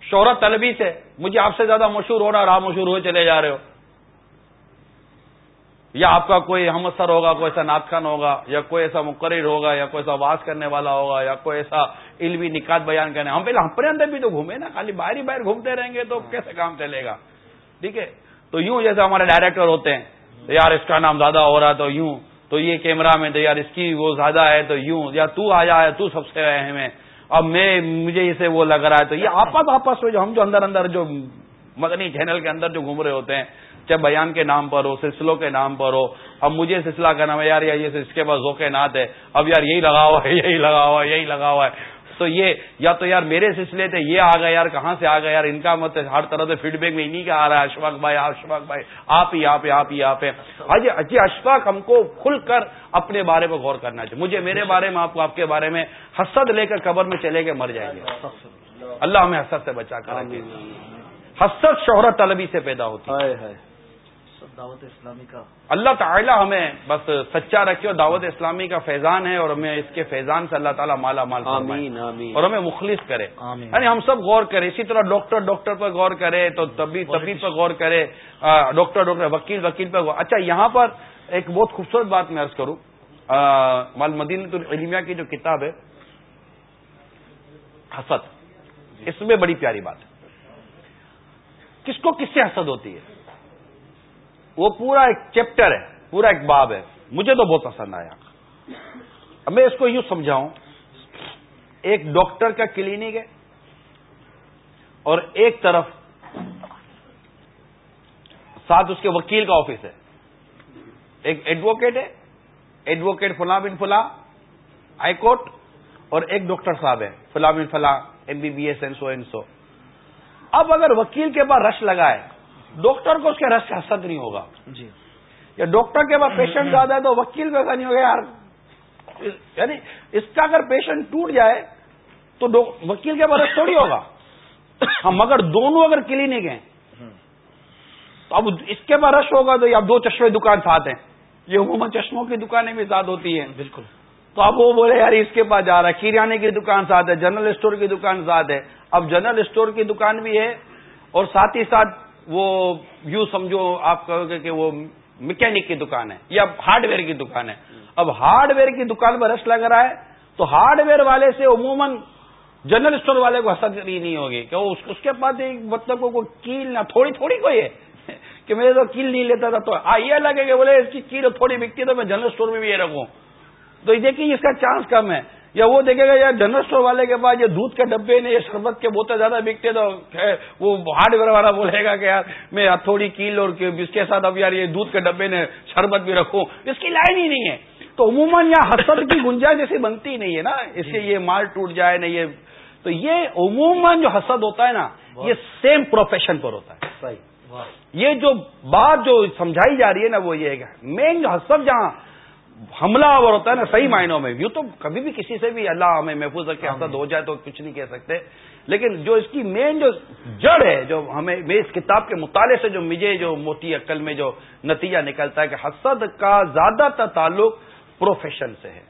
شہرت، طلبی سے مجھے آپ سے زیادہ مشہور ہونا رہا مشہور ہوئے چلے جا رہے ہو۔ یا آپ کا کوئی ہم اثر ہوگا، کوئی ایسا نعت خان ہوگا، یا کوئی ایسا مقرر ہوگا، یا کوئی ایسا واز کرنے والا ہوگا، یا کوئی ایسا علمی نکات بیان کرنے، ہم پہلے اپنے اندر بھی تو گھومے نا، خالی باہر ہی باہر گھومتے رہیں گے تو کیسے کام چلے گا؟ ٹھیک ہے؟ تو یوں جیسے ہمارے ڈائریکٹر ہوتے ہیں یار اس کا نام زیادہ ہو رہا تو یوں، تو یہ کیمرہ میں تو یار اس کی وہ زیادہ ہے تو یوں، یا تو آ جائے تو سب سے اہم ہے اب میں، مجھے اسے وہ لگ رہا ہے تو یہ آپس آپس میں جو ہم جو اندر اندر جو مدنی چینل کے اندر جو گھوم رہے ہوتے ہیں چاہے بیان کے نام پر ہو سلسلوں کے نام پر ہو اب مجھے سلسلہ کا نام ہے یار یہ اس کے پاس ذوق نعت ہے اب یار یہی لگا ہوا ہے یہی لگا ہوا ہے یہی لگا ہوا ہے۔ تو یہ یا تو یار میرے سلسلے تھے یہ آ گئے یار کہاں سے آ گئے یار؟ ان کا مت ہر طرح سے فیڈ بیک میں انہیں کا آ رہا ہے اشفاق بھائی اشفاق بھائی آپ ہی آپ ہی آپ ہی آپ اجی اجی اشفاق ہم کو کھل کر اپنے بارے میں غور کرنا چاہیے۔ مجھے میرے بارے میں آپ کو آپ کے بارے میں حسد لے کر قبر میں چلے کے مر جائیں گے۔ اللہ ہمیں حسد سے بچا کر حسد شہرت طلبی سے پیدا ہوتی ہے۔ دعوت اسلامی کا۔ اللہ تعالی ہمیں بس سچا رکھے اور دعوت اسلامی کا فیضان ہے اور ہمیں اس کے فیضان سے اللہ تعالیٰ مالا مال فرمائے۔ آمین آمین۔ اور ہمیں مخلص کرے۔ یعنی ہم سب غور کریں اسی طرح ڈاکٹر ڈاکٹر پر غور کرے تو طبیب طبیب پر غور کرے ڈاکٹر ڈاکٹر وکیل وکیل پر غور۔ اچھا یہاں پر ایک بہت خوبصورت بات میں عرض کروں۔ مال مدینہ العلمیہ کی جو کتاب ہے حسد۔ اس میں بڑی پیاری بات ہے۔ کس کو کس سے حسد ہوتی ہے؟ وہ پورا ایک چیپٹر ہے، پورا ایک باب ہے۔ مجھے تو بہت پسند آیا۔ اب میں اس کو یوں سمجھاؤں۔ ایک ڈاکٹر کا کلینک ہے اور ایک طرف ساتھ اس کے وکیل کا آفس ہے۔ ایک ایڈوکیٹ ہے، ایڈوکیٹ فلاں بن فلاں، ہائی کورٹ، اور ایک ڈاکٹر صاحب ہے، فلاں بن فلاں M B B S and so and so اب اگر وکیل کے پاس رش لگا ہے ڈاکٹر کو اس کے رش سے حسد نہیں ہوگا۔ جی۔ یا ڈاکٹر کے پاس پیشنٹ زیادہ ہے تو وکیل ایسا نہیں ہوگا یار۔ یعنی اس کا اگر پیشنٹ ٹوٹ جائے تو وکیل کے برس تھوڑی ہوگا۔ ہم اگر دونوں اگر کلینک ہیں تو اب اس کے بعد رش ہوگا تو اب دو چشمے دکان ساتھ ہیں۔ یہ عموماً چشموں کی دکانیں بھی ساتھ ہوتی ہیں۔ بالکل۔ تو اب وہ بولے یار اس کے پاس جا رہا ہے۔ کریانے کی دکان ساتھ ہے جنرل اسٹور کی دکان ساتھ ہے۔ اب جنرل اسٹور کی دکان بھی ہے اور ساتھ ہی ساتھ وہ یوں سمجھو آپ کہو گے کہ وہ میکینک کی دکان ہے یا ہارڈ ویئر کی دکان ہے۔ اب ہارڈ ویئر کی دکان پر رش لگ رہا ہے تو ہارڈ ویئر والے سے عموماً جنرل اسٹور والے کو حسد کری نہیں ہوگی کہ اس کے پاس ایک مطلب کو کیل نہ تھوڑی تھوڑی کوئی ہے کہ میں تو کیل نہیں لیتا تھا تو یہ لگے کہ بولے اس کی کیل تھوڑی بکتی تو میں جنرل اسٹور میں بھی یہ رکھوں۔ تو یہ دیکھیے اس کا چانس کم ہے۔ یا وہ دیکھے گا یار جنرل اسٹور والے کے پاس یہ دودھ کے ڈبے نے یہ شربت کے بہت زیادہ بکتے تو وہ ہارڈ ویئر والا بولے گا کہ یار میں تھوڑی کیل اور اس کے ساتھ اب یار یہ دودھ کے ڈبے نے شربت بھی رکھوں۔ اس کی لائن ہی نہیں ہے۔ تو عموماً یہاں حسد کی گنجائش جیسی بنتی نہیں ہے نا۔ اس سے یہ مال ٹوٹ جائے نا یہ تو یہ عموماً جو حسد ہوتا ہے نا یہ سیم پروفیشن پر ہوتا ہے۔ صحیح۔ یہ جو بات جو سمجھائی جا رہی ہے نا وہ یہ ہے مین جو حسد جہاں حملہ آور ہوتا ہے نا صحیح معنوں میں. یوں تو کبھی بھی کسی سے بھی اللہ ہمیں محفوظ رکھے حسد ہو جائے تو کچھ نہیں کہہ سکتے. لیکن جو اس کی مین جو جڑ ہے، جو ہمیں میں اس کتاب کے مطالعے سے جو مجھے جو موٹی عقل میں جو نتیجہ نکلتا ہے کہ حسد کا زیادہ تر تعلق پروفیشن سے ہے.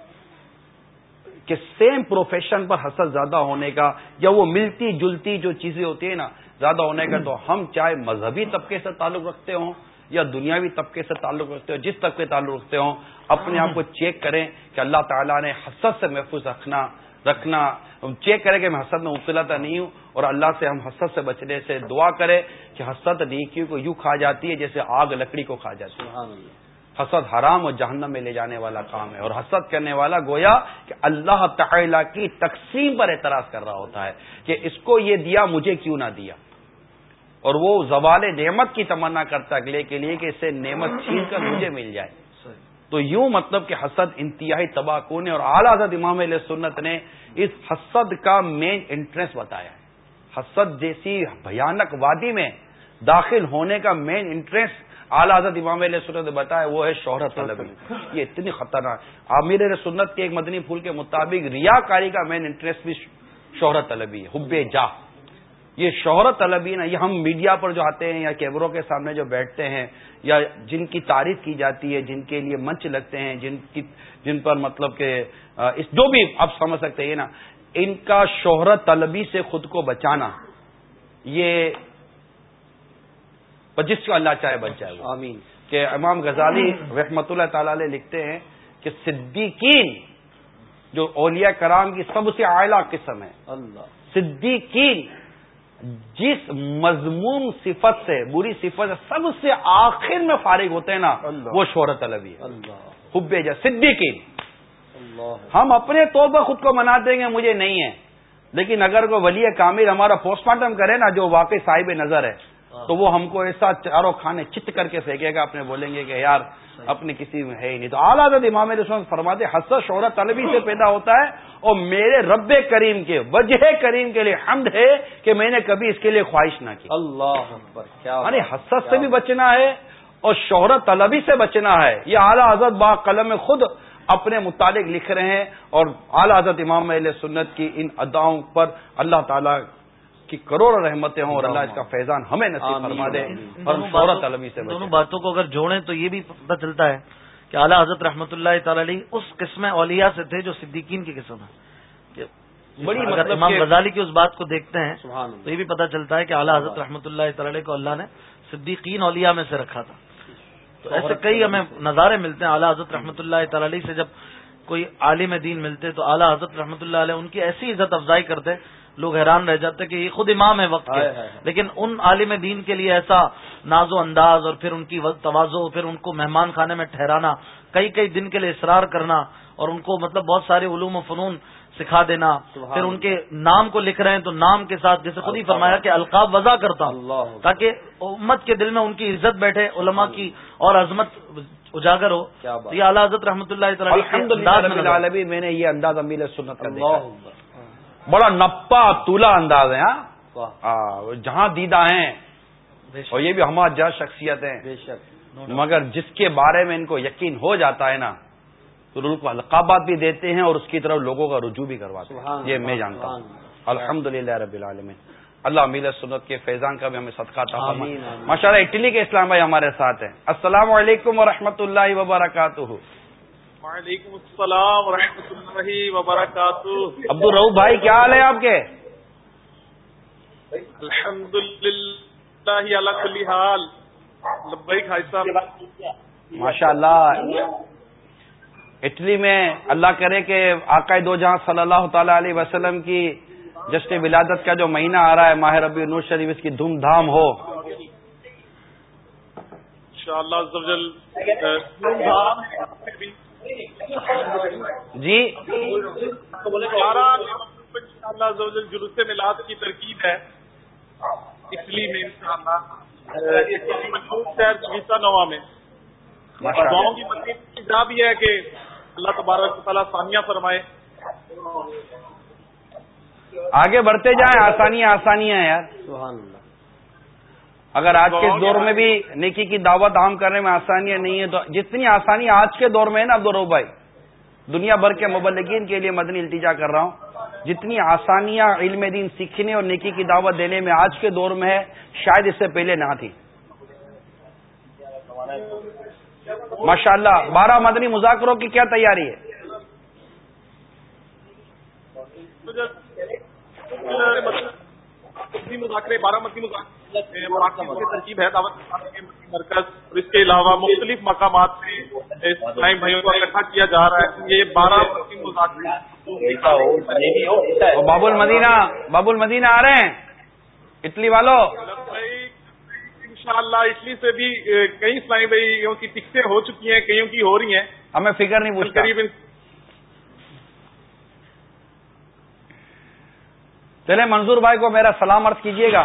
کہ سیم پروفیشن پر حسد زیادہ ہونے کا یا وہ ملتی جلتی جو چیزیں ہوتی ہیں نا، زیادہ ہونے کا، تو ہم چاہے مذہبی طبقے سے تعلق رکھتے ہوں یا دنیاوی طبقے سے تعلق رکھتے ہوں جس طبقے تعلق رکھتے ہوں اپنے آپ کو چیک کریں کہ اللہ تعالیٰ نے حسد سے محفوظ رکھنا رکھنا۔ چیک کریں کہ میں حسد میں مبتلا نہیں ہوں۔ اور اللہ سے ہم حسد سے بچنے سے دعا کریں کہ حسد نیکیوں کو یوں کھا جاتی ہے جیسے آگ لکڑی کو کھا جاتی ہے۔ حسد حرام اور جہنم میں لے جانے والا کام ہے۔ اور حسد کرنے والا گویا کہ اللہ تعالی کی تقسیم پر اعتراض کر رہا ہوتا ہے کہ اس کو یہ دیا مجھے کیوں نہ دیا؟ اور وہ زوال نعمت کی تمنا کرتا اگلے کے لیے کہ اسے نعمت چھین کر مجھے مل جائے۔ تو یوں مطلب کہ حسد انتہائی تباہ کون اور اعلیٰ حضرت امام علیہ سنت نے اس حسد کا مین انٹرسٹ بتایا ہے۔ حسد جیسی بھیانک وادی میں داخل ہونے کا مین انٹرسٹ اعلیٰ حضرت امام علیہ سنت نے بتایا، وہ ہے شہرت طلبی یہ اتنی خطرناک۔ عامر سنت کے ایک مدنی پھول کے مطابق ریا کاری کا مین انٹرسٹ بھی شہرت طلبی ہے، حب جا یہ شہرت طلبی نا یہ ہم میڈیا پر جو آتے ہیں یا کیمروں کے سامنے جو بیٹھتے ہیں یا جن کی تعریف کی جاتی ہے جن کے لیے منچ لگتے ہیں جن کی جن پر مطلب کہ جو بھی آپ سمجھ سکتے ہیں نا ان کا شہرت طلبی سے خود کو بچانا یہ جس کو اللہ چاہے بچ جائے آمین۔ کہ امام غزالی رحمت اللہ تعالی لکھتے ہیں کہ صدیقین جو اولیاء کرام کی سب سے اعلیٰ قسم ہے۔ اللہ۔ صدیقین جس مضمون صفت سے بری صفت سے سب سے آخر میں فارغ ہوتے ہیں نا وہ شہرت طلبی ہے۔ حب جا صدیقین۔ ہم اپنے طور پر خود کو منا دیں گے مجھے نہیں ہے۔ لیکن اگر کوئی ولی کامل ہمارا پوسٹ مارٹم کرے نا جو واقعی صاحب نظر ہے تو وہ ہم کو ایسا چاروں کھانے چت کر کے پھینکے گا اپنے بولیں گے کہ یار اپنے کسی میں ہے ہی نہیں۔ تو اعلیٰ امام رسول فرماتے حسر شہرت طلبی سے پیدا ہوتا ہے اور میرے رب کریم کے وجہ کریم کے لیے حمد ہے کہ میں نے کبھی اس کے لیے خواہش نہ کی۔ اللہ یعنی حسرت سے بھی بچنا ہے اور شہرت طلبی سے بچنا ہے۔ یہ اعلیٰ حضرت با قلم میں خود اپنے متعلق لکھ رہے ہیں اور اعلیٰ حضرت امام علیہ سنت کی ان اداؤں پر اللہ تعالیٰ کی کروڑ رحمتیں ہوں اور اللہ اس کا فیضان ہمیں نصیب فرما دے اور سے دونوں باتوں کو اگر جوڑیں تو یہ بھی پتہ چلتا ہے کہ اعلیٰ حضرت رحمۃ اللہ تعالی علیہ اس قسم اولیاء سے تھے جو صدیقین کی قسم ہے بڑی مطلب امام غزالی کی اس بات کو دیکھتے ہیں تو یہ بھی پتہ چلتا ہے کہ اعلیٰ حضرت رحمۃ اللہ. تعالی کو اللہ نے صدیقین اولیاء میں سے رکھا تھا. تو ایسے کئی ہمیں نظارے ملتے ہیں اعلیٰ حضرت رحمۃ اللہ تعالی سے جب کوئی عالم دین ملتے تو اعلیٰ حضرت رحمۃ اللہ علیہ ان کی ایسی عزت افزائی کرتے لوگ حیران رہ جاتے کہ یہ خود امام ہے وقت کے۔ لیکن ان عالم دین کے لیے ایسا ناز و انداز اور پھر ان کی توازو پھر ان کو مہمان خانے میں ٹھہرانا کئی کئی دن کے لیے اصرار کرنا اور ان کو مطلب بہت سارے علوم و فنون سکھا دینا۔ پھر ان کے نام کو لکھ رہے ہیں تو نام کے ساتھ جیسے خود ہی فرمایا کہ القاب وضع کرتا ہوں۔ تاکہ امت کے دل میں ان کی عزت بیٹھے علماء کی اور عظمت اجاگر ہو۔ یہ اعلیٰ حضرت رحمۃ اللہ میں نے یہ انداز امیل سنت بڑا نپا تولا انداز ہے ہاں؟ جہاں دیدہ ہیں اور یہ بھی ہمارا جا شخصیت ہیں مگر جس کے بارے میں ان کو یقین ہو جاتا ہے نا کو القابات بھی دیتے ہیں اور اس کی طرف لوگوں کا رجوع بھی کرواتے ہیں۔ یہ میں جانتا ہوں۔ الحمد للہ رب العالمین۔ اللہ امیر سنت کے فیضان کا بھی ہمیں صدقہ تھا۔ ماشاء اللہ اٹلی کے اسلام بھائی ہمارے ساتھ ہیں۔ السلام علیکم ورحمۃ اللہ وبرکاتہ۔ وعلیکم السلام ورحمۃ اللہ وبرکاتہ۔ عبد الرؤ بھائی کیا حال ہے آپ کے؟ الحمد للہ کلی حال۔ لبیک حاج صاحب۔ ماشاء اللہ۔ اٹلی میں اللہ کرے کہ آقا دو جہاں صلی اللہ تعالی علیہ وسلم کی جشن ولادت کا جو مہینہ آ رہا ہے ماہ ربی نور شریف اس کی دھوم دھام ہو۔ انشاءاللہ جی؟ جلوس میلاد کی ترکیب ہے۔ اٹلی میں مشہور شہر چویسا نوا میں۔ گاؤں کی مسجد جا بھی ہے کہ اللہ تبارک تعالیٰ ثانیہ فرمائے۔ آگے بڑھتے جائیں آسانیاں آسانیاں یار۔ سبحان اللہ۔ اگر آج کے دور میں بھی نیکی کی دعوت عام کرنے میں آسانیاں نہیں ہیں تو جتنی آسانی آج کے دور میں ہے نا عبد بھائی دنیا بھر کے مبلگین کے لیے مدنی التجا کر رہا ہوں۔ جتنی آسانیاں علم دین سیکھنے اور نیکی کی دعوت دینے میں آج کے دور میں ہے شاید اس سے پہلے نہ تھی۔ ماشاء اللہ بارہ مدنی مذاکروں کی کیا تیاری ہے؟ مذاکرے بارہ مدنی مذاکرے۔ کی ترکیب ہے دعوت کے مرکز اور اس کے علاوہ مختلف مقامات سے اسلامی بھائیوں کو اکٹھا کیا جا رہا ہے۔ یہ بارہ باب المدینہ باب المدینہ آ رہے ہیں۔ اٹلی والوں انشاءاللہ اٹلی سے بھی کئی اسلامی بھائیوں کی ٹکٹیں ہو چکی ہیں کئیوں کی ہو رہی ہیں۔ ہمیں فکر نہیں پوچھتا۔ قریب چلے منظور بھائی کو میرا سلام عرض کیجیے گا۔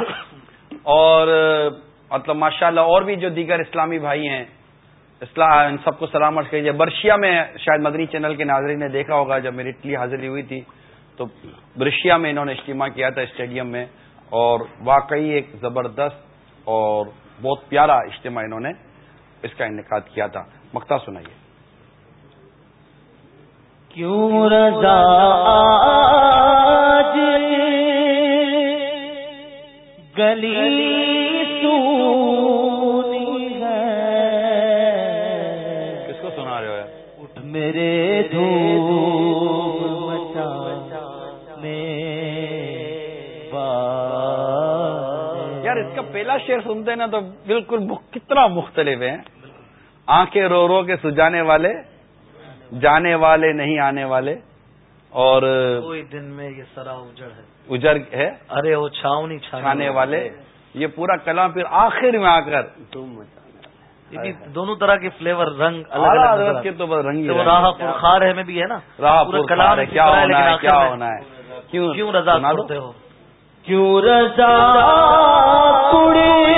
اور مطلب ماشاءاللہ اور بھی جو دیگر اسلامی بھائی ہیں اسلام ان سب کو سلام عرض کیجیے برشیا میں شاید مدنی چینل کے ناظرین نے دیکھا ہوگا جب میری اٹلی حاضری ہوئی تھی، تو برشیا میں انہوں نے اجتماع کیا تھا اسٹیڈیم میں، اور واقعی ایک زبردست اور بہت پیارا اجتماع انہوں نے اس کا انعقاد کیا تھا۔ مکتا سنائیے۔ کیوں رضا آج گلی سونی ہے۔ کس کو سنا رہے ہو؟ اٹھ۔ میرے مچا میں یار اس کا پہلا شعر سنتے نا تو بالکل کتنا مختلف ہے آنکھیں رو رو کے سجانے والے جانے والے نہیں آنے والے۔ اور کوئی دن میں یہ سرا اجڑ ہے۔ اجر ہے؟ ارے وہ چھاؤنی چھانے والے یہ پورا کلام پھر آخر میں آ کر۔ دونوں طرح کے فلیور رنگ الگ الگ کے تو رنگ راہ۔ پرخار ہے میں بھی ہے نا؟ راہ کلام ہے، کیا ہونا ہے کیا ہونا ہے؟ کیوں؟ کیوں رضا؟ کرتے ہو؟ کیوں رضا کڑے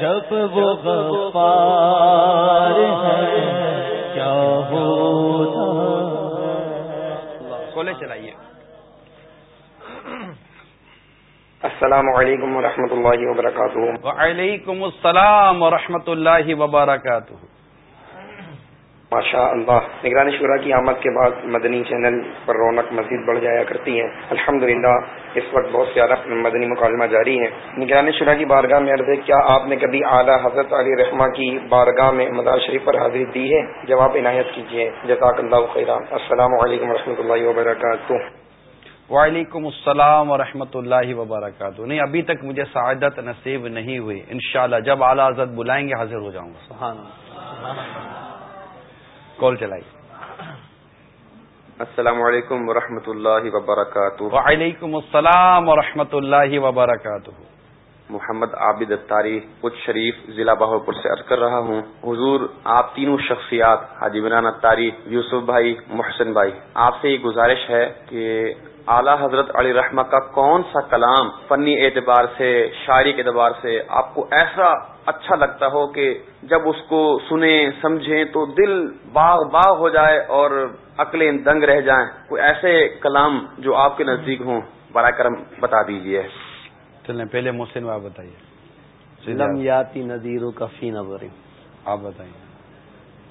جب وہ غفار ہے السلام علیکم ورحمۃ اللہ وبرکاتہ۔ وعلیکم السلام ورحمۃ اللہ وبرکاتہ۔ ماشاء اللہ نگرانی شورا کی آمد کے بعد مدنی چینل پر رونق مزید بڑھ جایا کرتی ہے الحمدللہ اس وقت بہت پیارا مدنی مکالمہ جاری ہے نگرانی شورا کی بارگاہ میں عرض ہے کیا آپ نے کبھی اعلیٰ حضرت علی رحمہ کی بارگاہ میں مدار شریف پر حاضری دی ہے؟ جواب عنایت کیجیے جزاک اللہ خیرہ السلام علیکم ورحمۃ اللہ وبرکاتہ۔ وعلیکم السلام ورحمۃ اللہ وبرکاتہ۔ نہیں ابھی تک مجھے سعادت نصیب نہیں ہوئی انشاءاللہ جب اعلیٰ حضرت بلائیں گے حاضر ہو جاؤں گا۔ سبحان اللہ۔ کال چلائیے۔ السلام علیکم ورحمۃ اللہ وبرکاتہ۔ وعلیکم السلام ورحمۃ اللہ وبرکاتہ۔ محمد عابد اتاری کچھ شریف ضلع بہاولپور سے عرض کر رہا ہوں حضور آپ تینوں شخصیات حاجی عمران اتاری یوسف بھائی محسن بھائی آپ سے یہ گزارش ہے کہ اعلیٰ حضرت علی رحمہ کا کون سا کلام فنی اعتبار سے شاعری کے اعتبار سے آپ کو ایسا اچھا لگتا ہو کہ جب اس کو سنیں سمجھیں تو دل باغ باغ ہو جائے اور عقلیں دنگ رہ جائیں۔ کوئی ایسے کلام جو آپ کے نزدیک ہوں برائے کرم بتا دیجیے چلیں پہلے محسن آپ بتائیے۔ لم یاتی نذیروں کا فی نظر آپ بتائیے۔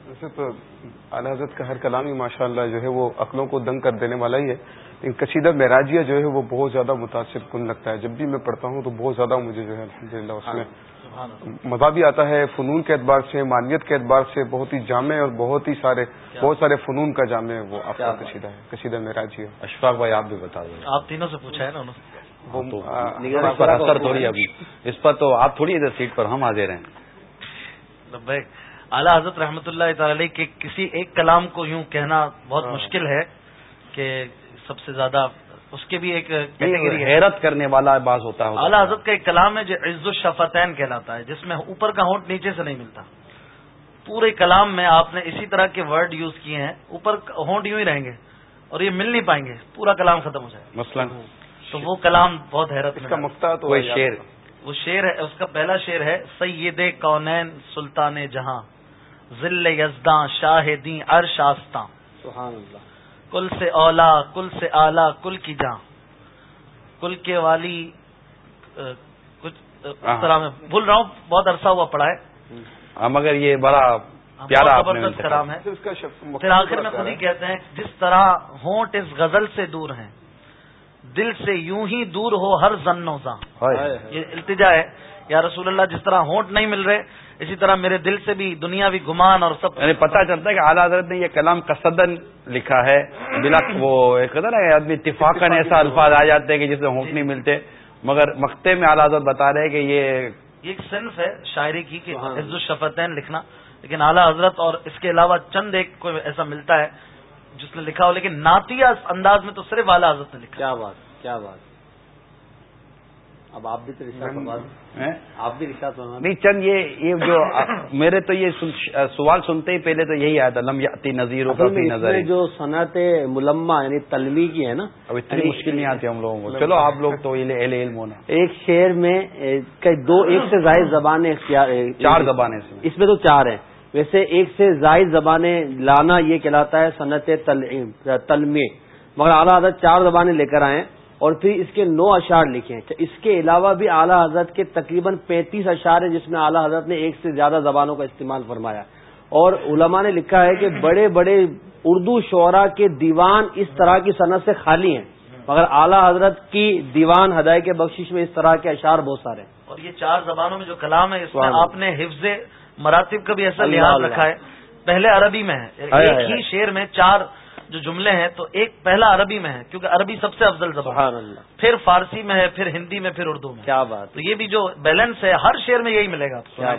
ویسے تو اعلی حضرت کا ہر کلام ہی ماشاء اللہ جو ہے وہ عقلوں کو دنگ کر دینے والا ہی ہے۔ کشیدہ معراجیہ جو ہے وہ بہت زیادہ متاثر کن لگتا ہے۔ جب بھی میں پڑھتا ہوں تو بہت زیادہ مجھے جو ہے الحمد للہ اس میں مزہ بھی آتا ہے۔ فنون کے اعتبار سے مانیت کے اعتبار سے بہت ہی جامع اور بہت ہی سارے بہت سارے فنون کا جامع وہ آپ کا کشیدہ ہے کشیدہ معراجیہ۔ اشفاق بھائی آپ بھی بتا دیں آپ تینوں سے پوچھا ہے نا اس پر اثر تھوڑی ابھی۔ اس پر تو آپ تھوڑی ادھر سیٹ پر ہم حاضر ہیں۔ بھائی اعلیٰ حضرت رحمۃ اللہ تعالی کے کسی ایک کلام کو یوں کہنا بہت مشکل ہے کہ سب سے زیادہ اس کے بھی ایک کیٹیگری حیرت کرنے والا بعض ہوتا ہے اعلیٰ حضرت کا ایک کلام ہے جو عز الشفتین کہلاتا ہے جس میں اوپر کا ہونٹ نیچے سے نہیں ملتا۔ پورے کلام میں آپ نے اسی طرح کے ورڈ یوز کیے ہیں اوپر ہونٹ یوں ہی رہیں گے اور یہ مل نہیں پائیں گے پورا کلام ختم ہو جائے۔ مثلا تو وہ کلام بہت حیرت اس کا مفتا تو شیر وہ شیر ہے اس کا پہلا شیر ہے سید کونین سلطان جہاں ذل یزداں شاہ دیں ارش آستاں۔ سبحان اللہ۔ کل سے اولا کل سے آلہ کل کی جاں کل کے والی کچھ اس طرح میں بھول رہا ہوں بہت عرصہ ہوا پڑا ہے۔ ہم اگر یہ بڑا پیارا زبردست کلام ہے۔ پھر آخر میں خود ہی کہتے ہیں جس طرح ہونٹ اس غزل سے دور ہیں دل سے یوں ہی دور ہو ہر زن و زاں۔ یہ التجا ہے۔ یا رسول اللہ جس طرح ہونٹ نہیں مل رہے اسی طرح میرے دل سے بھی دنیا بھی گمان اور سب یعنی پتا چلتا ہے کہ اعلیٰ حضرت نے یہ کلام کسدن لکھا ہے۔ بلا وہ آدمی اتفاق ایسا الفاظ آ جاتے ہیں کہ جس میں ہونٹ نہیں ملتے۔ مگر مکتے میں اعلیٰ حضرت بتا رہے ہیں کہ یہ ایک صنف ہے شاعری کی کہ عز الشفتین لکھنا۔ لیکن اعلیٰ حضرت اور اس کے علاوہ چند ایک کوئی ایسا ملتا ہے جس نے لکھا ہو لیکن ناتیہ انداز میں تو صرف اعلیٰ حضرت نے لکھا۔ کیا بات کیا بات۔ اب آپ بھی تو آپ بھی رشتہ نہیں چند یہ یہ جو میرے تو یہ سوال سنتے ہی پہلے تو یہی آیا تھا لم یاتی نظیروں کا نظر جو صنعت ملما یعنی تلمی کی ہے نا اب اتنی مشکل نہیں آتی ہم لوگوں کو۔ چلو آپ لوگ تو علم ہونا۔ ایک شعر میں دو ایک سے زائد زبانیں اختیار چار زبانیں اس میں۔ تو چار ہیں۔ ویسے ایک سے زائد زبانیں لانا یہ کہلاتا ہے صنعت تلمی مگر اعلیٰ چار زبانیں لے کر آئے اور پھر اس کے نو اشعار لکھے ہیں اس کے علاوہ بھی اعلیٰ حضرت کے تقریباً پینتیس اشعار ہیں جس میں اعلیٰ حضرت نے ایک سے زیادہ زبانوں کا استعمال فرمایا۔ اور علماء نے لکھا ہے کہ بڑے بڑے اردو شعرا کے دیوان اس طرح کی صنعت سے خالی ہیں۔ مگر اعلیٰ حضرت کی دیوان ہدایت کے بخشش میں اس طرح کے اشعار بہت سارے ہیں۔ اور یہ چار زبانوں میں جو کلام ہے اس میں آپ نے حفظ مراتب کا بھی ایسا لحاظ رکھا ہے۔ پہلے عربی میں ہے۔ ایک ہی شعر میں چار جو جملے ہیں تو ایک پہلا عربی میں ہے کیونکہ عربی سب سے افضل زبان اللہ۔ پھر فارسی میں ہے پھر ہندی میں پھر اردو میں۔ کیا بات۔ تو یہ بھی جو بیلنس ہے ہر شعر میں یہی ملے گا کیا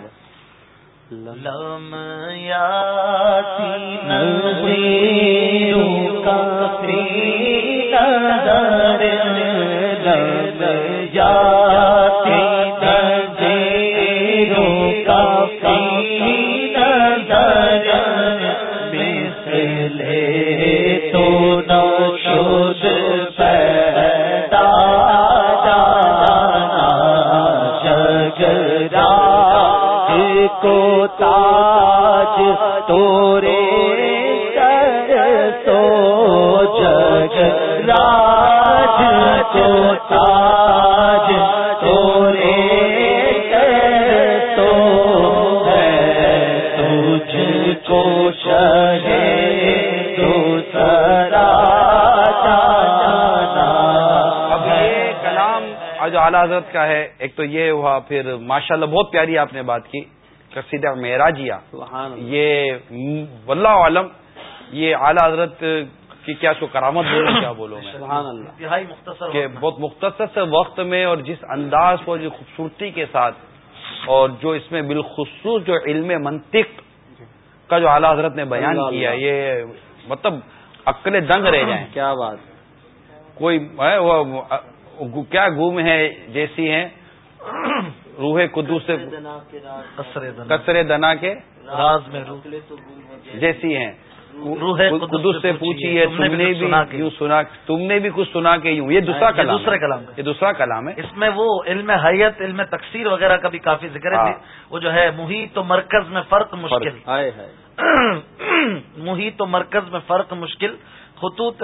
کو تاج، تورے سو جگ، راج کو تاج، تورے تو ہے، تجھ کو شہے جو اعلیٰ حضرت کا ہے۔ ایک تو یہ ہوا، پھر ماشاءاللہ بہت پیاری آپ نے بات کی۔ قصیدہ معراجیہ. یہ واللہ عالم یہ اعلیٰ حضرت کی کیا سو کرامت بولوں کیا بولوں میں؟ مختصر کہ بہت مختصر سے وقت میں اور جس انداز کو جو خوبصورتی کے ساتھ اور جو اس میں بالخصوص جو علم منطق کا جو اعلیٰ حضرت نے بیان کیا یہ مطلب عقلیں دنگ رہ جائیں۔ کیا بات؟ کوئی کیا گم ہے جیسی ہیں۔ روح قدو سے قصر دنا کثر دنا. کے راز میں روح. جیسی ہیں۔ روح قدس سے پوچھی ہے تم نے بھی یوں سنا تم نے بھی کچھ سنا کے یوں۔ یہ دوسرا یہ کلام دوسرے ہے۔ کلام۔ یہ دوسرا کلام ہے۔ اس میں وہ علم حیت علم تقسیر وغیرہ کا بھی کافی ذکر ہے۔ ہاں۔ وہ جو ہے محیط و مرکز میں فرق مشکل۔ محیط و مرکز میں فرق مشکل۔ خطوط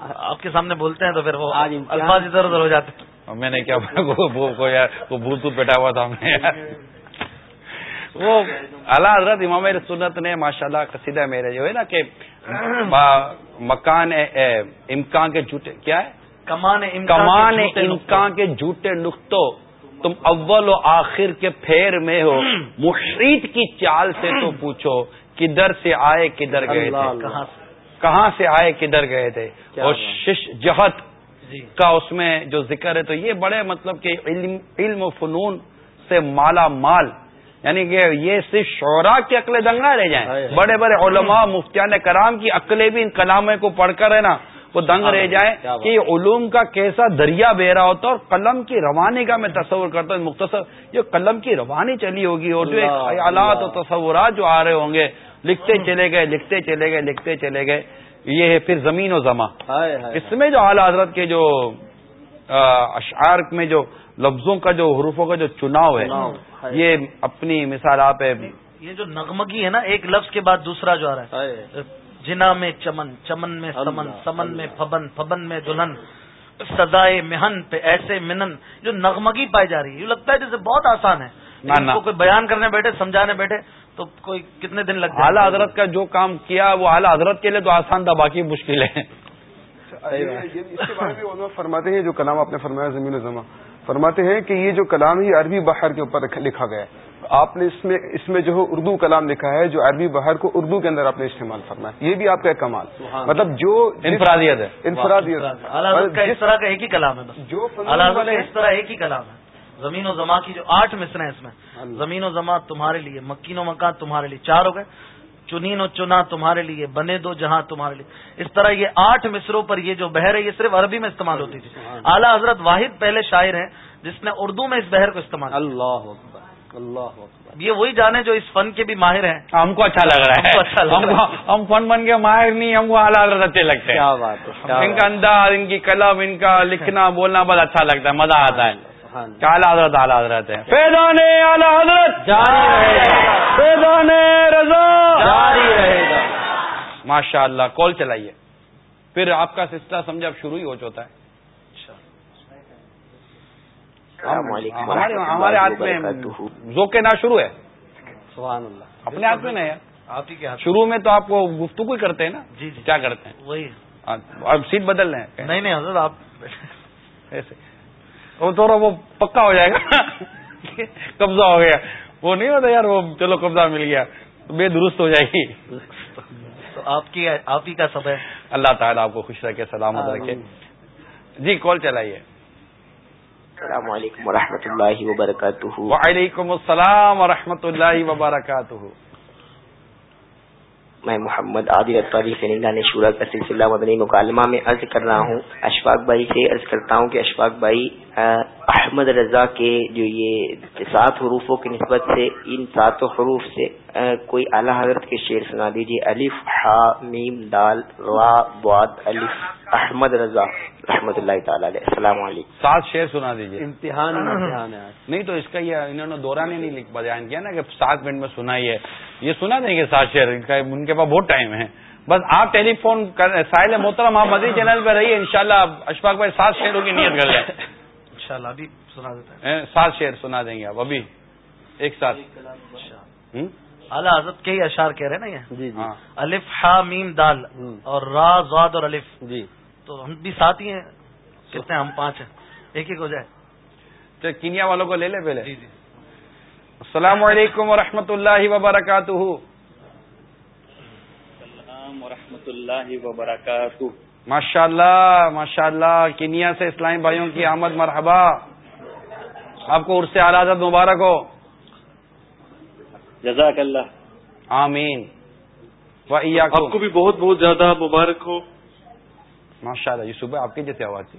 آپ کے سامنے بولتے ہیں تو پھر وہ الفاظ ادھر ادھر ہو جاتے ہیں۔ اور میں نے کیا وہ یار وہ بھوت بیٹھا ہوا تھا ہم نے یار وہ اعلیٰ حضرت امام سنت نے ماشاءاللہ قصیدہ میرے جو ہے نا کہ مکان امکان کے جھوٹے کیا ہے؟ کمان کمان امکان کے جھوٹے نقطوں۔ تم اول و آخر کے پھیر میں ہو۔ محیط کی چال سے تو پوچھو کدھر سے آئے کدھر گئے اللہ تھے؟ اللہ۔ کہاں سے آئے کدھر گئے تھے؟ اور۔ شش جہت کا اس میں جو ذکر ہے تو یہ بڑے مطلب کہ علم علم و فنون سے مالا مال۔ یعنی کہ یہ صرف شعراء کی عقلیں دنگ نہ رہ جائیں۔ بڑے بڑے علماء مفتیان کرام کی عقلیں بھی ان کلاموں کو پڑھ کر ہے نا وہ دنگ رہ جائیں کہ یہ علوم کا کیسا دریا بہ رہا ہوتا اور قلم کی روانی کا میں تصور کرتا ہوں مختصر یہ قلم کی روانی چلی ہوگی اور جو ایک خیالات اور۔ تصورات جو آ رہے ہوں گے لکھتے چلے گئے لکھتے چلے گئے لکھتے چلے گئے۔ یہ ہے پھر زمین و زماں اس میں جو اعلی حضرت کے جو اشعار میں جو لفظوں کا جو حروفوں کا جو چناؤ ہے۔ یہ اپنی مثال آپ ہے یہ جو نغمگی ہے نا ایک لفظ کے بعد دوسرا جو آ رہا ہے جنا میں چمن چمن میں سمن سمن میں اللہ۔ پھبن پھبن میں دلہن سزائے مہن پہ ایسے منن جو نغمگی پائی جا رہی ہے یہ لگتا ہے جیسے بہت آسان ہے۔ اس کو کوئی بیان کرنے بیٹھے سمجھانے بیٹھے تو کوئی کتنے دن لگ اعلی حضرت کا جو کام کیا وہ اعلی حضرت کے لیے تو آسان تھا باقی مشکل ہے یہ- یہ- اس کے بارے میں علماء فرماتے ہیں جو کلام آپ نے فرمایا زمین و زماں فرماتے ہیں کہ یہ جو کلام ہی عربی بہار کے اوپر لکھا گیا ہے۔ آپ نے اس میں اس میں جو ہے اردو کلام لکھا ہے جو عربی بہار کو اردو کے اندر آپ نے استعمال فرمایا۔ یہ بھی آپ کا ایک کمال۔ مطلب جو انفرادیت ہے۔ انفرادیت۔ اعلیٰ حضرت کا اس طرح کا ایک ہی کلام ہے بس۔ جو اس طرح ایک ہی کلام ہے۔ زمین و زماں کی جو آٹھ مصریں ہیں اس میں۔ زمین و زماں تمہارے لیے مکین و مکان تمہارے لیے چار ہو گئے۔ چنین و چنا تمہارے لیے بنے دو جہاں تمہارے لیے۔ اس طرح یہ آٹھ مصروں پر یہ جو بحر ہے یہ صرف عربی میں استعمال ہوتی تھی۔ اعلیٰ حضرت واحد پہلے شاعر ہیں جس نے اردو میں اس بحر کو استعمال کیا۔ اللہ اکبر اللہ اکبر۔ یہ وہی جانے جو اس فن کے بھی ماہر ہیں۔ ہم کو اچھا لگ رہا اچھا ہے ہم رہا کو- ہم فن بن کے ماہر نہیں ہم کو اعلی حضرت اچھے لگتے ہیں۔ کیا بات ہے کیا ان کا انداز ان کی قلم ان کا لکھنا بولنا بہت اچھا لگتا ہے مزہ آتا ہے۔ کیا اعلی حضرت اعلی حضرت ہے فیضان اعلی حضرت۔ جاری رہے گا۔ فیضان رضا۔ جاری رہے گا۔ ماشاء اللہ کال چلائیے۔ پھر آپ کا سلسلہ سمجھے اب شروع ہی ہو چکا ہے۔ ہمارے ہاتھ میں ذوق نہ شروع ہے۔ سبحان اللہ۔ اپنے ہاتھ میں نہیں ہے۔ آپ ہی کے ہاتھ شروع میں تو آپ کو گفتگو ہی کرتے ہیں نا۔ جی جی۔ کیا کرتے ہیں؟ وہی۔ ہاں، اب سیٹ بدل رہے ہیں۔ نہیں نہیں حضرت آپ ایسے۔ وہ تھوڑا وہ پکا ہو جائے گا۔ قبضہ ہو گیا۔ وہ نہیں ہوتا یار وہ چلو قبضہ مل گیا۔ بے درست ہو جائے گی۔ تو آپ کی آپ ہی کا سب ہے۔ اللہ تعالیٰ آپ کو خوش رکھے سلامت رکھے۔ جی کال چلائیے۔ السلام علیکم ورحمۃ اللہ وبرکاتہ۔ وعلیکم السلام ورحمۃ اللہ وبرکاتہ۔ میں محمد عادل اطواری سے نگران شورا کا سلسلہ مدنی مکالمہ میں عرض کر رہا ہوں۔ اشفاق بھائی سے عرض کرتا ہوں کہ اشفاق بھائی احمد رضا کے جو یہ سات حروفوں کی نسبت سے، ان ساتوں حروف سے کوئی اعلیٰ حضرت کے شعر سنا دیجیے الف ہا میم دال را باد الف احمد رضا رحمۃ اللہ تعالی علیہ۔ السلام علیکم۔ سات شعر سنا دیجیے امتحان ہی امتحان ہے۔ آج نہیں تو اس کا یہ انہوں نے دوران ہی نہیں لکھ بیان کیا نا کہ سات منٹ میں سنائی ہے۔ یہ سنا دیں گے سات شعر ان کا ان کے پاس بہت ٹائم ہے۔ بس آپ ٹیلی فون کر ساحل محترم آپ مدری چینل پہ رہیے انشاءاللہ اشفاق بھائی سات شعروں کی نیت کر لیں۔ انشاءاللہ ابھی سنا دیتا ہیں، سات شعر سنا دیں گے آپ ابھی۔ ایک ساتھ۔ ہوں؟ اعلیٰ حضرت کے ہی اشعار کہہ رہے ہیں نا یہ؟ جی جی۔ ہاں۔ الف ہا میم دال۔ اور را زاد اور الف۔ جی۔ تو ہم بھی ساتھ ہی ہیں۔ کتنے ہم پانچ ہیں۔ ایک ایک ہو جائے۔ چل کنیا والوں کو لے لے پہلے۔ جی جی۔ السلام علیکم ورحمۃ اللہ وبرکاتہ۔ السلام ورحمۃ اللہ وبرکاتہ۔ ماشاء اللہ ماشاء اللہ کنیا سے اسلامی بھائیوں کی آمد مرحبا۔ آپ کو عرص اعلیٰ مبارک ہو۔ جزاک اللہ۔ آمین۔ آپ کو بھی بہت بہت زیادہ مبارک ہو۔ ماشاء اللہ یہ صبح آپ کی جیسے آواز تھی۔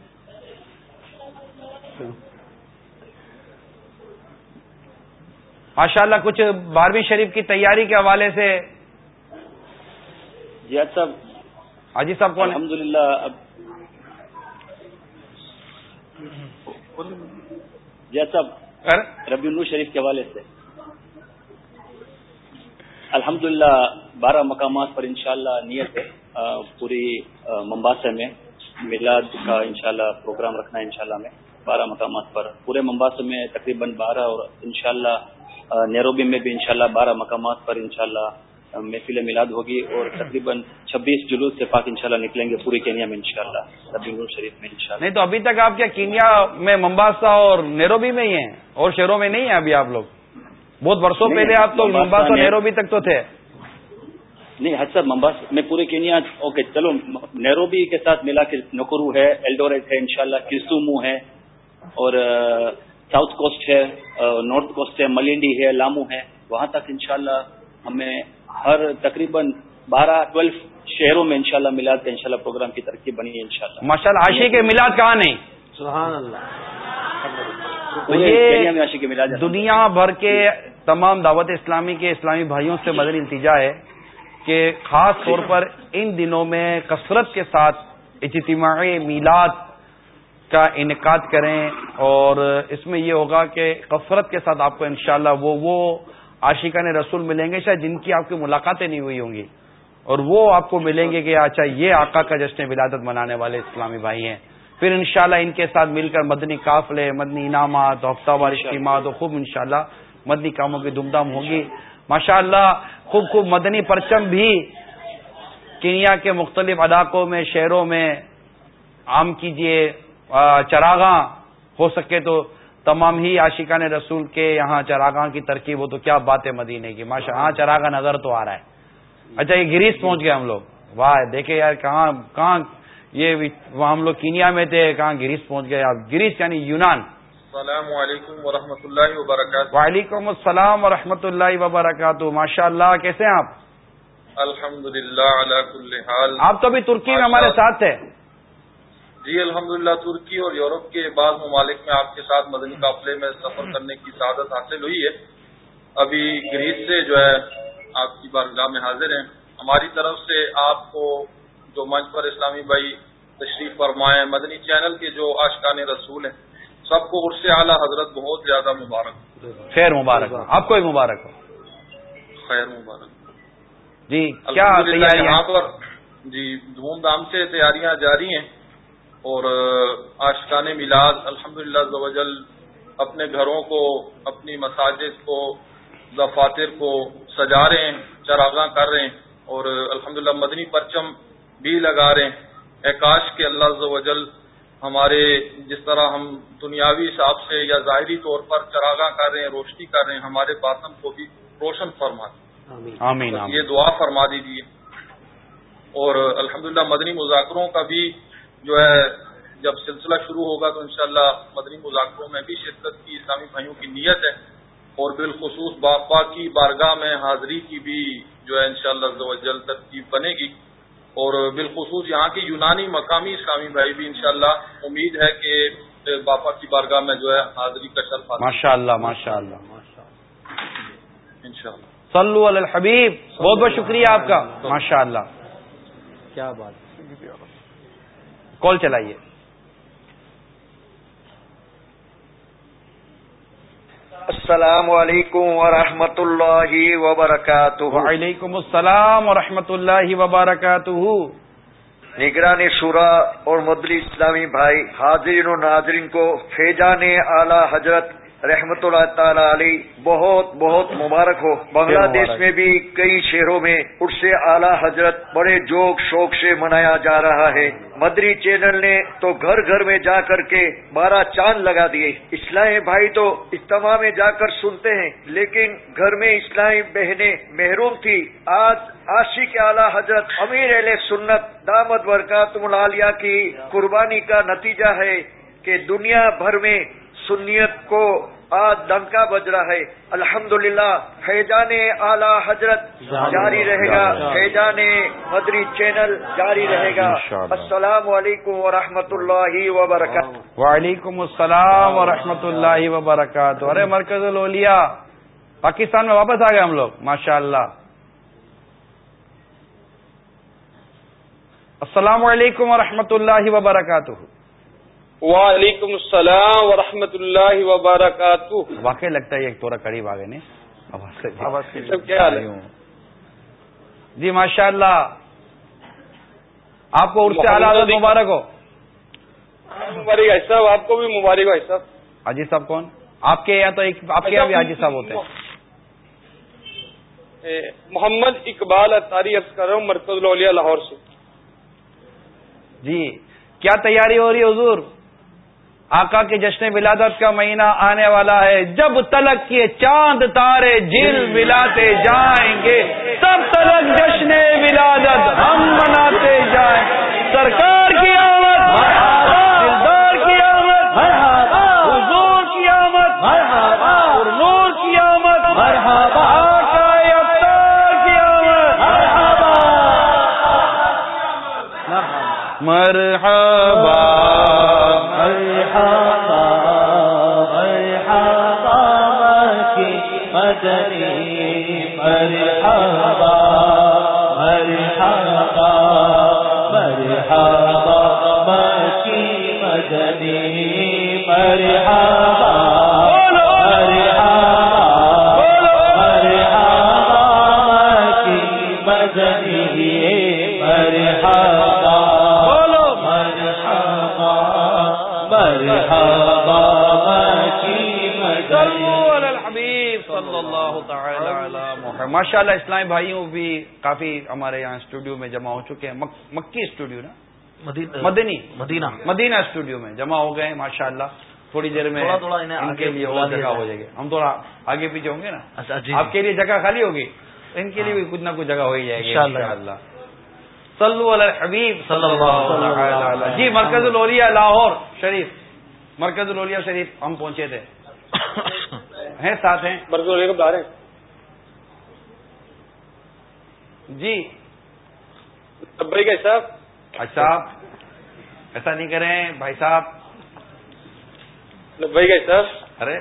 ماشاء اللہ کچھ بارہویں شریف کی تیاری کے حوالے سے۔ جی صاحب حاجی صاحب کون الحمد للہ اب۔ جی صاحب ربی النور شریف کے حوالے سے۔ الحمد للہ بارہ مقامات پر انشاءاللہ نیت ہے پوری ممباسا میں، میلاد کا انشاءاللہ پروگرام رکھنا ہے انشاءاللہ میں، بارہ مقامات پر۔ پورے ممباسا میں تقریباً بارہ اور انشاءاللہ نیروبی میں بھی انشاءاللہ بارہ مقامات پر انشاءاللہ محفل میلاد ہوگی اور تقریباً چھبیس جلوس سے پاک انشاءاللہ نکلیں گے پوری کینیا میں انشاءاللہ شاء اللہ شریف میں انشاءاللہ۔ نہیں تو ابھی تک آپ کیا کینیا میں ممباسا اور نیروبی میں ہی ہیں؟ اور شہروں میں نہیں ہیں ابھی آپ لوگ؟ بہت برسوں پہلے آپ تو ممباسا نیروبی تک تو تھے۔ نہیں حد سر ممباس میں پورے کینیا اوکے چلو نیروبی کے ساتھ ملا کے نکرو ہے ایلڈوریٹ ہے انشاءاللہ شاء ہے اور ساؤتھ کوسٹ ہے نارتھ کوسٹ ہے ملینڈی ہے لامو ہے وہاں تک انشاءاللہ ہمیں ہر تقریباً بارہ ٹویلو شہروں میں انشاءاللہ شاء میلاد کا ان پروگرام کی ترقی بنی ہے ان شاء اللہ ماشاء اللہ عاشی کے میلاد کہاں نہیں؟ سبحان اللہ۔ یہ دنیا بھر کے تمام دعوت اسلامی کے اسلامی بھائیوں سے مدر التجا ہے کہ خاص طور پر ان دنوں میں کثرت کے ساتھ اجتماعی میلاد کا انعقاد کریں اور اس میں یہ ہوگا کہ کثرت کے ساتھ آپ کو انشاءاللہ وہ وہ عاشقان رسول ملیں گے شاید جن کی آپ کی ملاقاتیں نہیں ہوئی ہوں گی اور وہ آپ کو ملیں گے کہ اچھا یہ آقا کا جشن ولادت منانے والے اسلامی بھائی ہیں۔ پھر انشاءاللہ ان کے ساتھ مل کر مدنی قافلے، مدنی انعامات، ہفتہ وار اجتماعات اور خوب انشاءاللہ مدنی کاموں کی دھوم دھام ہوگی۔ ماشاء اللہ خوب خوب مدنی پرچم بھی کنیا کے مختلف علاقوں میں، شہروں میں عام کیجیے چراغاں ہو سکے تو تمام ہی عاشقان رسول کے یہاں چراغاں کی ترکیب ہو تو کیا بات ہے مدینے کی؟ ماشاء ہاں چراغا نظر تو آ رہا ہے۔ اچھا یہ گریس پہنچ گئے ہم لوگ۔ واہ دیکھے یار، کہاں کہاں یہ ہم لوگ کینیا میں تھے، کہاں گریس پہنچ گئے۔ آپ گریس یعنی یونان۔ السلام علیکم و اللہ وبرکاتہ۔ وعلیکم السلام و اللہ وبرکاتہ۔ ماشاء اللہ کیسے ہیں آپ؟ الحمد للہ آپ تو ابھی ترکی میں ہمارے ساتھ تھے۔ جی الحمدللہ ترکی اور یورپ کے بعض ممالک میں آپ کے ساتھ مدنی قافلے میں سفر کرنے کی سعادت حاصل ہوئی ہے۔ ابھی گریس سے جو ہے آپ کی بارگاہ میں حاضر ہیں۔ ہماری طرف سے آپ کو جو منچ پر اسلامی بھائی تشریف فرمائے مدنی چینل کے جو آشقان رسول ہیں سب کو عرص اعلیٰ حضرت بہت زیادہ مبارک خیر مبارک آپ کو مبارک ہو۔ خیر مبارک۔ جی کیا یہاں پر جی دھوم دھام سے تیاریاں جاری ہیں اور آشقان میلاد الحمد للہ اپنے گھروں کو اپنی مساجد کو دفاتر کو سجا رہے ہیں چراغاں کر رہے ہیں اور الحمد مدنی پرچم بھی لگا رہے ہیں۔ اکاش کے اللہ وجل ہمارے جس طرح ہم دنیاوی حساب سے یا ظاہری طور پر چراغاں کر رہے ہیں روشنی کر رہے ہیں ہمارے باطن کو بھی روشن فرما دیں یہ دعا فرما دیجیے اور الحمدللہ مدنی مذاکروں کا بھی جو ہے جب سلسلہ شروع ہوگا تو انشاءاللہ مدنی مذاکروں میں بھی شرکت کی اسلامی بھائیوں کی نیت ہے۔ اور بالخصوص باپا کی بارگاہ میں حاضری کی بھی جو ہے انشاءاللہ شاء اللہ ترتیب بنے گی۔ اور بالخصوص یہاں کے یونانی مقامی اسلامی بھائی بھی انشاءاللہ امید ہے کہ باپا کی بارگاہ میں جو ہے حاضری کا شرف ماشاء اللہ ماشاء اللہ ان شاء اللہ صلو علی الحبیب بہت بہت شکریہ آپ کا۔ ماشاء اللہ کیا بات۔ کال چلائیے۔ السلام علیکم ورحمۃ اللہ وبرکاتہ۔ وعلیکم السلام ورحمۃ اللہ وبرکاتہ۔ نگران شورا اور مدلی اسلامی بھائی حاضرین و ناظرین کو فیضان اعلی حضرت رحمت اللہ تعالی علی بہت بہت مبارک ہو۔ بنگلہ دیش میں بھی کئی شہروں میں اس سے اعلیٰ حضرت بڑے جوک شوق سے منایا جا رہا ہے۔ مدری چینل نے تو گھر گھر میں جا کر کے بارہ چاند لگا دیے۔ اسلامی بھائی تو اجتماع میں جا کر سنتے ہیں لیکن گھر میں اسلامی بہنیں محروم تھی۔ آج آشی کے اعلیٰ حضرت امیر علیہ سنت دامد برکات ملالیہ کی قربانی کا نتیجہ ہے کہ دنیا بھر میں سنیت کو آج ڈنکا بج رہا ہے۔ الحمد للہ فیضان اعلی حضرت جاری رہے گا۔ فیضان مدری چینل جاری رہے گا۔ السلام علیکم ورحمۃ اللہ وبرکاتہ۔ وعلیکم السلام ورحمۃ اللہ وبرکاتہ۔ ارے مرکز لولیا پاکستان میں واپس آ گئے ہم لوگ ماشاء اللہ السلام علیکم ورحمۃ اللہ وبرکاتہ۔ وعلیکم السلام ورحمۃ اللہ وبرکاتہ۔ واقعی لگتا ہے ایک تھوڑا قریب آ گئے سب کیا حال ہے؟ جی ماشاء اللہ آپ کو سے حالات مبارک ہو۔ مبارک صاحب آپ کو بھی مبارک بھائی صاحب۔ حاجی صاحب کون؟ آپ کے یہاں تو ایک آپ کے یہاں بھی حاجی صاحب ہوتے ہیں۔ محمد اقبال اتاری عرض کر رہا ہوں مرکز لولیا لاہور سے۔ جی کیا تیاری ہو رہی ہے حضور؟ آقا کے جشن ولادت کا مہینہ آنے والا ہے۔ جب تلک کے چاند تارے جل ملاتے جائیں گے۔ تب تلک جشن ولادت ہم مناتے جائیں۔ سرکار کی آمد، دلدار کی آمد، حضور کی آمد حضور کی آمد، آقا کی آمد۔ مرحبا۔ ماشاء اللہ اسلامی بھائیوں بھی کافی ہمارے یہاں اسٹوڈیو میں جمع ہو چکے ہیں۔ مکی اسٹوڈیو نا؟ مدنی۔ مدینہ۔ مدینہ اسٹوڈیو میں جمع ہو گئے ماشاء اللہ تھوڑی دیر میں ان کے لیے اور جگہ ہو جائے گی۔ ہم تھوڑا آگے پیچھے ہوں گے نا؟ اچھا جی۔ آپ کے لیے جگہ خالی ہوگی؟ ان کے لیے بھی کچھ نہ کچھ جگہ ہو ہی جائے گی اللہ صلو علی الحبیب صلی اللہ جی مرکز الولیا لاہور شریف۔ مرکز الولیا شریف ہم پہنچے تھے۔ ہیں ساتھ ہیں۔ مرکز الولیا رہے ہیں۔ جی۔ بھائی کا صاحب؟ بھائی صاحب ایسا نہیں کریں بھائی صاحب۔ بھائی کا صاحب؟ ارے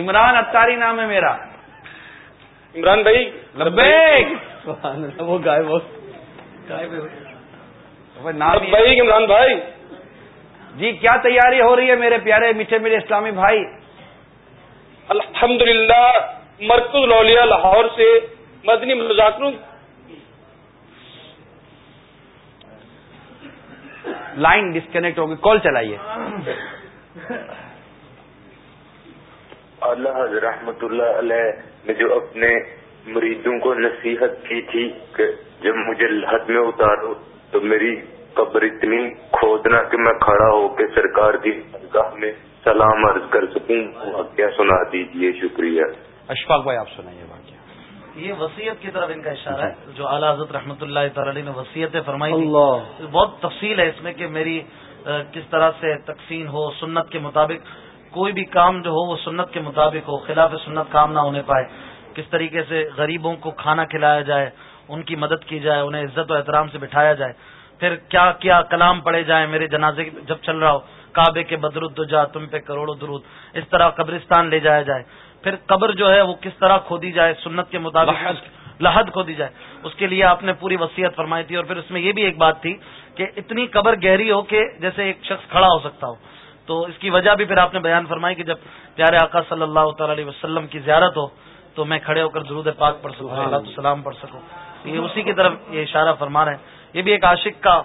عمران اتاری نام ہے میرا۔ عمران بھائی؟ لبیک۔ وہ گائے وہ نام بھائی عمران بھائی۔ جی کیا تیاری ہو رہی ہے میرے پیارے میٹھے میرے اسلامی بھائی؟ الحمدللہ مرکز لولیا لاہور سے مدنی مذاکروں لائن ڈسکنیکٹ ہوگی۔ کال چلائیے۔ اللہ رحمت اللہ علیہ نے جو اپنے مریدوں کو نصیحت کی تھی کہ جب مجھے لحد میں اتارو تو میری قبر اتنی کھودنا کہ میں کھڑا ہو کے سرکار کی گاہ میں سلام عرض کر سکوں۔ کیا سنا دیجیے شکریہ۔ اشفاق بھائی آپ سنائیے واقعہ۔ یہ وسیعت کی طرف ان کا اشارہ ہے جو اعلیٰ حضرت رحمۃ اللہ تعالی نے وسیعتیں فرمائی تھی بہت تفصیل ہے اس میں کہ میری کس طرح سے تقسیم ہو سنت کے مطابق کوئی بھی کام جو ہو وہ سنت کے مطابق ہو خلاف سنت کام نہ ہونے پائے۔ کس طریقے سے غریبوں کو کھانا کھلایا جائے ان کی مدد کی جائے انہیں عزت و احترام سے بٹھایا جائے۔ پھر کیا کیا کلام پڑے جائیں میرے جنازے جب چل رہا ہو کعبے کے بدرد جا تم پہ کروڑوں درود۔ اس طرح قبرستان لے جایا جائے۔ پھر قبر جو ہے وہ کس طرح کھودی جائے؟ سنت کے مطابق لحد کھودی جائے۔ اس کے لیے آپ نے پوری وصیت فرمائی تھی اور پھر اس میں یہ بھی ایک بات تھی کہ اتنی قبر گہری ہو کہ جیسے ایک شخص کھڑا ہو سکتا ہو۔ تو اس کی وجہ بھی پھر آپ نے بیان فرمائی کہ جب پیارے آقا صلی اللہ تعالی علیہ وسلم کی زیارت ہو تو میں کھڑے ہو کر درود پاک پڑھ سکوں اللہ. السلام پڑھ سکوں۔ یہ اسی کی طرف یہ اشارہ فرما رہے ہیں۔ یہ بھی ایک عاشق کا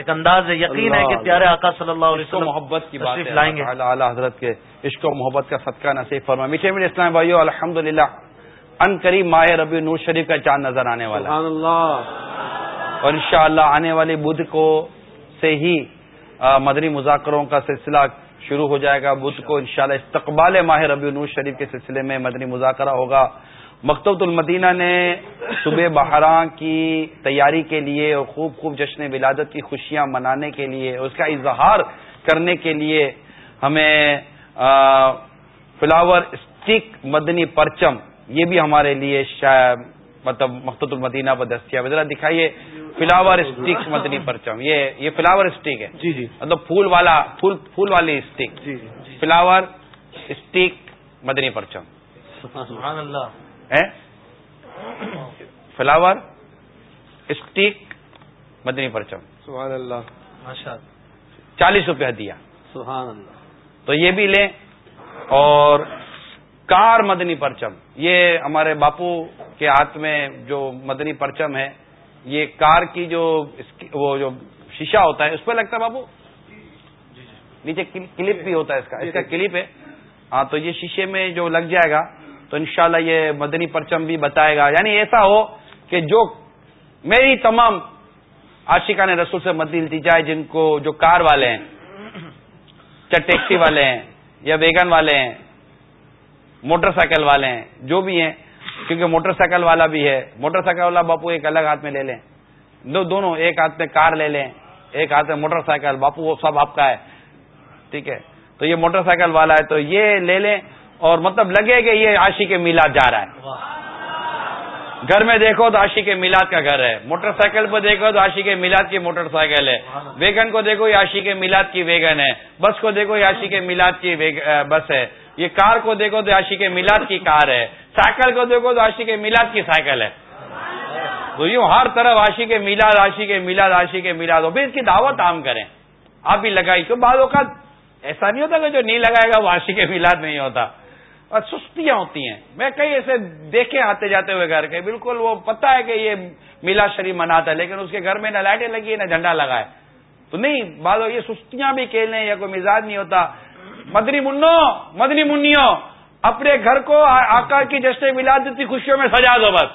ایک انداز ہے یقین ہے کہ پیارے آقا صلی اللہ علیہ وسلم محبت کی بات لائیں گے۔ اعلیٰ حضرت کے عشق و محبت کا صدقہ نصیب فرما میٹھے میٹھے اسلام بھائیو الحمد للہ ان قریب ماہ ربی نور شریف کا چاند نظر آنے والا اور انشاءاللہ آنے والے بدھ کو سے ہی مدری مذاکروں کا سلسلہ شروع ہو جائے گا۔ بدھ کو انشاءاللہ استقبال ماہ ربی نور شریف کے سلسلے میں مدنی مذاکرہ ہوگا۔ مکتبۃ المدینہ نے صبح بحراں کی تیاری کے لیے اور خوب خوب جشن ولادت کی خوشیاں منانے کے لیے اس کا اظہار کرنے کے لیے ہمیں فلاور اسٹک مدنی پرچم یہ بھی ہمارے لیے مطلب مکتبۃ المدینہ پر دستیاب ذرا دکھائیے فلاور اسٹک مدنی پرچم۔ یہ یہ فلاور اسٹک ہے۔ جی جی۔ مطلب پھول والا پھول پھول والی اسٹک۔ جی۔ فلاور اسٹک مدنی پرچم۔ سبحان اللہ۔ فلاور اسٹیک مدنی پرچم سبحان اللہ ماشاء چالیس روپیہ دیا سبحان اللہ تو یہ بھی لیں اور کار مدنی پرچم. یہ ہمارے باپو کے ہاتھ میں جو مدنی پرچم ہے یہ کار کی جو وہ جو شیشہ ہوتا ہے اس پہ لگتا ہے بابو نیچے کلپ بھی ہوتا ہے اس کا۔ اس کا کلپ ہے۔ ہاں تو یہ شیشے میں جو لگ جائے گا تو انشاءاللہ یہ مدنی پرچم بھی بتائے گا۔ یعنی ایسا ہو کہ جو میری تمام عاشقان رسول سے مدنی التجائے جن کو جو کار والے ہیں، چاہے ٹیکسی والے ہیں یا ویگن والے ہیں، موٹر سائیکل والے ہیں، جو بھی ہیں، کیونکہ موٹر سائیکل والا بھی ہے۔ موٹر سائیکل والا باپو ایک الگ ہاتھ میں لے لیں۔ دو دونوں ایک ہاتھ میں کار لے لیں، ایک ہاتھ میں موٹر سائیکل۔ باپو وہ سب آپ کا ہے۔ ٹھیک ہے۔ تو یہ موٹر سائیکل والا ہے، تو یہ لے لیں۔ اور مطلب لگے کہ یہ آشی کے میلاد جا رہا ہے۔ گھر میں دیکھو تو آشی کے میلاد کا گھر ہے۔ موٹر سائیکل پہ دیکھو تو آشی کے میلاد کی موٹر سائیکل ہے۔ ویگن کو دیکھو یہ آشی کے میلاد کی ویگن ہے۔ بس کو دیکھو یہ آشی کے میلاد کی بس ہے۔ یہ کار کو دیکھو تو آشی کے میلاد کی کار ہے۔ سائیکل کو دیکھو تو آشی کے میلاد کی سائیکل ہے۔ تو یوں ہر طرف آشی کے میلاد آشی کے میلاد آشی کے میلاد۔ ہو پھر اس کی دعوت عام کریں۔ آپ بھی لگائی تو بعض اوقات ایسا نہیں ہوتا کہ جو نہیں لگائے گا وہ آشی کے میلاد نہیں ہوتا۔ اور سستیاں ہوتی ہیں۔ میں کئی ایسے دیکھے آتے جاتے ہوئے گھر کے بالکل وہ پتا ہے کہ یہ میلا شریف مناتا ہے لیکن اس کے گھر میں نہ لائٹیں لگی نہ جھنڈا لگا ہے۔ تو نہیں بعض یہ سستیاں بھی کھیلنے یا کوئی مزاج نہیں ہوتا۔ مدنی منو مدنی منو اپنے گھر کو آقا کی جشن میلاد جتنی خوشیوں میں سجا دو بس۔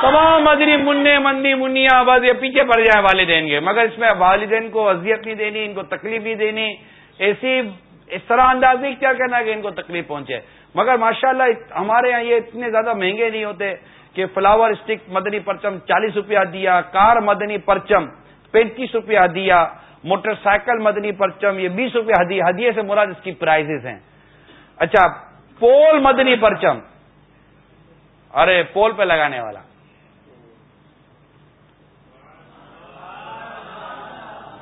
تمام مدنی منع مندی منیا بس یہ پیچھے پڑ جائیں والدین کے۔ مگر اس میں والدین کو اذیت نہیں دینی ان کو تکلیف نہیں دینی۔ ایسی اس طرح انداز نہیں کیا کہنا کہ ان کو تکلیف پہنچے۔ مگر ماشاءاللہ ہمارے یہاں یہ اتنے زیادہ مہنگے نہیں ہوتے کہ فلاور اسٹک مدنی پرچم چالیس روپیہ دیا کار مدنی پرچم پینتیس روپیہ دیا موٹر سائیکل مدنی پرچم یہ بیس روپیہ ہدیے سے مراد اس کی پرائزز ہیں۔ اچھا پول مدنی پرچم۔ ارے، پول پہ لگانے والا۔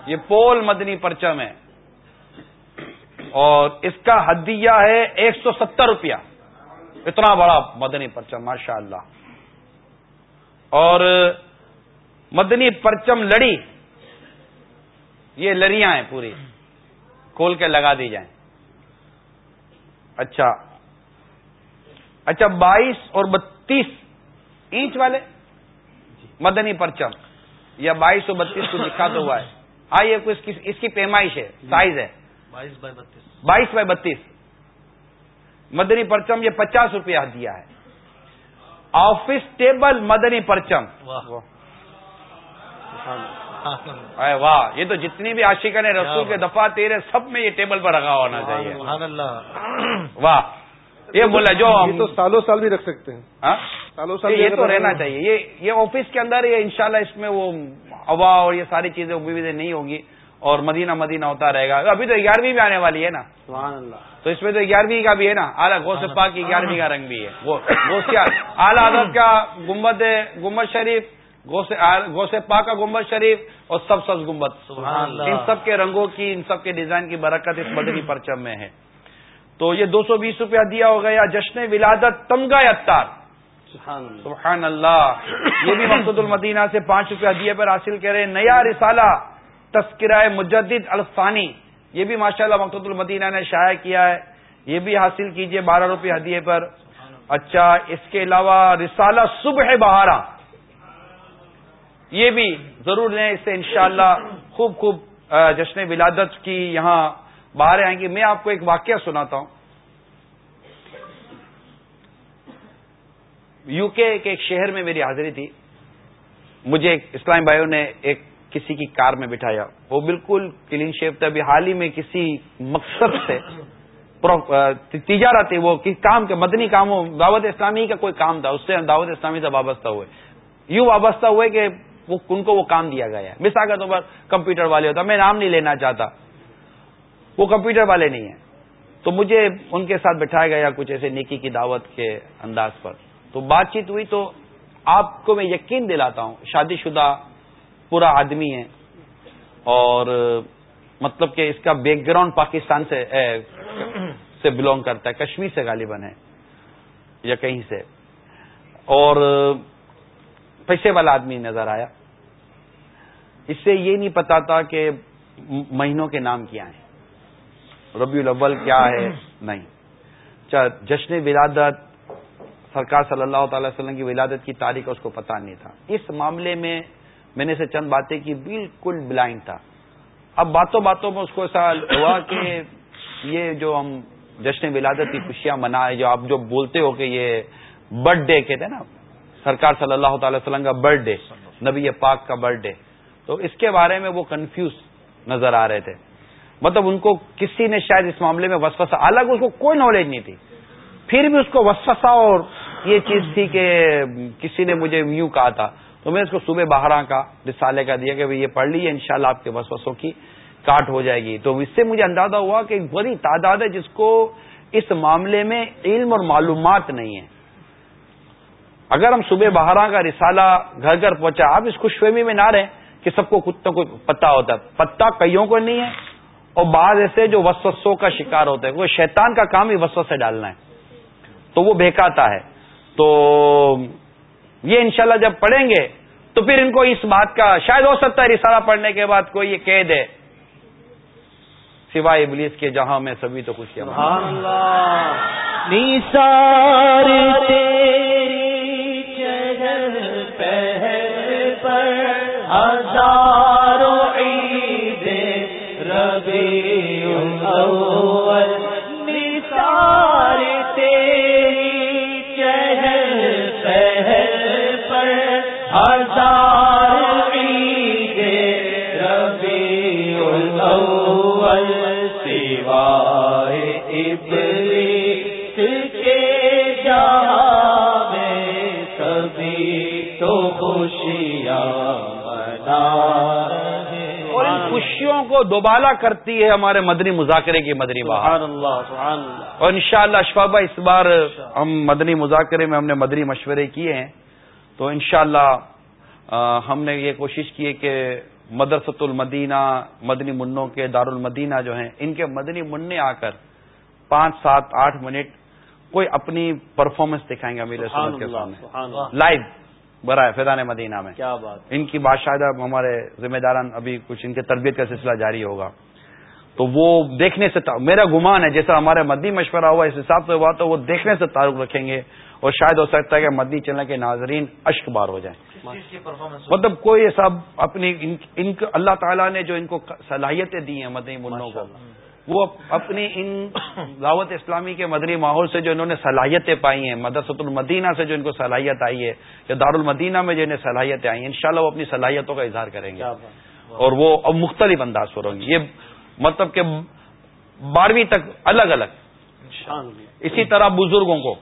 یہ پول مدنی پرچم ہے۔ اور اس کا ہدیہ ہے ایک سو ستر روپیہ۔ اتنا بڑا مدنی پرچم ماشاء اللہ اور مدنی پرچم لڑی۔ یہ لڑیاں ہیں پوری۔ کھول کے لگا دی جائیں۔ اچھا۔ اچھا بائیس اور بتیس انچ والے مدنی پرچم۔ یا بائیس اور بتیس کو لکھا تو ہوا ہے۔ ہاں یہ اس کی پیمائش ہے، سائز ہے۔ بائیس بائی بتیس۔ بائیس بائی بتیس۔ مدنی پرچم یہ پچاس روپیہ دیا ہے۔ آفس ٹیبل مدنی پرچم۔ واہ۔ یہ تو جتنی بھی عاشقہ نے رسول کے دفعہ تیرے سب میں یہ ٹیبل پر رکھا ہونا چاہیے۔ واہ۔ یہ بولا جو تو سالوں سال بھی رکھ سکتے ہیں۔ ہاں؟ سالوں سال یہ تو رہنا چاہیے۔ یہ یہ آفس کے اندر یہ انشاءاللہ اس میں وہ ہوا اور یہ ساری چیزیں نہیں ہوگی۔ اور مدینہ مدینہ ہوتا رہے گا۔ ابھی تو گیارہویں بھی آنے والی ہے نا۔ سبحان اللہ۔ تو اس میں تو گیارہویں کا بھی ہے نا۔ اعلیٰ گوشت پاک کی گیارہویں کا رنگ بھی ہے۔ اعلیٰ حضرت کا گمبد گمبد شریف گوسے پاک کا گمبد شریف اور سب سب گمبد ان سب کے رنگوں کی ان سب کے ڈیزائن کی برکت اس مدنی پرچم میں ہے۔ تو یہ دو سو بیس روپیہ دیا ہو گیا جشن ولادت تمگا اتار سبحان اللہ۔ یہ بھی مقصد المدینہ سے پانچ روپیہ دیے پر حاصل کرے۔ نیا رسالہ۔ تذکرہ مجدد الفانی، یہ بھی ماشاءاللہ اللہ مقصد المدینہ نے شائع کیا ہے، یہ بھی حاصل کیجیے بارہ روپے ہدیے پر۔ اچھا اس کے علاوہ رسالہ صبح بہارا یہ بھی ضرور لیں، اس سے انشاءاللہ خوب خوب جشن ولادت کی یہاں باہر آئیں گی میں آپ کو ایک واقعہ سناتا ہوں۔ یو کے کے ایک شہر میں میری حاضری تھی۔ مجھے اسلام بھائیوں نے ایک کسی کی کار میں بٹھایا۔ وہ بالکل کلین شیپ تھا، ابھی حال ہی میں کسی مقصد سے تجارت وہ کام کے مدنی کاموں، دعوت اسلامی کا کوئی کام تھا، اس سے دعوت اسلامی سے وابستہ ہوئے۔ یوں وابستہ ہوئے کہ وہ ان کو وہ کام دیا گیا۔ ہے مثال کے طور پر کمپیوٹر والے ہوتا، میں نام نہیں لینا چاہتا۔ وہ کمپیوٹر والے نہیں ہیں۔ تو مجھے ان کے ساتھ بٹھایا گیا کچھ ایسے نیکی کی دعوت کے انداز پر۔ تو بات چیت ہوئی تو آپ کو میں یقین دلاتا ہوں، شادی شدہ پورا آدمی ہے۔ اور مطلب کہ اس کا بیک گراؤنڈ پاکستان سے سے بلونگ کرتا ہے، کشمیر سے غالباً ہے، یا کہیں سے۔ اور پیسے والا آدمی نظر آیا۔ اس سے یہ نہیں پتا تھا کہ مہینوں کے نام کیا ہیں۔ ربیع الاول کیا ہے؟ نہیں۔ اچھا، جشن ولادت، سرکار صلی اللہ تعالی وسلم کی ولادت کی تاریخ اس کو پتا نہیں تھا۔ اس معاملے میں میں نے سے چند باتیں کی، بالکل بلائنڈ تھا۔ اب باتوں باتوں میں اس کو ایسا ہوا کہ یہ جو ہم جشن ولادت کی خوشیاں منائے، جو آپ جو بولتے ہو کہ یہ برتھ ڈے کہتے ہیں نا، سرکار صلی اللہ تعالی وسلم کا برتھ ڈے نبی پاک کا برتھ ڈے تو اس کے بارے میں وہ کنفیوز نظر آ رہے تھے۔ مطلب ان کو کسی نے شاید اس معاملے میں وسوسہ الگ اس کو کوئی نالج نہیں تھی۔ پھر بھی اس کو وسوسہ اور یہ چیز تھی کہ کسی نے مجھے یوں کہا تھا۔ تو میں اس کو صبح باہر کا، رسالے کا دیا کہ یہ پڑھ لیجیے ان شاء اللہ آپ کے وسوسوں کی کاٹ ہو جائے گی۔ تو اس سے مجھے اندازہ ہوا کہ ایک بڑی تعداد ہے جس کو اس معاملے میں علم اور معلومات نہیں ہے۔ اگر ہم صبح بہارا کا رسالہ گھر گھر پہنچا، آپ اس خوش فہمی میں نہ رہیں کہ سب کو کتوں کو پتا ہوتا ہے۔ پتا کئیوں کو نہیں ہے، اور بعض ایسے جو وسوسوں کا شکار ہوتا ہے وہ شیطان کا کام ہی وسو سے ڈالنا ہے۔ تو وہ بہکاتا ہے۔ تو یہ انشاءاللہ جب پڑھیں گے، تو پھر ان کو اس بات کا شاید ہو سکتا ہے رسالہ پڑھنے کے بعد کوئی یہ قید ہے سوائے ابلیس کے جہاں میں سبھی تو کچھ ہزاروں عید ربی اور ان خوشیوں کو دوبالا کرتی ہے ہمارے مدنی مذاکرے کی مدنی بہار اور انشاءاللہ شاء اللہ اس بار ہم مدنی مذاکرے میں ہم نے مدنی مشورے کیے ہیں۔ تو انشاءاللہ ہم نے یہ کوشش کی ہے کہ مدرسۃ المدینہ مدنی منوں کے دار المدینہ جو ہیں ان کے مدنی منع آ کر پانچ سات آٹھ منٹ کوئی اپنی پرفارمنس دکھائیں گے میرے کے سامنے۔ لائیو برائے فیضان مدینہ میں۔ کیا بات ان کی بادشاہ ہمارے ذمہ داران ابھی کچھ ان کے تربیت کا سلسلہ جاری ہوگا۔ تو وہ دیکھنے سے میرا گمان ہے جیسا ہمارے مدنی مشورہ ہوا اس حساب سے ہوا تو وہ دیکھنے سے تعلق رکھیں گے اور شاید ہو سکتا ہے کہ مدنی چینل کے ناظرین اشک بار ہو جائیں۔ مطلب کوئی ایسا اپنی ان اللہ تعالیٰ نے جو ان کو صلاحیتیں دی ہیں مدنی منوں کو وہ اپنی ان دعوت اسلامی کے مدنی ماحول سے جو انہوں نے صلاحیتیں پائی ہیں مدرسۃ المدینہ سے جو ان کو صلاحیت آئی ہے یا دار المدینہ میں جو انہیں صلاحیتیں آئی ہیں انشاءاللہ وہ اپنی صلاحیتوں کا اظہار کریں گے۔ اور وہ اب مختلف انداز پر ہوں گی۔ یہ مطلب کہ بارہویں تک الگ الگ۔ اسی طرح بزرگوں کو۔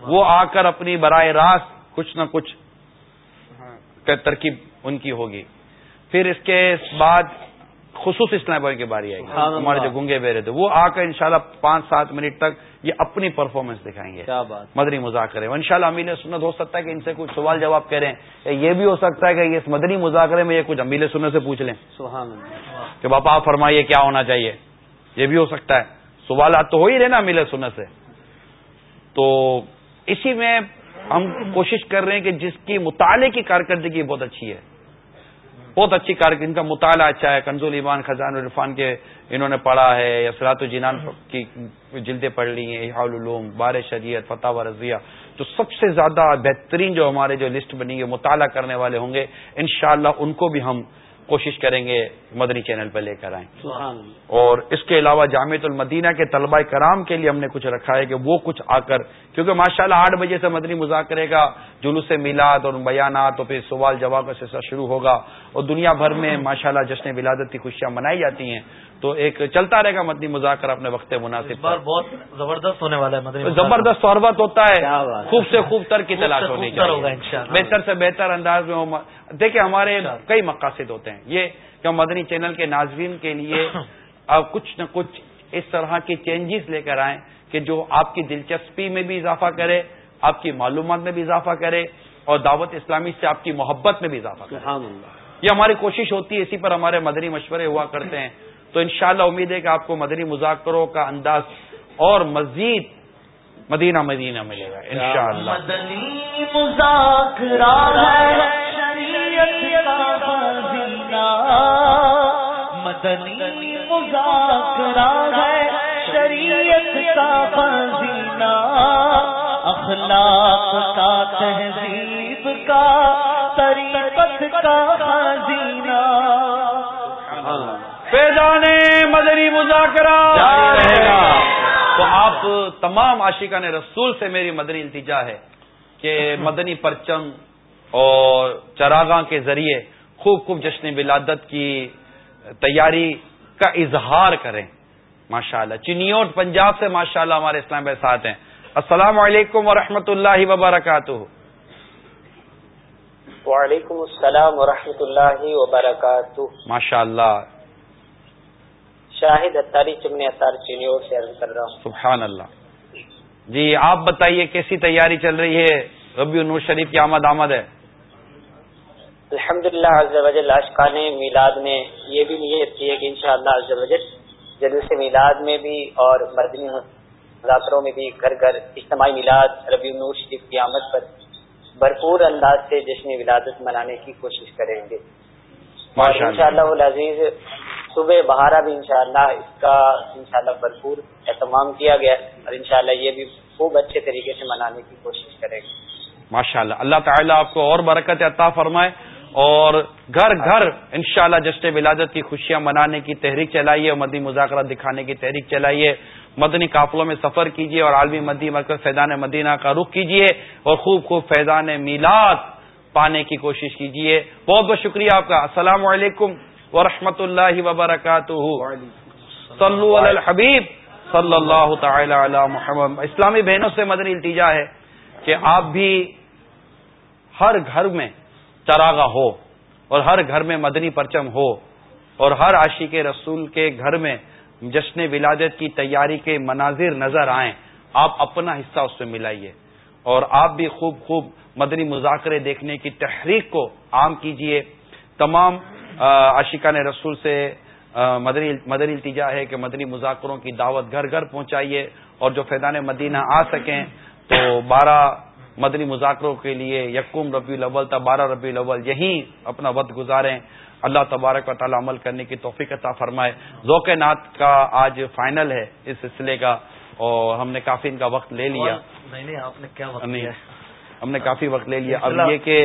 وہ آ کر اپنی براہ راست کچھ نہ کچھ ترکیب ان کی ہوگی۔ پھر اس کے بعد خصوص اسنائپر کی باری آئے گی ہمارے جو گنگے بہرے تھے وہ آ کر انشاءاللہ پانچ سات منٹ تک یہ اپنی پرفارمنس دکھائیں گے۔ مدنی مذاکرے۔ ان شاء اللہ امیل سنت ہو سکتا ہے کہ ان سے کچھ سوال جواب کریں۔ یہ بھی ہو سکتا ہے کہ اس مدنی مذاکرے میں یہ کچھ امیل سنت سے پوچھ لیں۔ سبحان کہ باپا آپ فرمائیے کیا ہونا چاہیے۔ یہ بھی ہو سکتا ہے۔ سوالات تو ہو ہی رہے نا امیل سنت سے۔ تو اسی میں ہم کوشش کر رہے ہیں کہ جس کی مطالعے کی کارکردگی بہت اچھی ہے۔ بہت اچھی کارکردگی، ان کا مطالعہ اچھا ہے، کنزول ایمان خزان الرفان کے انہوں نے پڑھا ہے یا سرات الجینان کی جلدیں پڑھ لی ہیں العلوم، بار شریعت، فتح و رضیہ تو سب سے زیادہ بہترین جو ہمارے جو لسٹ بنی ہے، مطالعہ کرنے والے ہوں گے، انشاءاللہ ان کو بھی ہم کوشش کریں گے مدنی چینل پہ لے کر آئیں۔ اور اس کے علاوہ جامع المدینہ کے طلبہ کرام کے لیے ہم نے کچھ رکھا ہے کہ وہ کچھ آ کر کیونکہ ماشاءاللہ اللہ آٹھ بجے سے مدنی مذاکرے کا جلوس میلاد اور بیانات اور پھر سوال جواب کا سلسلہ شروع ہوگا اور دنیا بھر میں ماشاءاللہ جشن ولادت کی خوشیاں منائی جاتی ہیں۔ تو ایک چلتا رہے گا مدنی مذاکر اپنے وقت مناسب بہت زبردست ہونے والا ہے زبردست صحبت ہوتا ہے۔ خوب سے خوب تر کی تلاش ہونی چاہیے۔ بہتر سے بہتر انداز میں دیکھیں ہمارے کئی مقاصد ہوتے ہیں۔ یہ کہ مدنی چینل کے ناظرین کے لیے اب کچھ نہ کچھ اس طرح کی چینجز لے کر آئیں کہ جو آپ کی دلچسپی میں بھی اضافہ کرے آپ کی معلومات میں بھی اضافہ کرے اور دعوت اسلامی سے آپ کی محبت میں بھی اضافہ کرے۔ یہ ہماری کوشش ہوتی ہے اسی پر ہمارے مدنی مشورے ہوا کرتے ہیں۔ تو انشاءاللہ امید ہے کہ آپ کو مدنی مذاکروں کا انداز اور مزید مدینہ مدینہ ملے گا انشاءاللہ۔ مدنی مذاکرہ ہے شریعت کا خزینہ۔ مدنی مذاکرہ ہے شریعت کا خزینہ۔ اخلاق کا تہذیب کا طریقت کا خزینہ۔ فیضان مدنی مذاکرہ رہے گا۔ تو آپ تمام عاشقان رسول سے میری مدنی التجا ہے کہ مدنی پرچم اور چراغاں کے ذریعے خوب خوب جشن ولادت کی تیاری کا اظہار کریں۔ ماشاءاللہ چنیوٹ پنجاب سے ماشاءاللہ ہمارے اسلام بھائی ساتھ ہیں۔ السلام علیکم ورحمۃ اللہ وبرکاتہ۔ وعلیکم السلام ورحمۃ اللہ وبرکاتہ۔ ماشاء اللہ شاہد اتاری چمنی اتار چینیور سے عرض کر رہا ہوں۔ سبحان اللہ جی آپ بتائیے کیسی تیاری چل رہی ہے؟ ربیع نور شریف کی آمد آمد ہے۔ الحمد للہ اشقان میلاد میں یہ بھی نیت کی ہے کہ انشاءاللہ شاء اللہ جلوس میلاد میں بھی اور مردنی مذاکروں میں بھی گھر گھر اجتماعی میلاد ربیع نور شریف کی آمد پر بھرپور انداز سے جشن ولادت منانے کی کوشش کریں گے۔ ان شاء اللہ عزیز صبح بہارا بھی انشاءاللہ اس کا انشاءاللہ بھرپور اہتمام کیا گیا اور انشاءاللہ یہ بھی خوب اچھے طریقے سے منانے کی کوشش کریں گے ماشاء اللہ اللہ تعالیٰ آپ کو اور برکت عطا فرمائے اور گھر گھر انشاءاللہ شاء جشن ولادت کی خوشیاں منانے کی تحریک چلائیے اور مدی مذاکرات دکھانے کی تحریک چلائیے۔ مدنی قافلوں میں سفر کیجیے اور عالمی مدی مرکز فیضان مدینہ کا رخ کیجیے اور خوب خوب فیضان میلاد پانے کی کوشش کیجیے بہت بہت شکریہ آپ کا۔ السلام علیکم۔ ورحمۃ اللہ وبرکاتہ صلو علی الحبیب. صلی اللہ تعالی علی محمد. اسلامی بہنوں سے مدنی التجا ہے کہ آپ بھی ہر گھر میں چراغا ہو اور ہر گھر میں مدنی پرچم ہو اور ہر عاشی کے رسول کے گھر میں جشن ولادت کی تیاری کے مناظر نظر آئیں آپ اپنا حصہ اس سے ملائیے اور آپ بھی خوب خوب مدنی مذاکرے دیکھنے کی تحریک کو عام کیجیے تمام عاشقان رسول سے مدنی مدنی التجا ہے کہ مدنی مذاکروں کی دعوت گھر گھر پہنچائیے اور جو فیضان مدینہ آ سکیں تو بارہ مدنی مذاکروں کے لیے یکم ربیع الاول تا بارہ ربیع الاول یہیں اپنا وقت گزاریں۔ اللہ تبارک و تعالی عمل کرنے کی توفیق عطا فرمائے۔ ذوق نعت کا آج فائنل ہے اس سلسلے کا اور ہم نے کافی ان کا وقت لے لیا۔ آپ نے کیا ہم نے کافی وقت لے لیا۔ اب یہ کہ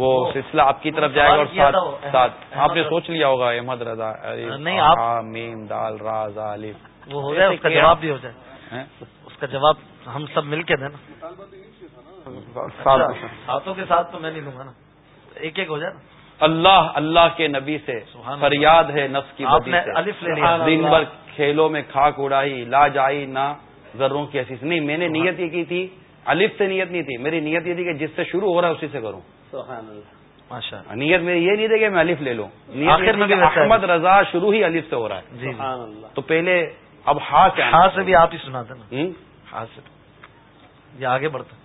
وہ سلسلہ آپ کی طرف جائے گا اور ساتھ ساتھ۔ آپ نے سوچ لیا ہوگا احمد رضا نہیں میم دال راز وہ ہو جائے اس کا جواب بھی ہو جائے۔ اس کا جواب ہم سب مل کے دیں نا۔ ہاتھوں کے ساتھ تو میں نہیں لوں گا نا۔ ایک ایک ہو جائے نا۔ اللہ اللہ کے نبی سے فریاد ہے نفس کی دن بھر کھیلوں میں کھاک اڑائی لا جائی نہ ذروں کی حسیث نہیں میں نے نیت یہ کی تھی الف سے نیت نہیں تھی۔ میری نیت یہ تھی کہ جس سے شروع ہو رہا ہے اسی سے کروں۔ نیت میری یہ نہیں تھی کہ میں الف لے لوں. آخر میں احمد رضا شروع ہی الف سے ہو رہا ہے. جی تو پہلے اب ہا کیا ہاں سے بھی آپ ہی سناتے نا. ہاں سے. یہ آگے بڑھتا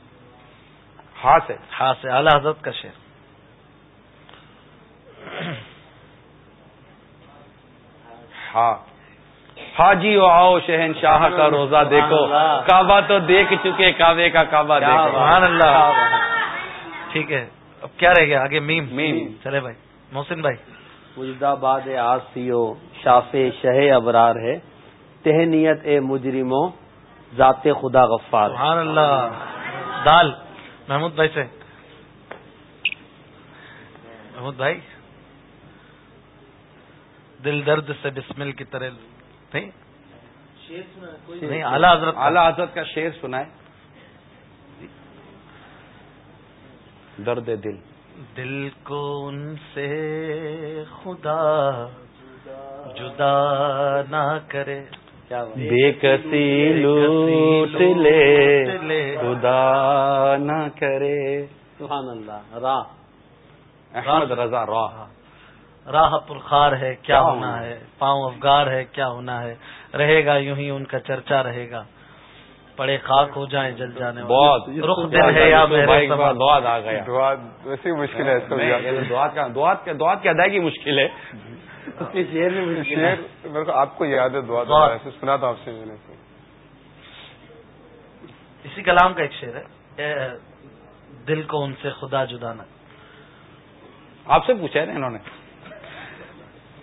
ہاں سے. ہاں سے. اعلی حضرت کا شعر. ہاں حاجی ہو آؤ شہن شاہ کا روزہ دیکھو. کعبہ تو دیکھ چکے کعبے کا کعبہ سبحان اللہ. ٹھیک ہے. اب کیا رہ گیا؟ آگے میم. میم. چلے بھائی. محسن بھائی. مجد آباد آسیو شاف شہ ابرار ہے. تہنیت اے مجرموں ذات خدا غفار سبحان اللہ. دال. محمود بھائی سے. محمود بھائی. دل درد سے بسمل کی طرح. نہیں. نہیں اعلیٰ حضرت اعلیٰ حضرت کا شعر سنا ہے درد دل۔ دل کو ان سے خدا جدا نہ کرے۔ کسی لوٹ لے۔ خدا نہ کرے۔ سبحان اللہ راہ۔ احمد رضا راہ۔ راہ پرخار ہے کیا ہونا ہے؟ پاؤں افگار ہے کیا ہونا ہے؟ رہے گا یوں ہی ان کا چرچا رہے گا۔ پڑے خاک ہو جائیں جل جانے بہت۔ رخ دل ہے یا آ گیا۔ ویسے مشکل ہے دعات کی ادائیگی مشکل ہے۔ آپ کو یاد ہے دعا سنا تھا آپ سے میں نے۔ اسی کلام کا ایک شعر ہے۔ دل کو ان سے خدا جدا نہ آپ سے پوچھا ہے نا انہوں نے؟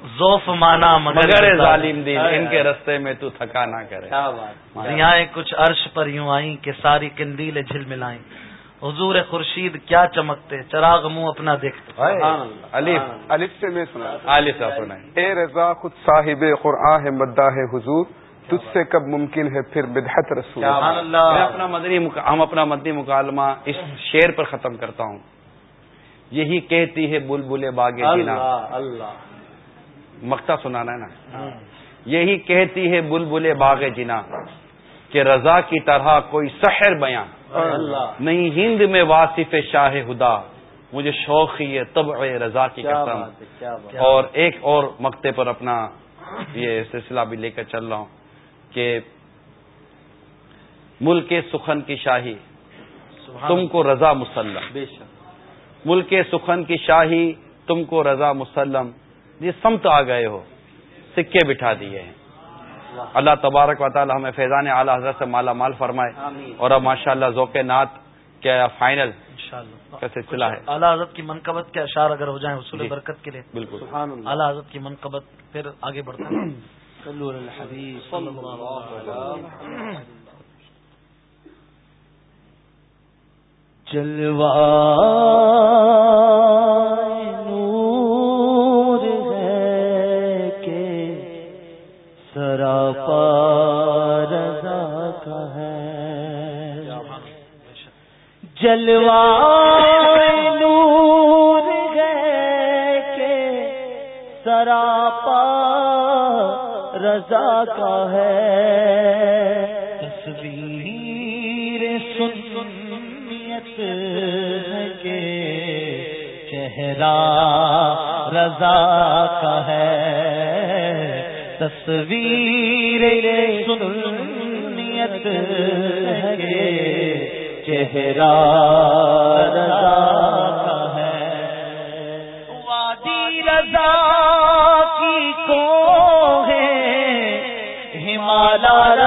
ذوف مانا مگر ظالم دین ان کے رستے میں تو تھکا نہ کرے۔ ضیائیں کچھ عرش پر یوں آئیں کہ ساری کندیل جھل ملائیں۔ حضور خورشید کیا چمکتے چراغ منہ اپنا دیکھتے۔ الف الف سے میں سنا علی صاحب سنائیں اے رضا خود صاحب قرآن ہے مداح ہے حضور۔ تجھ سے کب ممکن ہے پھر بدحت رسول؟ میں اپنا مدنی ہم اپنا مدنی مکالمہ اس شعر پر ختم کرتا ہوں۔ یہی کہتی ہے بلبل باغ اللہ۔ مکتا سنانا ہے نا؟ یہی کہتی ہے بلبل باغ جنا کہ رضا کی طرح کوئی سحر بیاں۔ نہیں ہند میں واصف شاہ ہدا۔ مجھے شوق ہی ہے طبع رضا کی قسم۔ اور ایک اور مقتے پر اپنا یہ سلسلہ بھی لے کر چل رہا ہوں کہ ملک سخن کی شاہی تم کو رضا مسلم۔ ملک سخن کی شاہی تم کو رضا مسلم۔ یہ سمت آ گئے ہو سکے بٹھا دیے ہیں۔ اللہ تبارک و تعالی ہمیں فیضان اعلی حضرت سے مالا مال فرمائے۔ آمین۔ اور اب ماشاء اللہ ذوق نعت کیا فائنل کا سلسلہ ہے۔ اعلیٰ حضرت کی منقبت کے اشعار اگر ہو جائیں حصول جی۔ برکت کے لیے۔ بالکل۔ سبحان اللہ۔ اعلیٰ حضرت کی منقبت پھر آگے بڑھتا ہے۔ صلو علی الحبیب۔ صلی اللہ علیہ وسلم۔ جلوہ۔ جلوہ نور ہے کہ سراپا رضا کا ہے۔ تصویر سنیت ہے کہ چہرہ رضا کا ہے۔ تصویر سنیت ہے چہرہ رضا کا ہے۔ وادی رضا کی کو ہے ہمالا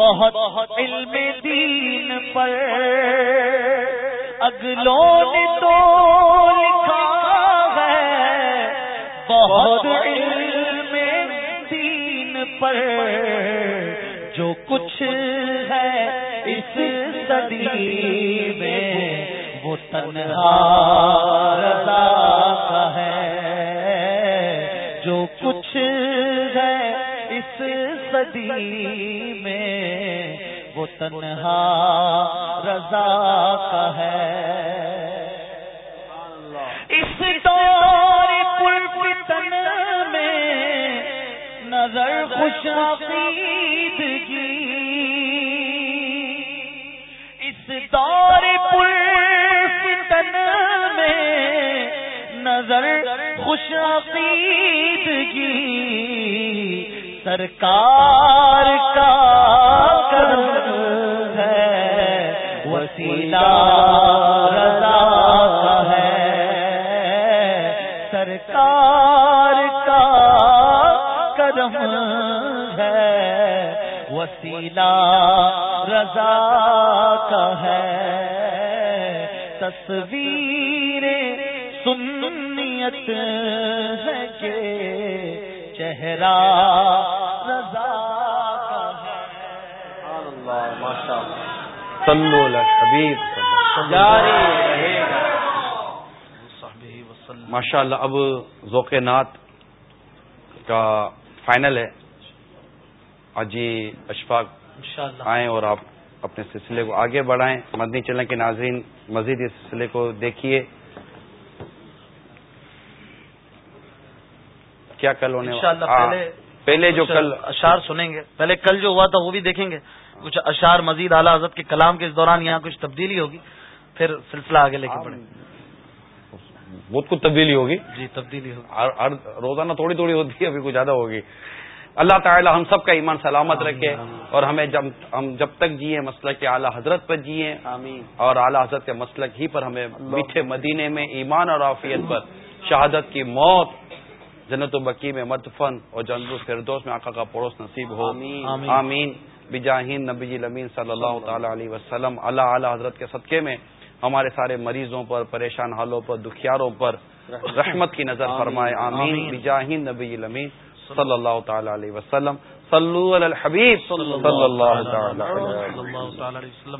بہت علم دین پر۔ اگلوں نے تو لکھا ہے، بہت علم دین پر۔ جو کچھ ہے اس صدی میں، وہ تنہا رضا کا ہے۔ جو کچھ ہے اس صدی میں تنہا رضا کا ہے۔ اس دور پر فتن میں نظر خوش عقیدگی اس دور پر فتن میں نظر خوش عقیدگی سرکار ماشاء اللہ اب ذوق نعت کا فائنل ہے۔ اجی اشفاق آئیں اور آپ اپنے سلسلے کو آگے بڑھائیں۔ مدنی چلنے کے ناظرین مزید اس سلسلے کو دیکھیے۔ کیا کل ہونے پہلے پہلے جو کل اشعار سنیں گے۔ پہلے کل جو ہوا تھا وہ بھی دیکھیں گے۔ کچھ اشعار مزید اعلیٰ حضرت کے کلام کے اس دوران یہاں کچھ تبدیلی ہوگی۔ پھر سلسلہ آگے لے کے بڑھیں۔ بہت کچھ تبدیلی ہوگی۔ جی تبدیلی ہوگی۔ روزانہ تھوڑی تھوڑی ہوتی ہے ابھی کچھ زیادہ ہوگی۔ اللہ تعالی ہم سب کا ایمان سلامت رکھے اور ہمیں جب ہم جب تک جیے مسلک کے اعلیٰ حضرت پر جیے اور اعلیٰ حضرت کے مسلک ہی پر ہمیں میٹھے مدینے میں ایمان اور عافیت پر شہادت کی موت جنت و بکی میں مدفن اور جنت الفردوس میں آقا کا پڑوس نصیب ہو۔ آمین۔ بجاہین نبی الامین صلی اللہ تعالی علیہ وسلم اللہ اعلیٰ حضرت کے صدقے میں ہمارے سارے مریضوں پر پریشان حالوں پر دکھیاروں پر رحمت کی نظر فرمائے آمین۔ بجاہین نبی الامین صلی اللہ تعالی علیہ وسلم صلو علی الحبیب صلی اللہ تعالی علیہ وسلم